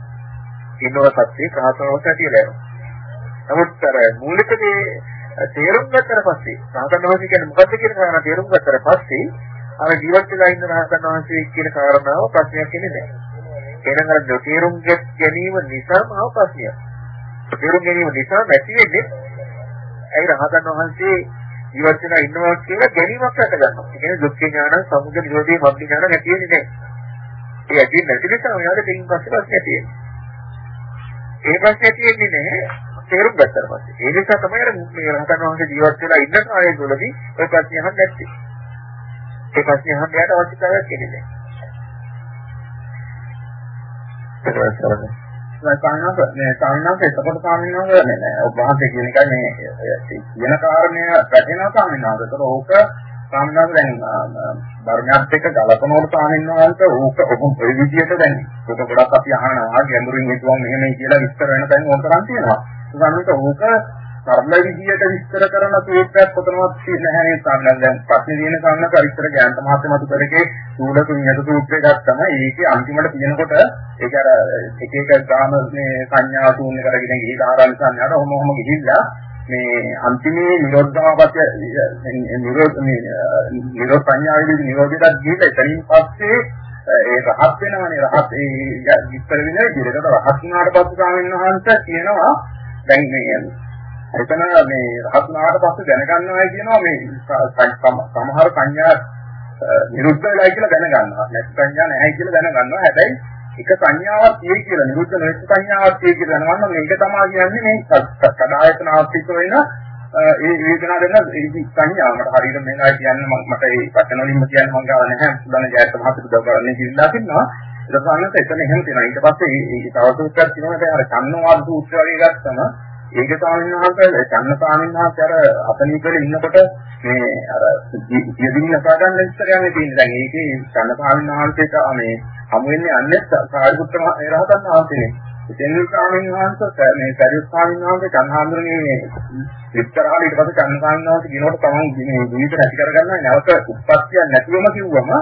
A: ඉන්නව සත්‍ය ප්‍රාසනවට කියලා යනවා. නමුත් අර මූලික දේ තේරුම් ගත්තට පස්සේ රහතන් වහන්සේ කියන්නේ මොකද්ද කියන කාරණා තේරුම් ගත්තට පස්සේ අර ජීවත් වෙලා ඉන්න රහතන් වහන්සේ කියන කාරණාව ප්‍රශ්නයක් වෙන්නේ නැහැ. එහෙනම් අර තේරුම් ගැනීම නිසාම ආව ප්‍රශ්නයක්. තේරුම් ගැනීම නිසා නැති වෙන්නේ ඒ රහතන් වහන්සේ ජීවත් වෙලා ඉන්නවා කියලා ගැනීමක් රැක ගන්නවා. ඒ කියන්නේ දුක්ඛ ඥාන, සමුදය නිරෝධී මග්ග ඥාන නැති වෙන්නේ නැහැ. ඒ ඇති නැති නිසා ඔයාලට දෙයින් පස්සේ ප්‍රශ්නේ තියෙන්නේ. ඒ ප්‍රශ්නේ තියෙන්නේ නැහැ තේරුම් ගත්තට පස්සේ. ඒ නිසා තමයි අර මේ රහතන් වහන්සේ ජීවත් වෙලා ඉන්න කාලය තුළදී ඔය ප්‍රශ්නේ අහන්නේ නැත්තේ. ඒ ප්‍රශ්නේ අහන්න යට අවශ්‍යතාවයක් ඉන්නේ නැහැ.
H: සාමාන්‍යව මේ සාමාන්‍යව එතකොට සාමාන්‍යව මේ ඔබ වහන්සේ කියන එකයි මේ කියන කාරණය වැටෙනවා සාමාන්‍යව. ඒතකොට ඕක සාමාන්‍යව දැන් ධර්මයක් එක්ක ගලපනකොට සාමාන්‍යව ඕක ඔබ ඔය විදිහට දැන් ඒක ගොඩක් අපි අහනවා ගැඹුරින් හිතුවම මෙහෙමයි කියලා විස්තර වෙන තැන් ඕක තරම් තියෙනවා. සාමාන්‍යව ඕක සරල විදියට විස්තර කරන සූත්‍රයක් කොතනවත් නැහැ නේද? සාමාන්‍යයෙන් දැන් ප්‍රශ්නේ තියෙන සාමාන්‍ය පරිසර ඥාන මහත්ම මතු කරගේ සූල කුඤ්ඤත සූත්‍රය ගත්තම ඒකේ අන්තිමට තියෙනකොට ඒක අර එක එක ග්‍රාම මේ සංඥා ශූන්‍ය කරගෙන ගිහිලා ආරම්භ සංඥාට ඔහොම ඔහොම ගිහිල්ලා මේ අන්තිමේ නිරෝධාවපත නිරෝධ මේ නිරෝධ සංඥාවේදී නිරෝධයට ගිහිල්ලා එතනින් පස්සේ ඒ රහත් වෙනවනේ. රහත් ඒ විස්තර වෙන විදිහට රහත් වුණාට පස්සේ ස්වාමීන් වහන්සේ කියනවා දැන් මේ එතන මේ රහත් වුණාට පස්සේ දැනගන්නවා කියනවා මේ සමහර සංඥා නිරුද්ධ වෙලා කියලා දැනගන්නවා. නැති සංඥා නැහැ කියලා දැනගන්නවා. හැබැයි එක සංඥාවක් තියෙයි කියලා නිරුද්ධ නොවෙච්ච සංඥාවක් තියෙයි කියලා දැනගන්නවා. මේක තමයි කියන්නේ මේ සදායතන ආස්තික වෙන ඒ වේදනාව දෙන සංඥාව මට හරියට මේවා කියන්න මට ඒ වචන වලින්ම කියන්න මම ගාව නැහැ. සුදන ජයත් මහතුරු දවරන්නේ කියලා තින්නවා. ඊට පස්සේ එතන එහෙම තියෙනවා. ඊට පස්සේ ඒ තව සූත්‍රයක් තියෙනවා. අර චන්නවාද සූත්‍රය වගේ ගත්තම ඒක ස්වාමීන් වහන්සේ චන්න ස්වාමීන් වහන්සේ අර අපනීකල ඉන්නකොට මේ අර සියදින්න සාගන්න ඉස්සරහනේ තියෙන දැන් ඒකේ චන්න ස්වාමීන් වහන්සේට මේ හමු වෙන්නේ අන්නේ සාරිපුත්‍ර රහතන් වහන්සේනේ. ඉතින් ස්වාමීන් වහන්සේ මේ සරියුත් ස්වාමීන් වහන්සේ චන්හාන්දරනේ මේ විස්තරහල ඊට පස්සේ චන්න ස්වාමීන් වහන්සේ කියනකොට තමන් මේ ජීවිත නැති කරගන්නවා නැවත උත්පත්තියක් නැතිවම කිව්වම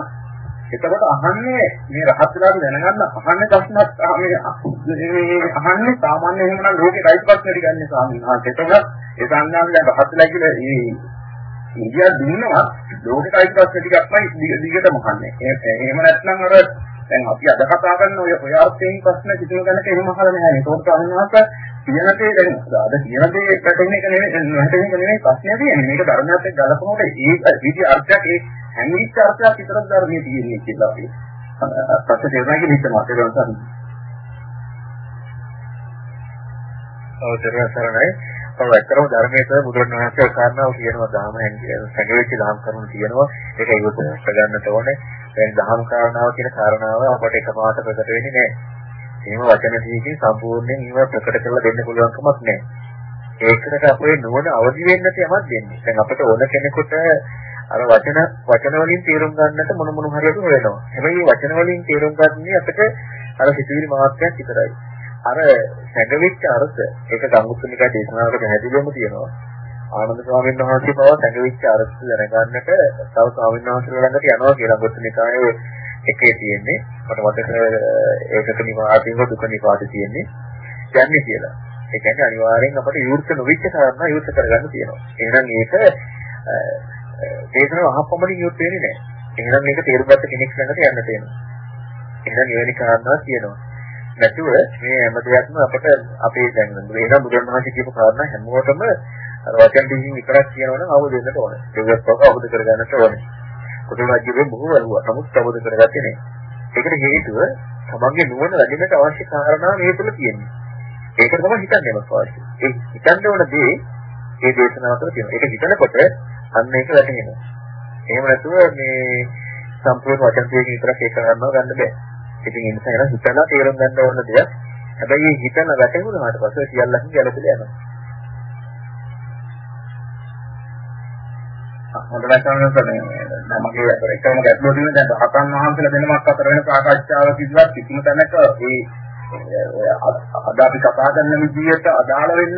H: එතකොට අහන්නේ මේ රහත් වෙලාට දැනගන්න අහන්නේ ප්‍රශ්නත් මේ අහන්නේ සාමාන්‍ය එහෙමනම් ලෝකේ රයිට් ප්‍රශ්න ටික ගන්න ස්වාමීන් වහන්සේ. එතකොට ඒ සංඥාවෙන් දැන් රහත් වෙලා කියලා මේ ඉන්දියා දුන්නවා ලෝකේ රයිට් ප්‍රශ්න ටිකක්මයි දිගටම අහන්නේ. එහෙම නැත්නම් අර දැන් අපි අද කතා කරන ඔය ඔය අර්ථයෙන් ප්‍රශ්න කිසිම කෙනෙක් එහෙම අහලා නැහැ. ඒකට ස්වාමීන් වහන්සේ කියන දේ දැන් අද කියන දේ පැටෙන එක නෙවෙයි නැහැටෙන එක නෙවෙයි ප්‍රශ්නේ තියෙන්නේ. මේක ධර්මයක් එක්ක ගලපනකොට ඒ විදි අර්ථයක් ඒ හැංගිච්ච අර්ථයක් විතරක් ධර්මයේ තියෙන්නේ කියලා අපි ප්‍රශ්න තේරුණා කියලා හිතනවා. ඒක තමයි.
A: ඔව් සරණයි. ඔව් ඇත්තටම ධර්මයේ බුදුරණවහන්සේ කාරණාව කියනවා දහම හැංගෙච්ච දහම් කරුණු කියනවා. ඒක ඉවත ගන්නට ඕනේ. දැන් දහම් කාරණාව කියන කාරණාව අපට එකපාරට ප්‍රකට වෙන්නේ නැහැ. එහෙම වචන දීකින් සම්පූර්ණයෙන් ඒව ප්‍රකට කරලා දෙන්න පුළුවන් කමක් නැහැ. ඒකට අපේ නුවණ අවදි වෙන්න යමක් දෙන්නේ. දැන් අපිට ඕන කෙනෙකුට අර වචන වචන වලින් තේරුම් ගන්නට මොන මොන හරියට වෙනවා. හැබැයි මේ වචන වලින් තේරුම් ගන්නේ අපිට අර සිතුවිලි මාත්‍රයක් විතරයි. අර සැඟවිච්ච අර්ථ ඒක ගංගුත්තුනික දේශනාවක පැහැදිලිවම තියෙනවා. ආනන්ද ස්වාමීන් වහන්සේ පවා සැඟවිච්ච අර්ථ දැනගන්නට තව ස්වාමීන් වහන්සේලා ළඟට යනවා කියලා ගංගුත්තුනිකායේ එකේ තියෙන්නේ. මට මතක ඒකට නිවාතිව දුක නිපාතේ තියෙන්නේ. යන්නේ කියලා. ඒ කියන්නේ අනිවාර්යෙන් අපට විවෘත නොවිච්ච කාරණා විවෘත කරගන්න තියෙනවා. එහෙනම් ඒක දේශනාව අහපමණින් යොත් වෙන්නේ නැහැ. එහෙනම් මේක තේරුම් ගත්ත කෙනෙක් ළඟට යන්න තියෙනවා. එහෙනම් එවැනි කාරණා තියෙනවා. නැතුව මේ හැම දෙයක්ම අපට අපේ දැන් වෙන බුදුන් වහන්සේ කියපු කාරණා හැමෝටම අර වචන දෙකකින් විතරක් කියනවනම් අවබෝධ වෙන්නට ඕනේ. ඒකත් ඔක අවබෝධ කරගන්නට ඕනේ. කුතුහල රාජ්‍යයේ බොහෝ වරුවා නමුත් අවබෝධ කරගත්තේ නැහැ. ඒකට හේතුව තමන්ගේ නුවණ වැඩිමට අවශ්‍ය කාරණා මේ තුළ තියෙනවා. ඒක තමයි හිතන්නේම අවශ්‍ය. ඒ හිතන්න ඕන දේ මේ දේශනාව තුළ තියෙනවා. ඒක හිතනකොට අන්න ඒක වැටහෙනවා. එහෙම නැතුව මේ සම්පූර්ණ වචන දෙකකින් විතරක් ඒක කරනවා ගන්න බෑ. ඉතින් ඒ නිසා එන හිතලා තේරුම් ගන්න ඕන දෙයක්. හැබැයි මේ හිතන වැටෙනුනාට පස්සේ සියල්ලකින් ගැලපෙලා යනවා.
H: හොඳයි සමහරවිට දැන් මගේ එකම ගැටලුව තියෙන දැන් රහතන් වහන්සේලා දෙනමක් අතර වෙන සාකච්ඡාව කිව්වත් කිසිම තැනක ඒ අද අපි කතා කරන විදිහට අදාළ වෙන්න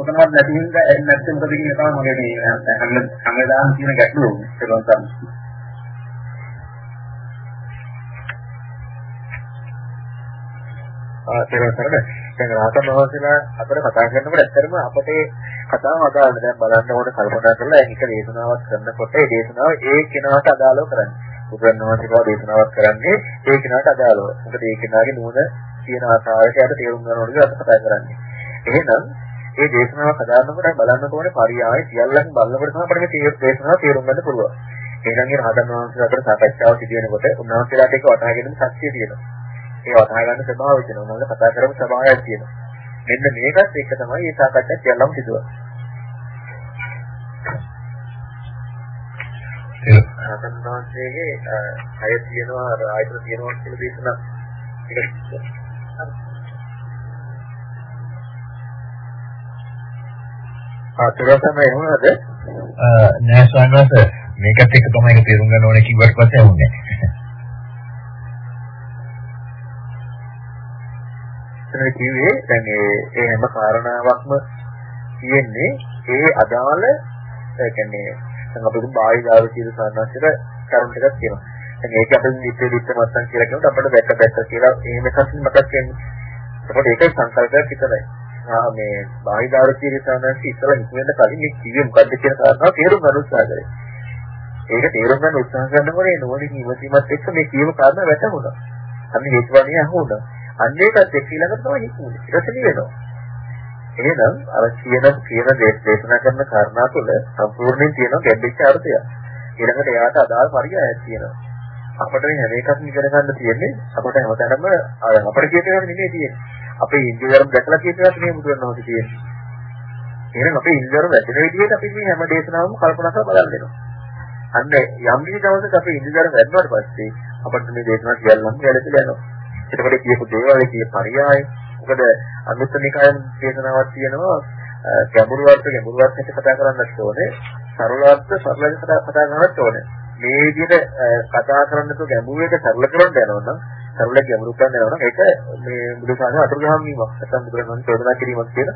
H: කොතනවත් නැති හින්දා එන්නේ නැත්නම් මොකද කියන තමයි මගේ මේ හැම හැමදාම තියෙන ගැටලුව ඒක තමයි.
A: ආතේරසරද දැන් රහතන් වහන්සේලා අතර කතා කරනකොට ඇත්තටම අපට කතාව අදාළ දැන් බලන්න ඕන කල්පනා කරලා ඒක දේශනාවක් කරනකොට ඒ දේශනාව ඒ කෙනාට අදාළව කරන්නේ. බුදුරණවහන්සේලා දේශනාවක් කරන්නේ ඒ කෙනාට අදාළව. මොකද ඒ කෙනාගේ නුවණ කියන ආකාරයට යට තේරුම් ගන්න ඕනේ කියලා කතා කරන්නේ. එහෙනම් ඒ දේශනාව හදාන්නකොට බලන්න ඕනේ පරියාය සියල්ලන් බලනකොට තමයි අපිට මේ දේශනාව තේරුම් ගන්න පුළුවන් එහෙනම් මේ රහතන් වහන්සේලා අතර සාකච්ඡාව සිදු වෙනකොට උන්වහන්සේලාට ඒක වටහා ගැනීම ශක්තිය තියෙනවා ඒ වටහා ගන්න ස්වභාවය තියෙනවා. මොනවද කතා කරමු ස්වභාවයක් තියෙනවා. මෙන්න මේකත් එක තමයි මේ සාකච්ඡා කියලාම සිදුවන්නේ. ඒ ආතන්වාසයේ අය තියෙනවා ආයතන තියෙනවා කියලා දේශනා ආතරසම එමුණද
B: නෑ ස්වාමීන් වහන්සේ මේකත් එක්ක තමයි ඒක තේරුම් ගන්න ඕනේ කිව්වට පස්සේ වුනේ.
A: මෙතන කිව්වේ දැන් ඒ හැම කාරණාවක්ම තියෙන්නේ ඒ අදාළ ඒ කියන්නේ දැන් අපි දුන් බාහිර ආව කියලා සාන්නස්සට කරුණ ටිකක් තියෙනවා. දැන් ඒක අපි නිත්‍ය දිත්ත මත්තන් කියලා කියනකොට අපිට දැක්ක දැක්ක කියලා එහෙම එකක් මතක් වෙන්නේ. ඒකට ඒක සංකල්පයක් විතරයි. ආ මේ බාහිර ආව කියලා සාන්නස්ස ඉස්සලා හිතෙන්න කලින් මේ කිව්වේ මොකද්ද කියන කාරණාව තේරුම් ගන්න උත්සාහ කරේ. ඒක තේරුම් ගන්න උත්සාහ කරනකොට ඒ නෝනින් ඉවසීමත් එක්ක මේ කියව කාරණා වැටහුණා. අන්න හේතුවලින් අහුණා. අන්න ඒකත් එක්ක ඊළඟට තමයි හිතුනේ. ඊටසේ වෙනවා. එහෙනම් අර කියන කියන දේශනා කරන කාරණා තුළ සම්පූර්ණයෙන් තියෙන ගැඹිච්ච අර්ථය. ඊළඟට එයාට අදාළ පරියායක් තියෙනවා. අපිට මේ හැම එකක්ම ඉගෙන ගන්න තියෙන්නේ අපිට හැමතැනම අපිට කියන ඒවා නෙමෙයි තියෙන්නේ. අපේ ඉන්දියාවම දැකලා කියන ඒවාත් මේ බුදුරණවහන්සේ තියෙන්නේ. එහෙනම් අපේ ඉන්දියාවම වැටෙන විදිහට අපි මේ හැම දේශනාවම කල්පනා කරලා බලන්න වෙනවා. අන්න යම් කිසි දවසක අපේ ඉන්දියාවම වැඩනවට පස්සේ අපිට මේ දේශනා කියන්නම ගැලපෙලා යනවා. එතකොට කියපු දේවල් කිය පරියාය මොකද අනුත්තනිකායන් දේශනාවක් තියෙනවා ගැඹුරු අර්ථ ගැඹුරු අර්ථයට කතා කරන්නත් ඕනේ සරල අර්ථ සරල විදිහට කතා කරන්නත් ඕනේ මේ විදිහට කතා කරන්නත් ගැඹුරු එක සරල කරන්න යනවා නම් සරල ගැඹුරු කරන්න යනවා නම් ඒක මේ බුදු සාසන අතුරුදහන් වීමක් නැත්නම් බුදුරජාණන් චෝදනා කිරීමක් කියන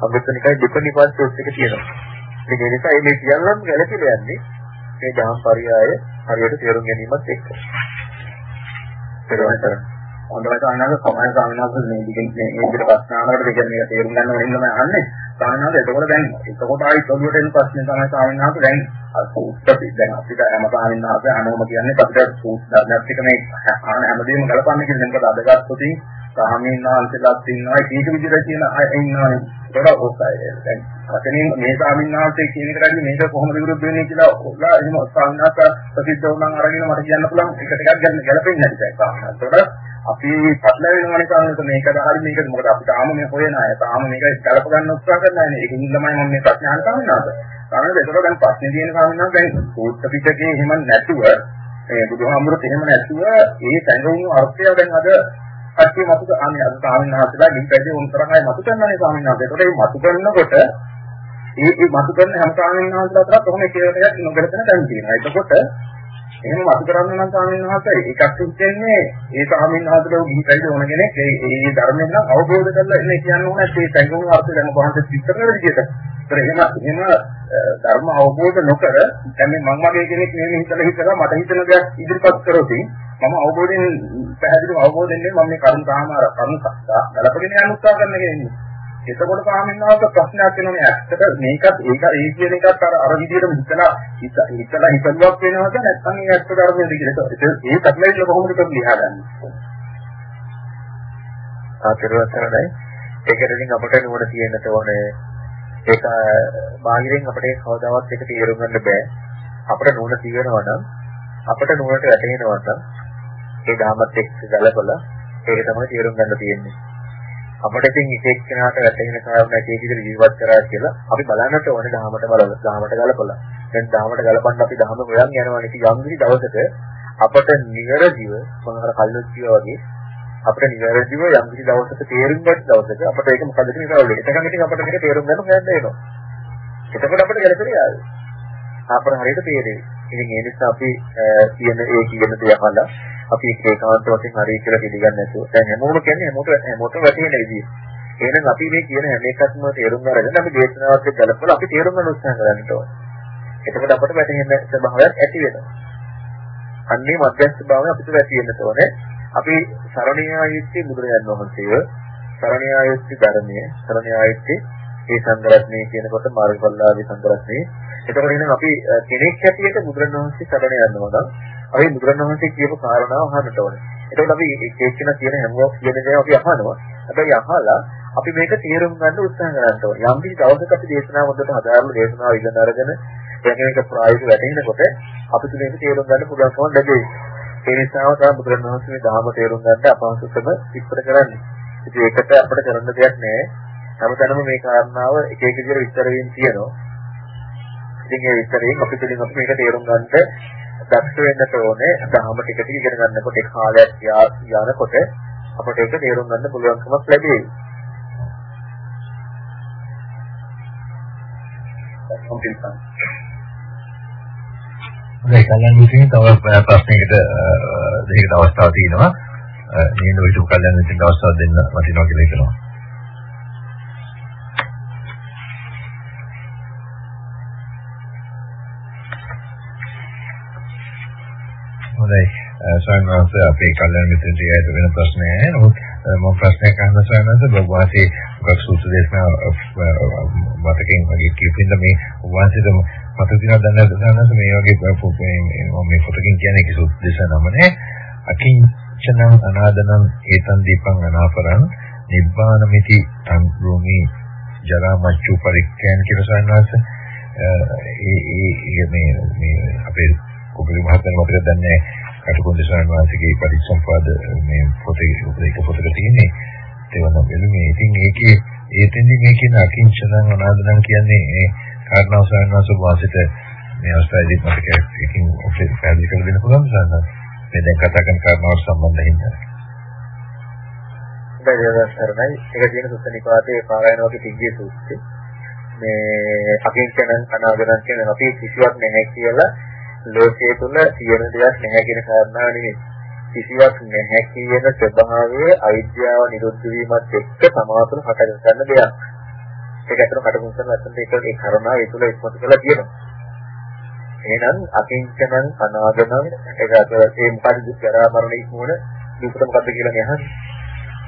A: අනුත්තනිකාය දෙක නිපාත සූත්‍රයක තියෙනවා ඒ නිසා මේ සියල්ලම ගැලපෙලා යන්නේ මේ දහම් පරියාය හරියට තේරුම් ගැනීමත් එක්ක. ඒක තමයි
H: හොඳයි සාමාන්‍යයෙන් සමාන සාමාන්‍යයෙන් මේ දිගින් මේ විදිහට ප්‍රශ්න අහනකොට දෙක මේක තේරුම් ගන්න වෙන ඉන්නම අහන්නේ. සාමාන්‍යයෙන් එතකොට දැන් එතකොට ආයි පොදුවට එන ප්‍රශ්නේ තමයි සාමාන්‍යයෙන් දැන් සූත්‍රපි දැන් අපිට හැම සාමාන්‍යයෙන් හැමෝම කියන්නේ අපිට සූත්‍ර ධර්මයක් එක මේ ආන හැමදේම ගලපන්න කියන එක අදගත් පුතින් ස්වාමීන් වහන්සේලාත් ඉන්නවා. ඒක විදිහට කියන අය ඉන්නවානේ ඒක ඔස්සයි. දැන් වචනේ මේ ස්වාමීන් වහන්සේ කියන එකට අදින් මේක කොහොමද විරුද්ධ වෙන්නේ කියලා ඔලා එහෙම ස්වාමීනාත ප්‍රසිද්ධ වුණාම අරගෙන මට කියන්න පුළුවන්. එක ටිකක් ගන්න ගැලපෙන්නේ නැහැ දැන් ස්වාමීනාත අපි පටල වෙනවනේ ස්වාමීනාත මේකද හරි මේකද මොකද අපි තාම මේ හොයන අය තාම මේක ගලප ගන්න උත්සාහ කරන අය නේ ඒකින් තමයි මම මේ ප්‍රශ්න අහන්න ස්වාමීනාත ස්වාමීනාත ඒකට දැන් ප්‍රශ්නේ තියෙන ස්වාමීනාත දැන් සූත්‍ර පිටකේ එහෙම නැතුව මේ බුදුහාමුදුරුවෝ එහෙම නැතුව ඒ සංගුණ අර්ථය දැන් අද කට්ටිය මතු අනේ අද ස්වාමීන් වහන්සේලා ගිහිපැදී උන්තරන් අය මතු කරනනේ ස්වාමීන් වහන්සේ. ඒකට මේ මතු කරනකොට ඒ ඒ මතු කරන හැම ස්වාමීන් වහන්සේලා අතර කොහොම කියලා එකක් නොගලපෙන තැන් තියෙනවා. එතකොට එහෙම මතු කරන්න නම් ස්වාමීන් වහන්සේ එකක් හිතෙන්නේ ඒ ස්වාමීන් වහන්සේලා ගිහිපැදී ඕන කෙනෙක් ඒ ඒ ධර්මයෙන් නම් අවබෝධ කරලා ඉන්නේ කියන්න ඕනේ ඒ සංගුණ අර්ථය දැන් කොහොමද විස්තර කරන විදිහට. ඒත් එහෙම එහෙම ධර්ම අවබෝධ නොකර දැන් මේ මම වගේ කෙනෙක් නෙමෙයි හිතලා හිතලා මට හිතන දෙයක් ඉදිරිපත් කරොත් මම අවබෝධයෙන් පැහැදිලිව අවබෝධයෙන් මම මේ කරුණ සාමාර කරුණ සත්‍යා ගලපගෙන යන්න උත්සාහ කරන කෙනෙක්. එතකොට ස්වාමීන් ප්‍රශ්නයක් වෙනවනේ ඇත්තට මේකත් ඒක ඒ කියන එකත් අර අර විදිහටම හිතලා හිතලා හිතලුවක් වෙනවද නැත්නම් ඒ ඇත්ත ධර්මයේද කියලා. ඒ සැටලයිට් එක කොහොමද කරලා ලියාගන්නේ?
A: ආචරවතරයි ඒකට ඉතින් අපිට නුවණ තියෙන්න ඕනේ ඒක බාහිරින් අපිට කවදාවත් ඒක තේරුම් ගන්න බෑ අපිට නුවණ තියෙනවා නම් අපිට නුවණට වැටෙනවා නම් ඒ ධාමත් එක්ක ගලපලා ඒක තමයි තේරුම් ගන්න තියෙන්නේ අපිට ඉතින් එක එක්කෙනාට වැටෙන කාරණා එක විදිහට ජීවත් කරා කියලා අපි බලන්නට ඕනේ ධාමට බලලා ධාමට ගලපලා දැන් ධාමට ගලපන්න අපි ධාම හොයන් යනවා නේ යම් කිසි දවසක අපට නිවැරදිව මොනවාර කල්ලොච්චිය වගේ අපිට නිවැරදිව යම් කිසි දවසක තේරුම් ගන්න දවසක අපිට ඒක මොකද කියන එක වෙන්නේ. එතකන් ඉතින් අපිට මේක තේරුම් ගන්න හොයන්න වෙනවා. එතකොට අපිට ගැලපෙන්නේ ආවේ. අපර හරියට තේරෙයි. ඉතින් ඒ නිසා අපි කියන ඒ කියන දේ අහලා අපි ඒකාන්ත වශයෙන් හරි කියලා පිළිගන්නේ නැතුව දැන් හැමෝම කියන්නේ හැමෝට හැමෝටම වැටෙන විදිය. එහෙනම් අපි මේ කියන හැම එකක්ම තේරුම් අරගෙන අපි දේශනාවත් එක්ක ගලපලා අපි තේරුම් ගන්න උත්සාහ කරන්න ඕනේ. එතකොට අපිට වැටෙන ස්වභාවයක් ඇති වෙනවා. අන්නේ මධ්‍යස්ථ භාවය අපිට වැටෙන්න ඕනේ. අපි සරණියා යුක්ති බුදුරජාණන් වහන්සේව සරණියා යුක්ති ධර්මයේ සරණියා යුක්ති ඒ සංගරත්නයේ කියනකොට මාර්ගඵලලාභී සංගරත්නයේ එතකොට එහෙනම් අපි කෙනෙක් හැටියට බුදුරණවහන්සේ සරණ යනවා නම් අපි බුදුරණවහන්සේ කියපු කාරණාව අහන්නට ඕනේ. එතකොට අපි එක්කෙනා කියන හැමෝම කියන දේ අපි අහනවා. හැබැයි අහලා අපි මේක තේරුම් ගන්න උත්සාහ කරන්න ඕනේ. යම් කිසි දවසක අපි දේශනාව හොඳට හදාarලා දේශනාව ඉගෙන අරගෙන යකිනක ප්‍රායෝගික වැටෙනකොට අපිට මේක තේරුම් ගන්න පුළුවන්කම ලැබෙයි. ඒ නිසාම තමයි බුදුරණවහන්සේ මේ ධර්ම තේරුම් ගන්න අපහසුකම ඉස්තර කරන්නේ. ඉතින් ඒකට අපිට කරන්න දෙයක් නැහැ. හැමතැනම මේ කාරණාව එක එක විදිහට විස්තර වෙමින් තියෙනවා. ඉතින් ඒ විස්තරයෙන් අපි පිළිගන්න අපි මේක තේරුම් ගන්නට දක්ෂ වෙන්නට ඕනේ. ධර්ම ටික ටික ඉගෙන ගන්නකොට ඒ කාලයක් යනකොට අපිට ඒක තේරුම් ගන්න පුළුවන්කමක් ලැබෙයි.
B: හොඳයි කල්යනා මිත්‍රයන් තව ප්‍රශ්නයකට දෙයකට අවස්ථාවක් තියෙනවා. මේ නොවිතු කල්යනා මිත්‍රන්ට අවස්ථාවක් දෙන්න වටිනවා කියලා හිතනවා. හොඳයි සයන්වන්ස අපේ කල්යනා මිත්‍රන්ට යයිද වෙන ප්‍රශ්නයක් නැහැ. නමුත් මම ප්‍රශ්නයක් අහන්න සයන්වන්ස බබවාසී මොකක් සූත්‍ර දේශනා මතකෙන් වගේ කියපින්ද මේ වාසිත මට තියෙනවා දැන් සයන්වන්ස මේ වගේ මේ පොතකින් කියන්නේ කිසි උද්දේශ නම නැහැ. අකිංචනං අනාදනං ඒතන් දීපං අනාපරං නිබ්බාන මිති තං රෝමි ජරා මච්චු පරික්ඛයන් කියලා සයන්වන්ස ඒ ඒ මේ මේ අපේ කුපිරි මහත්මයා මතක දන්නේ කටුකුරුන්ද ස්වාමීන් වහන්සේගේ පරිසම්පාද මේ පොතේ උපදේශ පොතක තියෙන්නේ. ඒවන වෙලුමේ ඉතින් ඒකේ ඒතෙන්දි මේ කියන අකිංචනං අනාදනං කියන්නේ ඒ කාරණාව ස්වාමීන් වහන්සේ වාසිත මේ අවස්ථාවේදී මතක එකකින් ඔෆිස් පැහැදිලි කර දෙන්න පුළුවන් සාරා මේ දැන් කතා කරන කාරණාවට සම්බන්ධ හින්දා
A: දයවසරණයි ඒක තියෙන සුත්ත නිපාතේ පාරායන වගේ තිග්ගේ සූත්‍රය මේ අකිංචනං අනාදනං කියන අපි කිසිවක් නැහැ කියලා ලෝකයේ තුල තියෙන දෙයක් නැහැ කියන කාරණාව නෙමෙයි. කිසිවක් නැහැ කියන ස්වභාවයේ අවිද්‍යාව නිරුද්ධ වීමත් එක්ක සමාතුල හට ගන්න දෙයක්. ඒක ඇත්තට කටුකුන් කරන අතට ඒක ඒ කරුණාව ඒ තුල ඉස්මතු කරලා තියෙනවා. එහෙනම් අකිංචනං අනාගමං ඒක අතට ඒ මොකද ජරා මරණ ඉක්මවන දුකට මොකද්ද කියලා නහන්නේ.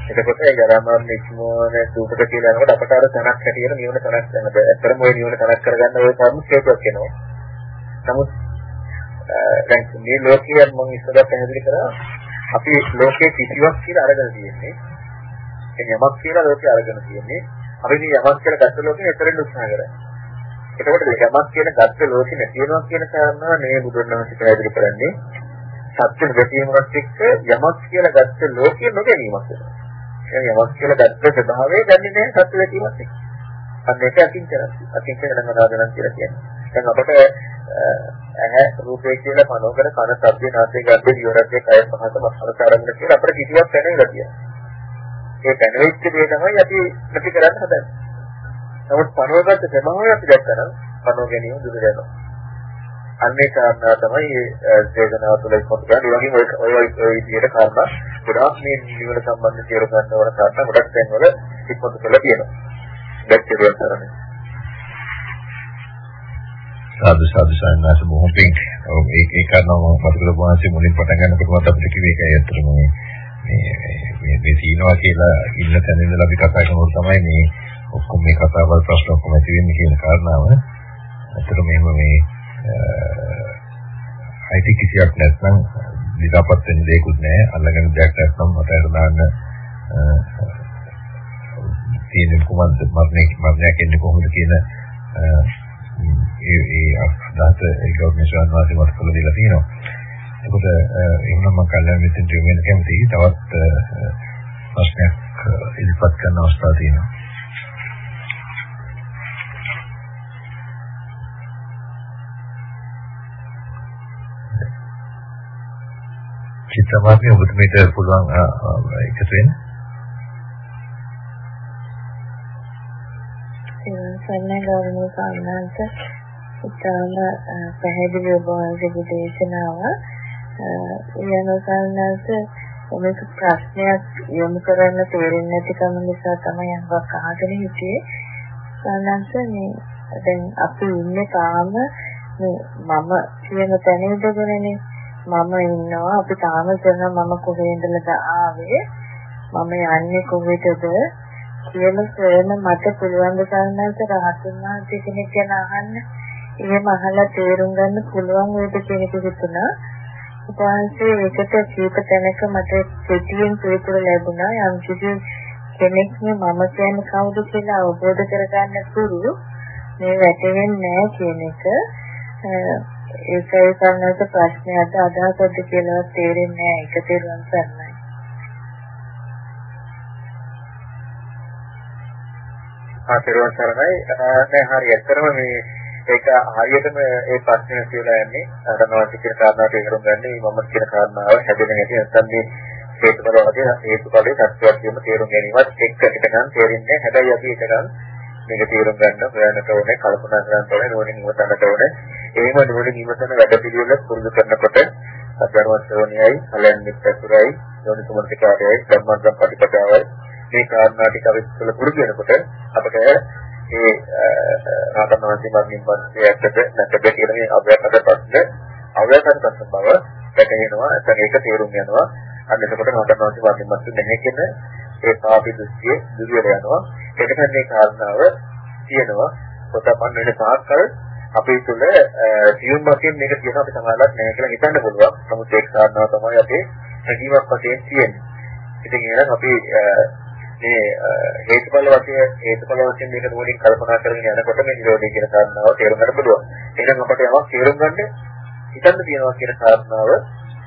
A: එතකොට ඒ ජරා මරණ ඉක්මවන දුකට කියලා යනකොට අපට අර තනක් හැටියට නිවන තනක් ගන්න බෑ. ඇත්තටම ওই නිවන තනක් කරගන්න ওই කර්ම ක්ෂේත්‍රයක් වෙනවා. නමුත් දැන් මේ ලෝකයේ මම ඉස්සරහ පැහැදිලි කරා අපි ලෝකයේ කිසිවක් කියලා අරගෙන තියෙන්නේ ඒ යමක් කියලා ලෝකේ අරගෙන තියෙන්නේ. අපි මේ යමක් කියලා ගත්ත ලෝකෙ එතරම් උත්සාහ කරන්නේ. එතකොට යමක් කියන ගත්ත ලෝකෙ නැතිවෙනවා කියන කාරණා මේ බුදුන් වහන්සේ පැහැදිලි කරන්නේ සත්‍ය දෙකීමකට එක්ක යමක් කියලා ගත්ත ලෝකෙ නොගැනීමක්. ඒ යමක් කියලා ගත්ත ස්වභාවය ගන්නේ නැහැ සත්‍ය දෙකීමත් එක්ක. අන්න ඒක අකින්චන අකින්චන නමදාගන්න කියලා කියන්නේ. දැන් අපට ඇහැ රූපේ කියලා පනෝකර කන ශබ්ද නාසය ගන්ධ දිවරත්ය කය පහත මනසාරම්භ කියලා අපිට කිසිවක් දැනෙන්නේ නැහැ. ඒ දැනෙච්ච දේ තමයි අපි ප්‍රති කරන්න හදන්නේ. නමුත් පනෝගත ස්වභාවය අපි දැක්කම පනෝ ගැනීම දුර වෙනවා. අන්නේ කාරණා තමයි මේ වේදනාව තුළ ඉස්මතු කරන්නේ. ඒ වගේම ඔය ඔය විදිහට කාරණා ගොඩාක් මේ නිවන සම්බන්ධ තේරුම් ගන්න ඕන කාරණා ගොඩක් තැන්වල ඉස්මතු කරලා තියෙනවා. දැක්කේ කරන්නේ.
B: සාදු සාදු සන්නාස බොහොම පිං ඒ ඒ කාරණාව මම මතක ලබාන්සේ මුලින් පටන් ගන්නකොටම අපිට කිව්වේ ඒකයි අත්‍තරම මේ මේ මේ තියෙනවා කියලා ඉන්න තැන ඉඳලා අපි කතා කරනකොට තමයි මේ ඔක්කොම මේ කතාවල් ප්‍රශ්න ඔක්කොම ඇති වෙන්නේ කියන කාරණාව. අතට මෙහෙම මේ අයිති කිසියක් නැත්නම් විදාපත් වෙන දෙයක්වත් නැහැ. අල්ලගෙන දෙයක් නැත්නම් මතයට දාන්න තියෙන කුමන්ද මරණය මරණයක් එන්නේ කොහොමද කියන ඒ ඒ අදහස ඒ ගෞරවනීය වාසි මත කළ දෙලා තියෙනවා. එතකොට එහෙනම් මම කල්යනා මිත්‍රෙන් වෙන කැමතියි තවත් ප්‍රශ්නයක් ඉදිරිපත් කරන්න අවස්ථාවක් තියෙනවා. චිත්තමාර්ගයේ ඔබතුමීට පුළුවන් එකතු වෙන්න.
I: සන්න ගෞරවනීය සාමනාන්ත ඉතාම පැහැදිලි ඔබ වහන්සේගේ දේශනාව යන සාමනාන්ත මේක ප්‍රශ්නයක් යොමු කරන්න තේරෙන්නේ නැතිකම නිසා තමයි අහක් අහගෙන හිටියේ. සාමනාන්ත මේ දැන් අපි ඉන්නේ තාම මේ මම කියන තැන ඉඳගෙනනේ. මම ඉන්නවා අපි තාම කරන මම කොහේඳලද ආවේ? මම යන්නේ කොහෙටද? කියලා සොයන මට පුළුවන් ද සන්නස රහතුන් වහන්සේ කෙනෙක් ගැන අහන්න. එහෙම අහලා තේරුම් ගන්න පුළුවන් වේද කියන එක හිතුණා. උපවාසයේ එකට කීප තැනක මට පිටියෙන් පිළිතුරු ලැබුණා. යම් කිසි කෙනෙක් මම කියන්නේ කවුද කියලා අවබෝධ කරගන්න තුරු මේ වැටෙන්නේ නැහැ කියන එක. ඒකයි සම්නත ප්‍රශ්නයට අදහසක්ද කියලා තේරෙන්නේ නැහැ. ඒක තේරුම් ගන්නයි.
A: ආ තේරුම් ගන්නයි නෑ හරි ඇත්තටම මේ ඒක හරියටම ඒ ප්‍රශ්නේ කියලා යන්නේ අරනවා කියන කාරණාවට තේරුම් ගන්න. මම කියන කාරණාව හැදෙන හැටි නැත්නම් මේ හේතුඵල වගේ හේතුඵලයේ සත්‍යයක් කියන තේරුම් ගැනීමත් එක්ක එකනම් තේරෙන්නේ හැබැයි අපි එකනම් මේක තේරුම් ගන්න හොයන්නට ඕනේ කල්පනා කරන්න ඕනේ නෝනින් ඉවසන්නට ඕනේ. එහෙම නෝනින් ඉවසන වැඩ පිළිවෙල පුරුදු කරනකොට අධර්මශ්‍රවණයයි කලයන්ිත් ඇසුරයි යෝනිසමර්ථකාරයයි ධම්මංගම් ප්‍රතිපදාවයි මේ කාරණා ටික අපි තුළ පුරුදු වෙනකොට අපිට ඒ රාතනාන්ති මර්ණින් පස්සේ ඇත්තද නැත්ද කියන මේ අව්‍යාකට ප්‍රශ්න අව්‍යාකට ප්‍රශ්න බව වැටහෙනවා නැත්නම් ඒක තේරුම් යනවා අන්න එතකොට රාතනාන්ති මර්ණින් පස්සේ නැහැ කියන ඒ පාපි දෘෂ්ටිය දුර වෙනවා ඒකට මේ කාරණාව තියෙනවා පොතපන් වෙන සාකල් අපේ තුල සියුම් වශයෙන් මේක කියන අපි සමානලක් නැහැ කියලා හිතන්න පුළුවන්. නමුත් ඒක කාරණාව තමයි අපේ හැඟීමක් වශයෙන් තියෙන්නේ. ඉතින් එහෙනම් අපි මේ හේතුඵල වශයෙන් හේතුඵල වශයෙන් මේක නුවණින් කල්පනා කරගෙන යනකොට මේ නිරෝධය කියන කාරණාව තේරුම් ගන්න පුළුවන්. එහෙනම් අපට යමක් තේරුම් ගන්න හිතන්න තියෙනවා කියන කාරණාව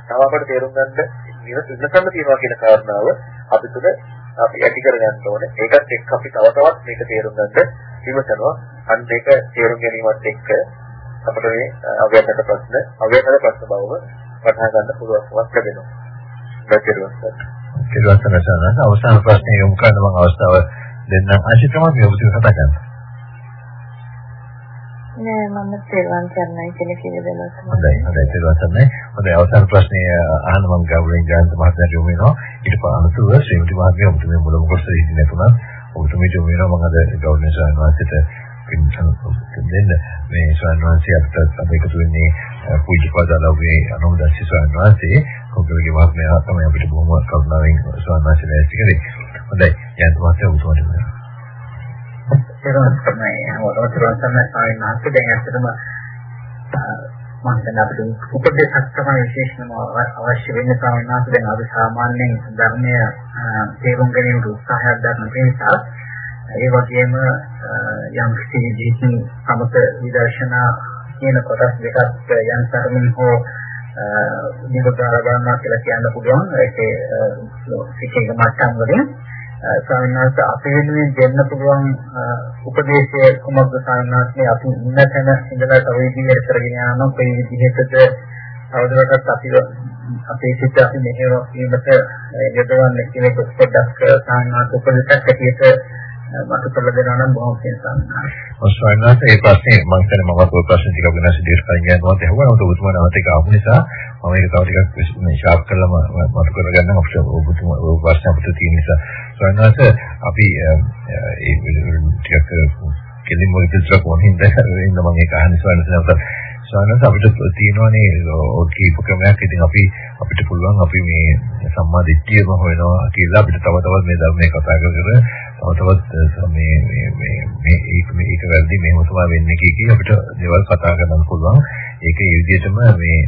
A: තව අපට තේරුම් ගන්න ඉන්නකම් තියෙනවා කියන කාරණාව අපි තුල අපි ඇති කරගන්න ඕනේ. ඒකත් එක්ක අපි තව තවත් මේක තේරුම් ගන්න විමසනවා. අන්න ඒක තේරුම් ගැනීමත් එක්ක අපිට මේ අව්‍යාකට ප්‍රශ්න අව්‍යාකට ප්‍රශ්න බවව වටහා ගන්න පුළුවන්කමක් ලැබෙනවා. දැක්කේ
B: ඉතින් අවසාන ප්‍රශ්නේ යොමු කරන මම අවස්ථාව දෙන්නම් අශිතම මේ ඔබතුමී කතා කරනවා.
I: නෑ මම තේරුම් ගන්නයි කියලා කියලා දෙනවා.
B: හොඳයි හොඳයි තේරුම් ගන්නයි. හොඳයි අවසාන ප්‍රශ්නේ අහන්න මම ගෞරවයෙන් ජයන්ත මහත්මයාට යොමු වෙනවා. ඊට පස්සේ ශ්‍රීමති මහත්මිය ඔබතුමී මුලම කොටසේ ඉන්නේ නැතුණත් ඔබතුමීට යොමු වෙනවා මම අද ගෞරවනීය ස්වාමීන් වහන්සේට දෙන්න මේ ස්වාමීන් වහන්සේ අපට අප එකතු වෙන්නේ පූජ්‍යපදලෝගේ අනුමදස්සි ස්වාමීන් වහන්සේ ඔබගේ මහත්මයා තමයි අපිට බොහොම කරුණාවෙන් ස්වාමීන් වහන්සේ දැස්ති කරේ. හොඳයි. ජයන්ත මහත්මයා ඔබතුමාට
C: ඒකම තමයි මොනවද කරන්නේ ස්වාමීන් වහන්සේ දැන් ඇත්තටම
F: මම හිතන්නේ අපිට උපදේශක් තමයි විශේෂයෙන්ම අවශ්‍ය වෙන්නේ ස්වාමීන් වහන්සේ. දැන් අපි සාමාන්‍යයෙන් ධර්මය තේරුම් ගැනීමට උත්සාහයක් දරන නිසා ඒ වගේම යම් කිසි ජීවිතින් සමත විදර්ශනා කියන කොටස් දෙකක් යම් තරමින් හෝ නිරෝධාර ගන්නවා කියලා කියන්න පුළුවන්. ඒකේ සිකේක මට්ටම් වලින්. ස්වාමීන් වහන්සේ අපේ වෙනුවෙන් දෙන්න පුළුවන් උපදේශය කුමක්ද ස්වාමීන් වහන්සේ? අපි ඉන්න තැන ඉඳලා තව විදිහකට කරගෙන යනවා. මේ විදිහටද තවදුරටත් අපි අපේ සිත අපි මෙහෙම වීමට යොදවන්නේ කියන එක පොඩ්ඩක් ස්වාමීන් වහන්සේ උපදේශයක් ඇටියට මට කළ දෙනවා නම් බොහොම පිංසන්නා.
B: ඔස්වන්නත් ඒ ප්‍රශ්නේ මම හිතන්නේ මම ඔය ප්‍රශ්න ටික වෙනස් විදිහට කලින් යනවාත් ඇහුවා. නමුත් ඔබතුමා නැවත ඒක ආපු නිසා මම ඒක තව ටිකක් මේ ෂාප් කරලා මත කරගන්න අපිට ඔබතුමා ඔය ප්‍රශ්න අපිට තියෙන නිසා. ඔස්වන්නත් අපි ඒ ටිකක් කෙලින්ම විදිහට කොහොමින්ද ඉන්න මම ඒක අහන්න සවන්නත් නැවත සානස අපිට තියෙනවානේ ඔය කීප ක්‍රමයක් ඉතින් අපි අපිට පුළුවන් අපි මේ සම්මා දිට්ඨියම හොයනවා කියලා අපිට තව තවත් මේ ධර්මයේ කතා කර කර තව තවත් මේ මේ මේ මේ ඒක මේක වැරදි මෙහෙම තමයි වෙන්නේ කිය කී අපිට දේවල් කතා කරන්න පුළුවන් ඒක ඒ විදිහටම මේ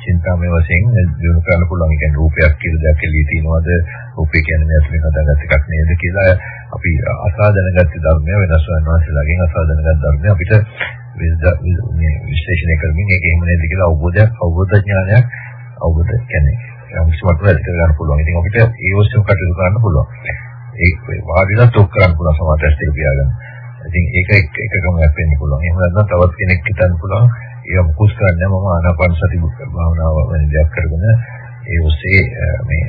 B: චින්තාමය වශයෙන් දිනු කරන්න පුළුවන්. ඒ කියන්නේ රූපයක් කියලා දෙයක් එළියේ තියෙනවද? රූපය කියන්නේ මේ අතලින් හදාගත්ත එකක් නේද කියලා අපි අසා දැනගත්ත ධර්මය වෙනස් වෙනවාසලාගෙන් අසා දැනගත් ධර්මය අපිට විශ්ලේෂණය කරමින් ඒක එහෙම නේද කියලා අවබෝධයක් අවබෝධ ඥානයක් අවබෝධ කියන්නේ යම් කිසි මට්ටමකට ඇති කරගන්න පුළුවන්. ඉතින් අපිට ඒ ඔස්සේ කටයුතු කරන්න පුළුවන්. ඒ වාඩිලා තොක් කරන්න පුළුවන් සමාජයට ඉතිරි පියාගන්න. ඉතින් ඒක එක එක ක්‍රමයක් වෙන්න පුළුවන්. එහෙම නැත්නම් තවත් කෙනෙක් හිතන්න පුළුවන් ඒක මුකුත් කරන්නේ මම ආනාපාන සති භාවනාව වෙන දෙයක් කරගෙන ඒ ඔස්සේ මේ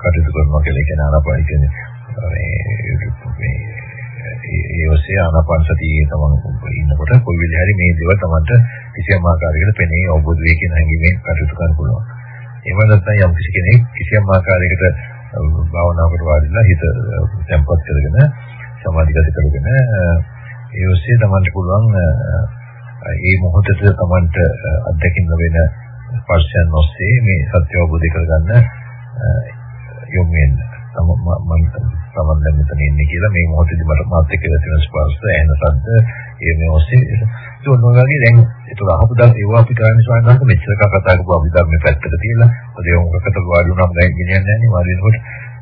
B: කටයුතු කරනවා කියලා කියන ආනාපාන කියන්නේ මේ ඒ ඔස්සේ ආනාපාන සතියේ තමන් ඉන්නකොට කොයි වෙලේ හරි මේ දේවල් තමන්ට කිසියම් ආකාරයකට පෙනේ අවබෝධ වෙයි කියන හැඟීමෙන් කටයුතු කරන්න පුළුවන්. එහෙම නැත්නම් යම් කිසි කෙනෙක් කිසියම් ආකාරයකට භාවනාවකට වාඩිලා හිත tempat කරගෙන සමාධිගත කරගෙන ඒ ඔස්සේ තමන්ට පුළුවන් ඒ මොහොතේ තමන්ට අත්දැකීම් ලැබෙන ස්පර්ශයන් ඔස්සේ මේ සත්‍ය අවබෝධ කරගන්න යොමු වෙන්න. මම තමන් දැන් මෙතන ඉන්නේ කියලා මේ මොහොතේදී මට මාත් එක්ක තියෙන ස්පර්ශය එන සද්ද ඒ මේ ඔස්සේ ඒක නොවගේ දැන් ඒක අහපු දා ඒවා අපි කරන්නේ ස්වාමීන් වහන්සේ මෙච්චර කතා කරපුවා අපි ධර්මයේ පැත්තට තියලා ඔය ඒ මොකකට වාඩි වුණාම දැන් ගෙනියන්නේ නැහැ නේ වාඩි වෙනකොට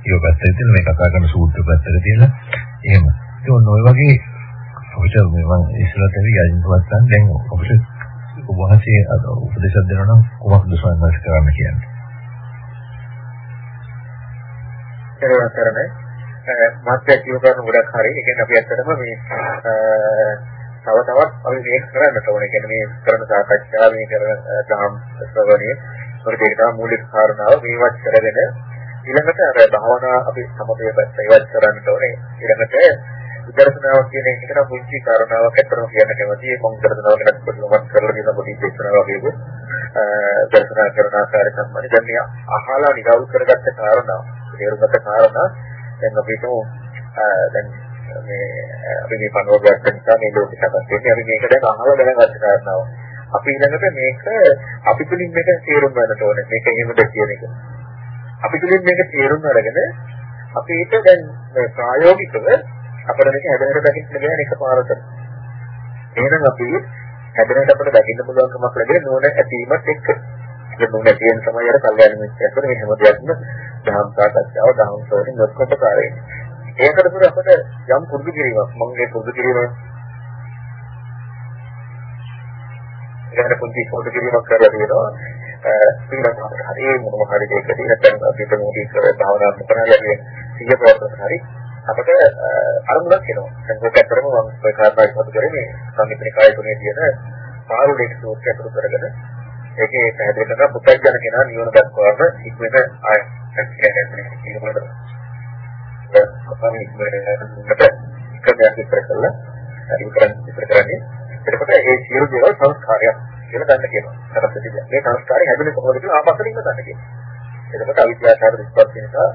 B: ඒක පැත්තට තියලා මේ කතා කරන සූත්‍ර පැත්තට තියලා එහෙම ඒක ඔය වගේ අපිට මම ඉස්සරහට යන්න පුළුවන් දැන් අපිට ඔබ වහන්සේ උපදේශ දෙනවා නම් කොහොමද සම්මාස කරන්න කියන්නේ.
A: ඒක කරන්නේ මාත්‍ය කියව කරන ගොඩක් හරි. ඒ කියන්නේ අපි ඇත්තටම මේ තව තවත් අපි මේක කරන්න ඕනේ. කියන්නේ මේ කරන සාකච්ඡා මේ කරන දහම් ශ්‍රවණය ඒකට ඒක තමයි මූලික කාරණාව. මේවත් කරගෙන ඊළඟට අර භාවනා අපි සමතේ පැත්ත ඉවත් කරන්න ඕනේ. ඊළඟට විදර්ශනාව කියන එක නම් පුංචි කාරණාවක් අතරම කියන්න කැමතියි. මම විදර්ශනාව ගැන පොඩ්ඩක් කරලා දෙන පොඩි දේශනාවක් වගේ දර්ශනා කරන ආකාරය සම්බන්ධ. දැන් මේ අහලා නිරවුල් කරගත්ත කාරණා තේරුම්ගත කාරණා දැන් අපිට දැන් මේ අපි මේ පනෝගයක් නිසා මේ ලෝකෙ සකස් වෙන්නේ අපි මේක දැන් අහලා දැනගත්ත කාරණාව අපි ඊළඟට මේක අපි තුලින් මේක තේරුම් ගන්නට ඕනේ මේක එහෙමද කියන එක අපි තුලින් මේක තේරුම් අරගෙන අපි ඒක දැන් ප්‍රායෝගිකව අපිට මේක හැදෙනට දකින්න බෑ එකපාරට. එහෙනම් අපි හැදෙනට අපිට දකින්න පුළුවන්කමක් ලැබෙන නෝන ඇතිවීමත් එක්ක. ඒ නෝන ඇතිවෙන තමයි අර කල්යාණ මිත්‍යයන්ට මේ හැම දෙයක්ම දහම් සාකච්ඡාව දහම් සෝරින් ඔක්කොට කාරේ. ඒකට පුර අපිට යම් පුරුදු කිරීමක් මම මේ පුරුදු කිරීම ඒකට පුංචි පුරුදු කිරීමක් කරලා තියෙනවා. ඊළඟට හරි මොනම හරි දෙයකදී නැත්නම් අපිට මොකද භාවනා කරනවා සිය ප්‍රවෘත්ති හරි අපිට අරමුණක් එනවා. දැන් ඔක ඇත්තටම මම ඔය කාරණා ඉස්මතු කරේ මේ සංගීතනික කාය තුනේ තියෙන පාරුලේක සූත්‍රය අතුරු කරගෙන ඒකේ පැහැදිලි කරන පුතග්ජන කෙනා නිවන දක්වාම ඉක්මන ආය කියන්නේ ඉක්මනට අපරි ඉක්මනට කඩයක් විතර කළා. හරි කරන්නේ විතර කරන්නේ. එතකොට ඒ සියලු දේවල් සංස්කාරයක් කියලා ගන්න කියනවා. තරප්පති මේ සංස්කාරය හැදෙන්නේ කොහොමද කියලා ආපස්සට ඉන්න ගන්න කියනවා. එතකොට අවිද්‍යාව විස්පත් නිසා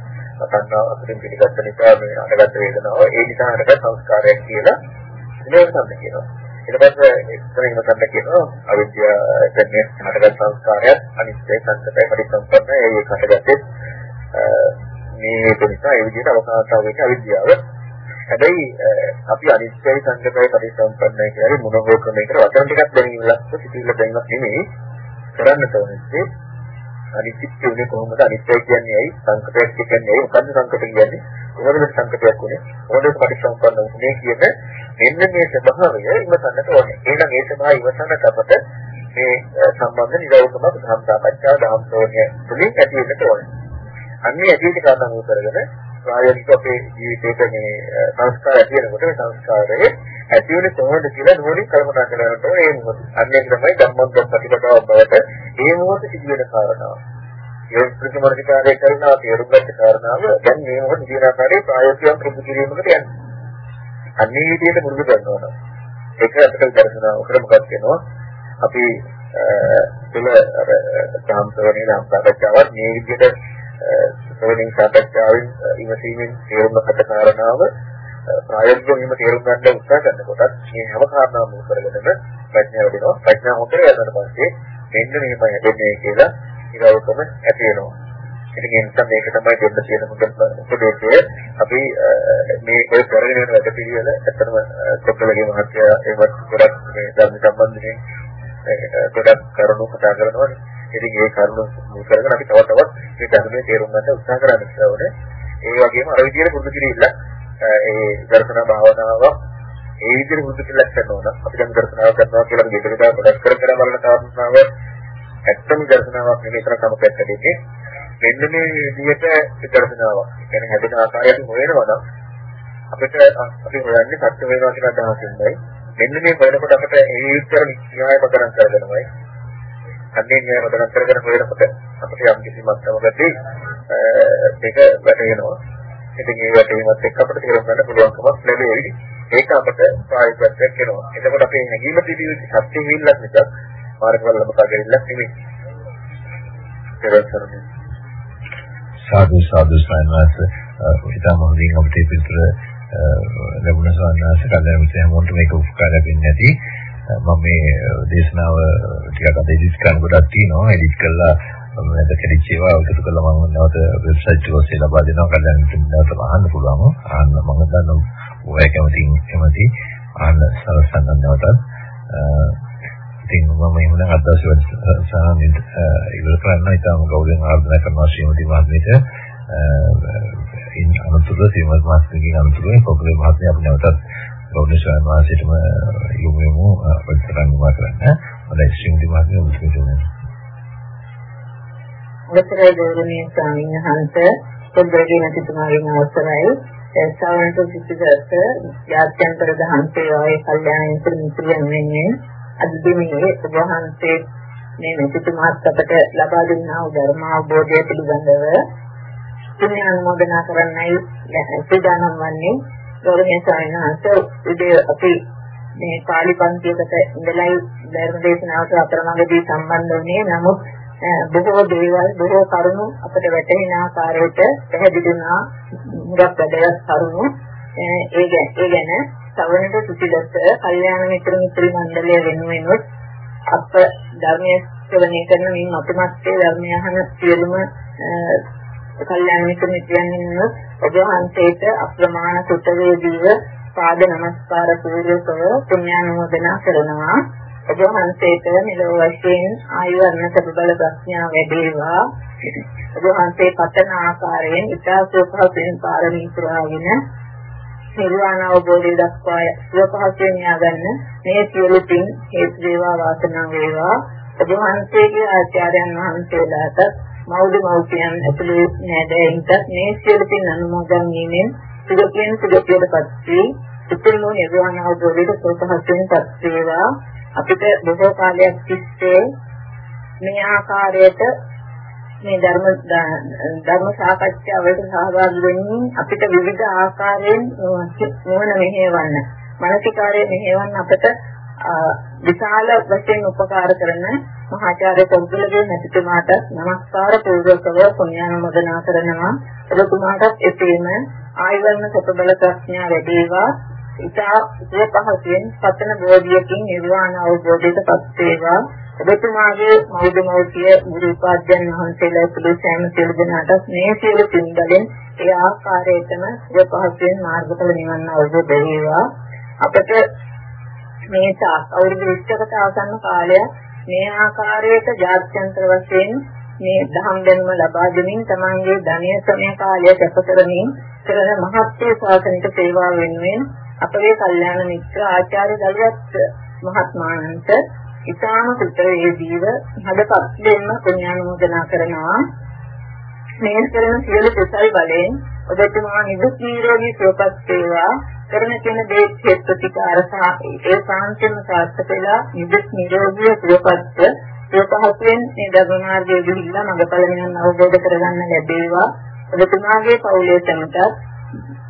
A: තණ්හාව අතරින් පිළිගත්ත නිසා මේ අඩගත් වේදනාව ඒ නිසා අඩගත් සංස්කාරයක් කියලා නිරෝධන්න කියනවා. ඊට පස්සේ එක්තරේම ගන්න කියනවා අවිද්‍යාව කියන්නේ අඩගත් සංස්කාරයක් අනිත්‍ය සංකතය පරිසම්පන්න ඒ කටගත්තේ මේ හේතු නිසා ඒ විදිහට අවකාශතාව වෙන්නේ අවිද්‍යාව. හැබැයි අපි අනිත්‍යයි සංකතයි පරිසම්පන්නයි කියලා මොන හෝ ක්‍රමයකට වචන ටිකක් දැනීමලක් සිතිවිල්ල දැනීමක් නෙමෙයි කරන්න තෝරන්නේ. අනිත්‍ය කියන්නේ කොහොමද? අනිත්‍ය කියන්නේ ඇයි? සංකතයක් කියන්නේ ඇයි? මොකද්ද සංකත කියන්නේ? කොහොමද සංකතයක් උනේ? කොහොමද පරිසම්පන්න උනේ කියන මෙන්න මේ ස්වභාවය ඉවසන්නට ඕනේ. එහෙනම් ඒ ස්වභාවය ඉවසන්නට අපට මේ සම්බන්ධ නිරෝධකමක් ධම් සාකච්ඡා ධම් සෝණය තුලින් ඇති වෙන්න ඕනේ. අන්නේ ඇදීට කාරණා මූල කරගෙන ප්‍රායෝගික අපේ ජීවිතේට මේ සංස්කාර ඇති වෙනකොට මේ සංස්කාරයේ ඇති වෙන්නේ කොහොමද කියලා නුවණින් කල්පනා කරනකොට ඒ මොහොත අන්නේ තමයි ධම්මොත් ප්‍රතිපදාව බවට ඒ මොහොත සිදුවෙන කාරණාව. ඒ ප්‍රතිමර්ධකාරය කරනවා තේරුම් ගන්න කාරණාව දැන් මේ මොහොත කියන ආකාරයේ ප්‍රායෝගිකව පුරුදු කිරීමකට යන්නේ. අන්නේ විදිහට පුරුදු කරනවා. ඒක අපිට දර්ශනාව උකට මොකක්ද වෙනවා අපි තුල අර සාම්ප්‍රදායික නම් සාකච්ඡාවක් මේ විදිහට සෝනින් සාකච්ඡාවෙන් ඉවසීමෙන් තේරුම් ගන්න කාරණාව ප්‍රායෝගිකව හිම තේරුම් ගන්න උත්සාහ කරනකොට මේ හැම කාරණාවම මුල් කරගෙනම ප්‍රඥාව වෙනවා ප්‍රඥාව හොතර යනකොට පස්සේ මෙන්න මෙහෙමයි හැදෙන්නේ කියලා ඉරවකම ඇති වෙනවා. ඉතින් ඒ නිසා මේක තමයි දෙන්න තියෙන මුදල් උපදේශය අපි මේ ඔය කරගෙන යන වැඩ පිළිවෙල ඇත්තටම කොටලගේ මහත්තයා ඒවත් ගොඩක් මේ ධර්ම සම්බන්ධයෙන් ගොඩක් කරුණු කතා කරනවානේ. ඉතින් ඒ කරුණු මුල් කරගෙන අපි තව තවත් මේ ධර්මයේ තේරුම් ගන්න උත්සාහ කරන්න ඕනේ. ඒ වගේම අර විදියට පුරුදු කිරීම ඒ දර්ශන භාවනාව ඒ විදිහට පුරුදු කිරීමක් කරනවා නම් අපි දැන් දර්ශනාව කරනවා කියලා දෙකකට ගොඩක් කර කර බලන කාරණාව ඇත්තම දර්ශනාවක් නෙමෙයි කරා තම පැත්තකදී මෙන්න මේ විදිහට දර්ශනාවක්. කියන්නේ හැදෙන ආකාරයට හොයනවා නම් අපිට අපි හොයන්නේ සත්‍ය වේවා කියන අදහසින්මයි. මෙන්න මේ හොයනකොට අපිට ඒ විතර න්‍යාය පදනම් කරගෙනමයි අන්නේ න්‍යාය පදනම් කරගෙන හොයනකොට අපිට යම් කිසි මට්ටමකදී ඒක වැටෙනවා. ඉතින් ඒ වැටීමත් එක්ක අපිට තේරුම් ගන්න පුළුවන්කමක් ලැබෙයි. ඒක අපිට ප්‍රායෝගිකව වෙනවා. එතකොට අපේ හැඟීම තිබී සත්‍ය විල්ලක් නිසා මාර්ගවල ලබාගැනීමක් නෙමෙයි. ඒක
B: සාදු සාදු සයන්වාස ඉතාම හොඳින් අපිට පිටර ලැබුණ සයන්වාස කල්යනා මිත්‍ර හැමෝටම මේක උපකාරයක් වෙන්නේ නැති මම මේ දේශනාව ටිකක් අද එඩිට් කරන්න ගොඩක් තියෙනවා. එඩිට් කළා මම දැකලිච්ච ඒවා උදේට කළා මම නැවත වෙබ්සයිට් එක ඔස්සේ ලබා දෙනවා. කල්යනා මිත්‍ර නැවත අහන්න පුළුවන්. අහන්න මම දන්නවා. ඔය කැමති කැමති. අහන්න සලසන්න නැවතත්. ඉතින් මම එහෙනම් අද දවසේ සාමින් ඉවර කරන්න. ඉතාම ගෞරවයෙන් ආරාධනා කරනවා ශ්‍රීමති මහත්මියට. ඉන් අනුතුරු ශ්‍රීමති මහත්මියගේ අනුතුරු පොකුලේ මහත්මිය අපි නැවතත් ගෞරවනීය ස්වාමීන් වහන්සේටම යොමු වෙමු ප්‍රතිසරණ කරන්න. හොඳයි ශ්‍රීමති මහත්මිය උත්සව දෙන්න.
E: අවසරයි ගෞරවනීය ස්වාමීන් වහන්සේ පොඩ්ඩකින් අතිතුමාගෙන් අවසරයි සාවන්ත සිසිදස්ස යාත්‍යන්තර දහම් සේවාවේ කල්යාණ මිත්‍ර මිත්‍රයන් වෙන්නේ අද දිනේ ඔබ වහන්සේ මේ මෙතුමාත් අපට ලබා දුන්නා වූ ධර්ම අවබෝධය පිළිබඳව පුණ්‍ය අනුමೋದනා කරන්නයි සූදානම් වන්නේ ගෞරවනීය ස්වාමීන් වහන්සේ උදේ අපි මේ පාලි පන්තියකට ඉඳලා ධර්ම දේශනාවට අතරමඟදී සම්බන්ධ වුණේ. නමුත් බොහෝ දේවල් බොහෝ කරුණු අපට වැටහෙන ආකාරයට පැහැදිලි වුණා. මුගක් වැදගත් කරුණු. ඒ ගැන ඒ ගැන සවනට සුචිදස්ස කල්යාණ මිත්‍ර මිත්‍රි මණ්ඩලය වෙනුවෙන් අප ධර්මයේ ශ්‍රවණය කරන මේ මතමස්තේ ධර්මය අහන සියලුම කල්යාණ මිත්‍ර මිත්‍රයන් ඔබ වහන්සේට අප්‍රමාණ සුත වේදීව පාද නමස්කාර පූර්වකව පුණ්‍යානුමෝදනා කරනවා. ඔබ වහන්සේට මෙලොව වශයෙන් ආයු වර්ණ සබබල ප්‍රඥා වැඩේවා. ඔබ වහන්සේ පතන ආකාරයෙන් ඉතාසෝපහසෙන් පාරමී පුරාගෙන නිර්වාණ අවබෝධය දක්වා සුවපහසෙන් යාගන්න මේ සියලු පින් හේතු වේවා වාසනාව වේවා. ඔබ වහන්සේගේ ආචාර්යයන් වහන්සේලාට මෞඩ මෞපියන් ඇතුළු නෑදෑයින්ට මේ සියලු පින් අනුමෝදන් වීමෙන් සුගතියෙන් සුගතියටපත් වී උතුම් නිර්වාණ අවබෝධයට සුවපහසෙන්පත් වේවා අපිට බොහෝ කාලයක් තිස්සේ මේ ආකාරයට මේ ධර්ම ධර්ම සාකච්ඡාවලට සහභාගී වෙමින් අපිට විවිධ ආකාරයෙන් නුවණ මෙහෙවන්න මානසිකාරය මෙහෙවන්න අපිට විශාල වශයෙන් උපකාර කරන මහාචාර්ය පොග්ගලගේ නැතිතුමාට নমස්කාර පූර්වකව පුණ්‍යානුමෝදනා කරනවා. ඔබතුමාටත් එසේම ආයවර්ණ සතබල ප්‍රඥා වැඩිවා ඉතා උපපහසෙන් පතන බෝධියකින් නිර්වාණ අවබෝධයට පත් වේවා ඔබතුමාගේ මෞද මෞතිය ගුරු උපාධ්‍යයන් වහන්සේලා සුදු සෑම සියලු දෙනාට මේ සියලු පින්බලෙන් ඒ ආකාරයටම සිය පහසුවෙන් මාර්ගඵල නිවන් අවබෝධ වේවා. අපට මේ අවුරුදු 20කට ආසන්න කාලය මේ ආකාරයට ජාත්‍යන්තර වශයෙන් මේ දහම් දැනුම ලබා දෙමින් තමන්ගේ ධනය සමය කාලය කැප කරමින් කරන මහත්ය ශාසනික සේවාව වෙනුවෙන් අපගේ කල්යාණ මිත්‍ර ආචාර්ය දලුවත් මහත්මාණන්ට ඉතාම සුත්‍රයේදීව හදපත් දෙන්න පුණ්‍යානුමෝදනා කරනවා. මේ කරන සියලු කුසල් බලයෙන් ඔබතුමා නිදුක් නිරෝගී සුවපත් වේවා. කරන කෙන දේ හේත් ප්‍රතිකාර සහ ඒ සාන්තිම සාර්ථක වෙලා නිදුක් නිරෝගී සුවපත්ව සුවපහසුවෙන් මේ ධර්ම මාර්ගයේ ගිහිල්ලා මඟපල නිවන් අවබෝධ කරගන්න ලැබේවා. ඔබතුමාගේ පවුලේ සමටත්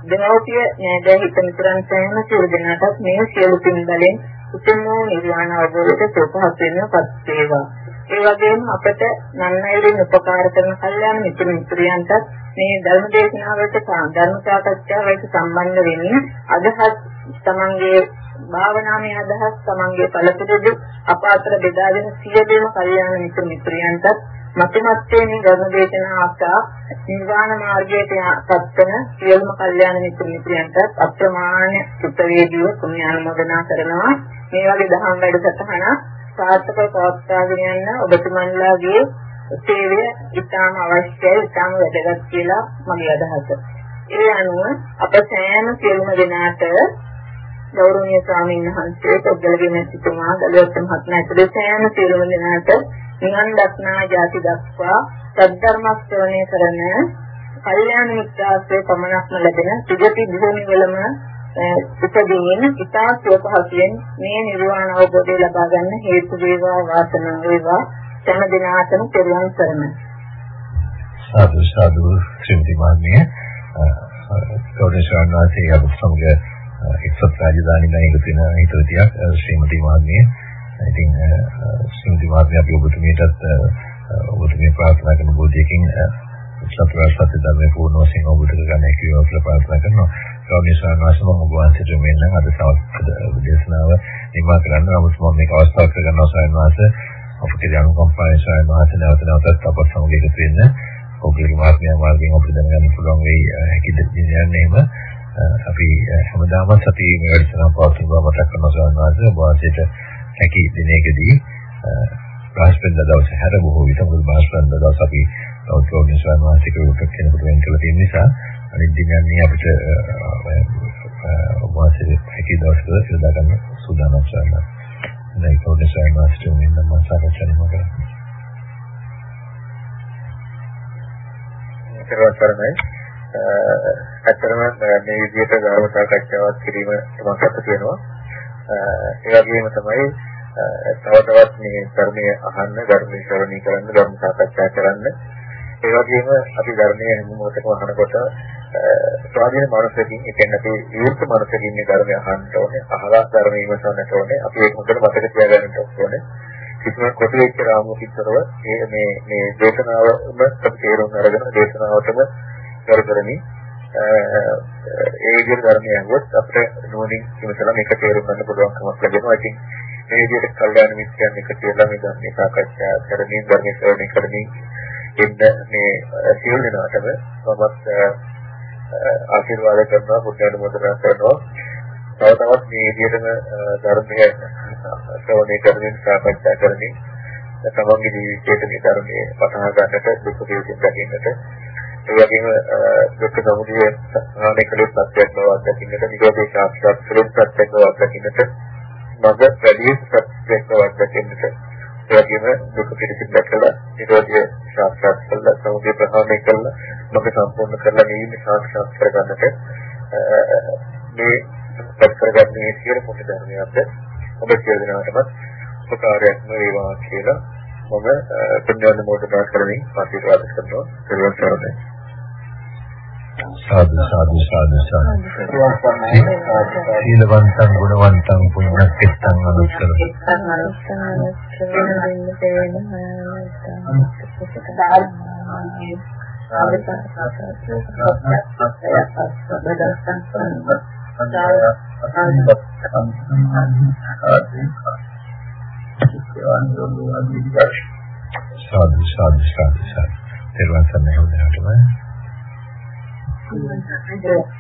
E: දෙමව්පිය නෑදෑ හිත මිතුරන් සෑම සියලු දෙනාටත් මේ සියලු පින් බලෙන් උතුම් වූ නිර්වාණ අවබෝධයට සුවපත් වෙනපත් වේවා ඒ වගේම අපට නන්නයිරින් උපකාර කරන කල්යාණ මිත්‍ර මිත්‍රයන්ටත් මේ ධර්ම දේශනාවලට ධර්ම සාකච්ඡාවලට සම්බන්ධ වෙන්නේ අදහස් තමන්ගේ භාවනාමය අදහස් තමන්ගේ පළපුරුදු අප අතර බෙදාගෙන සියලුම කල්යාණ මිත්‍ර මිත්‍රයන්ටත් මතමත්තේ මේ ධර්ම දේශනා ආසා නිර්වාණ මාර්ගයට පත්වන සියලුම කල්යාණ මිත්‍ර මිත්‍රයන්ටත් අප්‍රමාණ සුත්‍රවේදීව පුණ්‍යානුමෝදනා කරනවා. මේ වගේ දහම් වැඩසටහනක් සාර්ථකව පවත්වාගෙන යන්න ඔබතුමන්ලාගේ සේවය ඉතාම අවශ්‍යයි ඉතාම වැදගත් කියලා මගේ අදහස. ඒ අනුව අප සෑම සියලුම දෙනාට ගෞරවනීය ස්වාමීන් වහන්සේ පොද්දලගේ මැතිතුමා දලුවත් මහත්මයා ඇතුළු සෑම සියලුම දෙනාට නිවන් දක්නා ජාති දක්වා සද්ධර්ම ශ්‍රවණය කරන කල්යාණ මිත්‍රාශ්‍රය පමණක්ම ලැබෙන සුගති භූමිවලම උපදීන ඉතා සුවපහසුවෙන් මේ නිර්වාණ අවබෝධය ලබා ගන්න හේතු වේවා වාසනාව වේවා හැම දිනාටම පෙරවන් කරන
B: සාදු සාදු ශ්‍රීමති මාර්මිය කෝඩේශාන් වාසී අප සමග එක්සත් රාජධානි ගණයක තියෙන හිතවතියක් ශ්‍රීමති මාර්මිය ඉතින් ශ්‍රීමති මාර්මිය අපි ඔබතුමියටත් ඔබතුමිය ප්‍රාර්ථනා කරන බෝධියකින් සතරාර්ය සත්‍ය ධර්මයේ පූර්ණ වශයෙන් අවබෝධ කරගන්න කියලා කියලා ප්‍රාර්ථනා කරනවා. ගෞරවනීය ස්වාමීන් ඔබ වහන්සේට මෙන්න අද සවස් දේශනාව නිමා කරන්න නමුත් මම මේක අවස්ථාවක් කරගන්නවා ස්වාමීන් වහන්සේ අපේ අනුකම්පාවෙන් ස්වාමීන් වහන්සේ නැවත නැවතත් අපත් සමග එකතු වෙන්න. ඔබගේ මාර්ගය මාර්ගයෙන් අපිට දැනගන්න පුළුවන් වෙයි හැකි දෙයක් යන්නේ එහෙම. අපි හැමදාම සති මේ වැඩසටහන පවත්වන බව මතක් කරනවා ස්වාමීන් වහන්සේ. ඔබ වහන්සේට හැකි දිනයකදී බ්‍රහස්පතින්දා දවසේ හැර බොහෝ විට මුල් බ්‍රහස්පතින්දා දවස් අපි ගෞතම ස්වාමීන් වහන්සේට උපත් කෙනෙකුට වෙන් කළ තියෙන නිසා අනිත් දිනන්නේ අපිට ඔබ වහන්සේ හැකි දවස්වල යොදා ගන්න සූදානම් වෙනවා. දැන් ගෞතම ස්වාමීන් වහන්සේට මෙන්න මම සාකච්ඡා කරනවා.
A: කරවතරමයි ඇත්තටම මේ විදිහට ධර්ම සාකච්ඡාවක් කිරීම මමකට තියෙනවා. ඒ වගේම තමයි තව තවත් මේ ධර්මයේ අහන්න ධර්ම ශ්‍රවණය කරන්න ධර්ම සාකච්ඡා කරන්න ඒ වගේම අපි ධර්මයේ මොහොතකම අහනකොට ස්වාධීන මනසකින් ඒ කියන්නේ අපි විවෘත මනසකින් මේ ධර්මය අහන්න ඕනේ අහලා ධර්මය ඉවසන්නට ඕනේ අපි ඒක හොඳට මතක තියාගන්න ඕනේ කිසිම කොටු වෙච්ච රාමුකිතරව මේ මේ මේ දේශනාවම අපි තේරුම් අරගෙන දේශනාවටම කර කරමින් ඒ විදිහට ධර්මය අහුවොත් අපිට නෝනින් කිමසලා මේක තේරුම් ගන්න පුළුවන්කමක් ලැබෙනවා. ඉතින් මේ විදිහට කල්යාණ මිත්‍රයන් එක්ක කියලා මේ ධර්ම සාකච්ඡා කරමින් ධර්ම ශ්‍රවණය කරමින් ඉන්න මේ සියලු දෙනාටම මමත් ආශිර්වාද කරනවා පුණ්‍යානුමෝදනා කරනවා. තව තවත් මේ විදිහටම ධර්මයේ ශ්‍රවණය කරමින් සාකච්ඡා කරමින් තමන්ගේ ජීවිතයේ මේ ධර්මයේ පතහ ගන්නට දුක දේශින් දකින්නට ඒ වගේම දුක් සමුදය සාහනය කළ සත්‍යයක් බව අත්දකින්නට නිරෝධී ශාස්ත්‍රයක් තුළින් සත්‍යයක් බව අත්දකින්නට මඟ වැඩි සත්‍යයක් බව අත්දකින්නට ඒ වගේම දුක පිළිසින් දැකලා නිරෝධය සාක්ෂාත් කරලා සමුදය ප්‍රහාණය කරලා මඟ සම්පූර්ණ කරලා නිවීම සාක්ෂාත් කරගන්නට මේ පත් කරගන්න මේ සියලු මොහොත ධර්මයන්ට ඔබ සියලු දෙනාටම උපකාරයක්ම වේවා කියලා මම පුණ්‍යානුමෝදනා කරමින් ආශිර්වාද කරනවා. ඊළඟ සරණයි.
B: සාදු සාදු සාදු සාදු. සීලවන්තං ගුණවන්තං පුඤ්ඤක්කෙත්තං අනුත්තර. සාදු සාදු සාදු සාදු. තෙරුවන් සරණයි හොඳටම
E: පුළුවන්.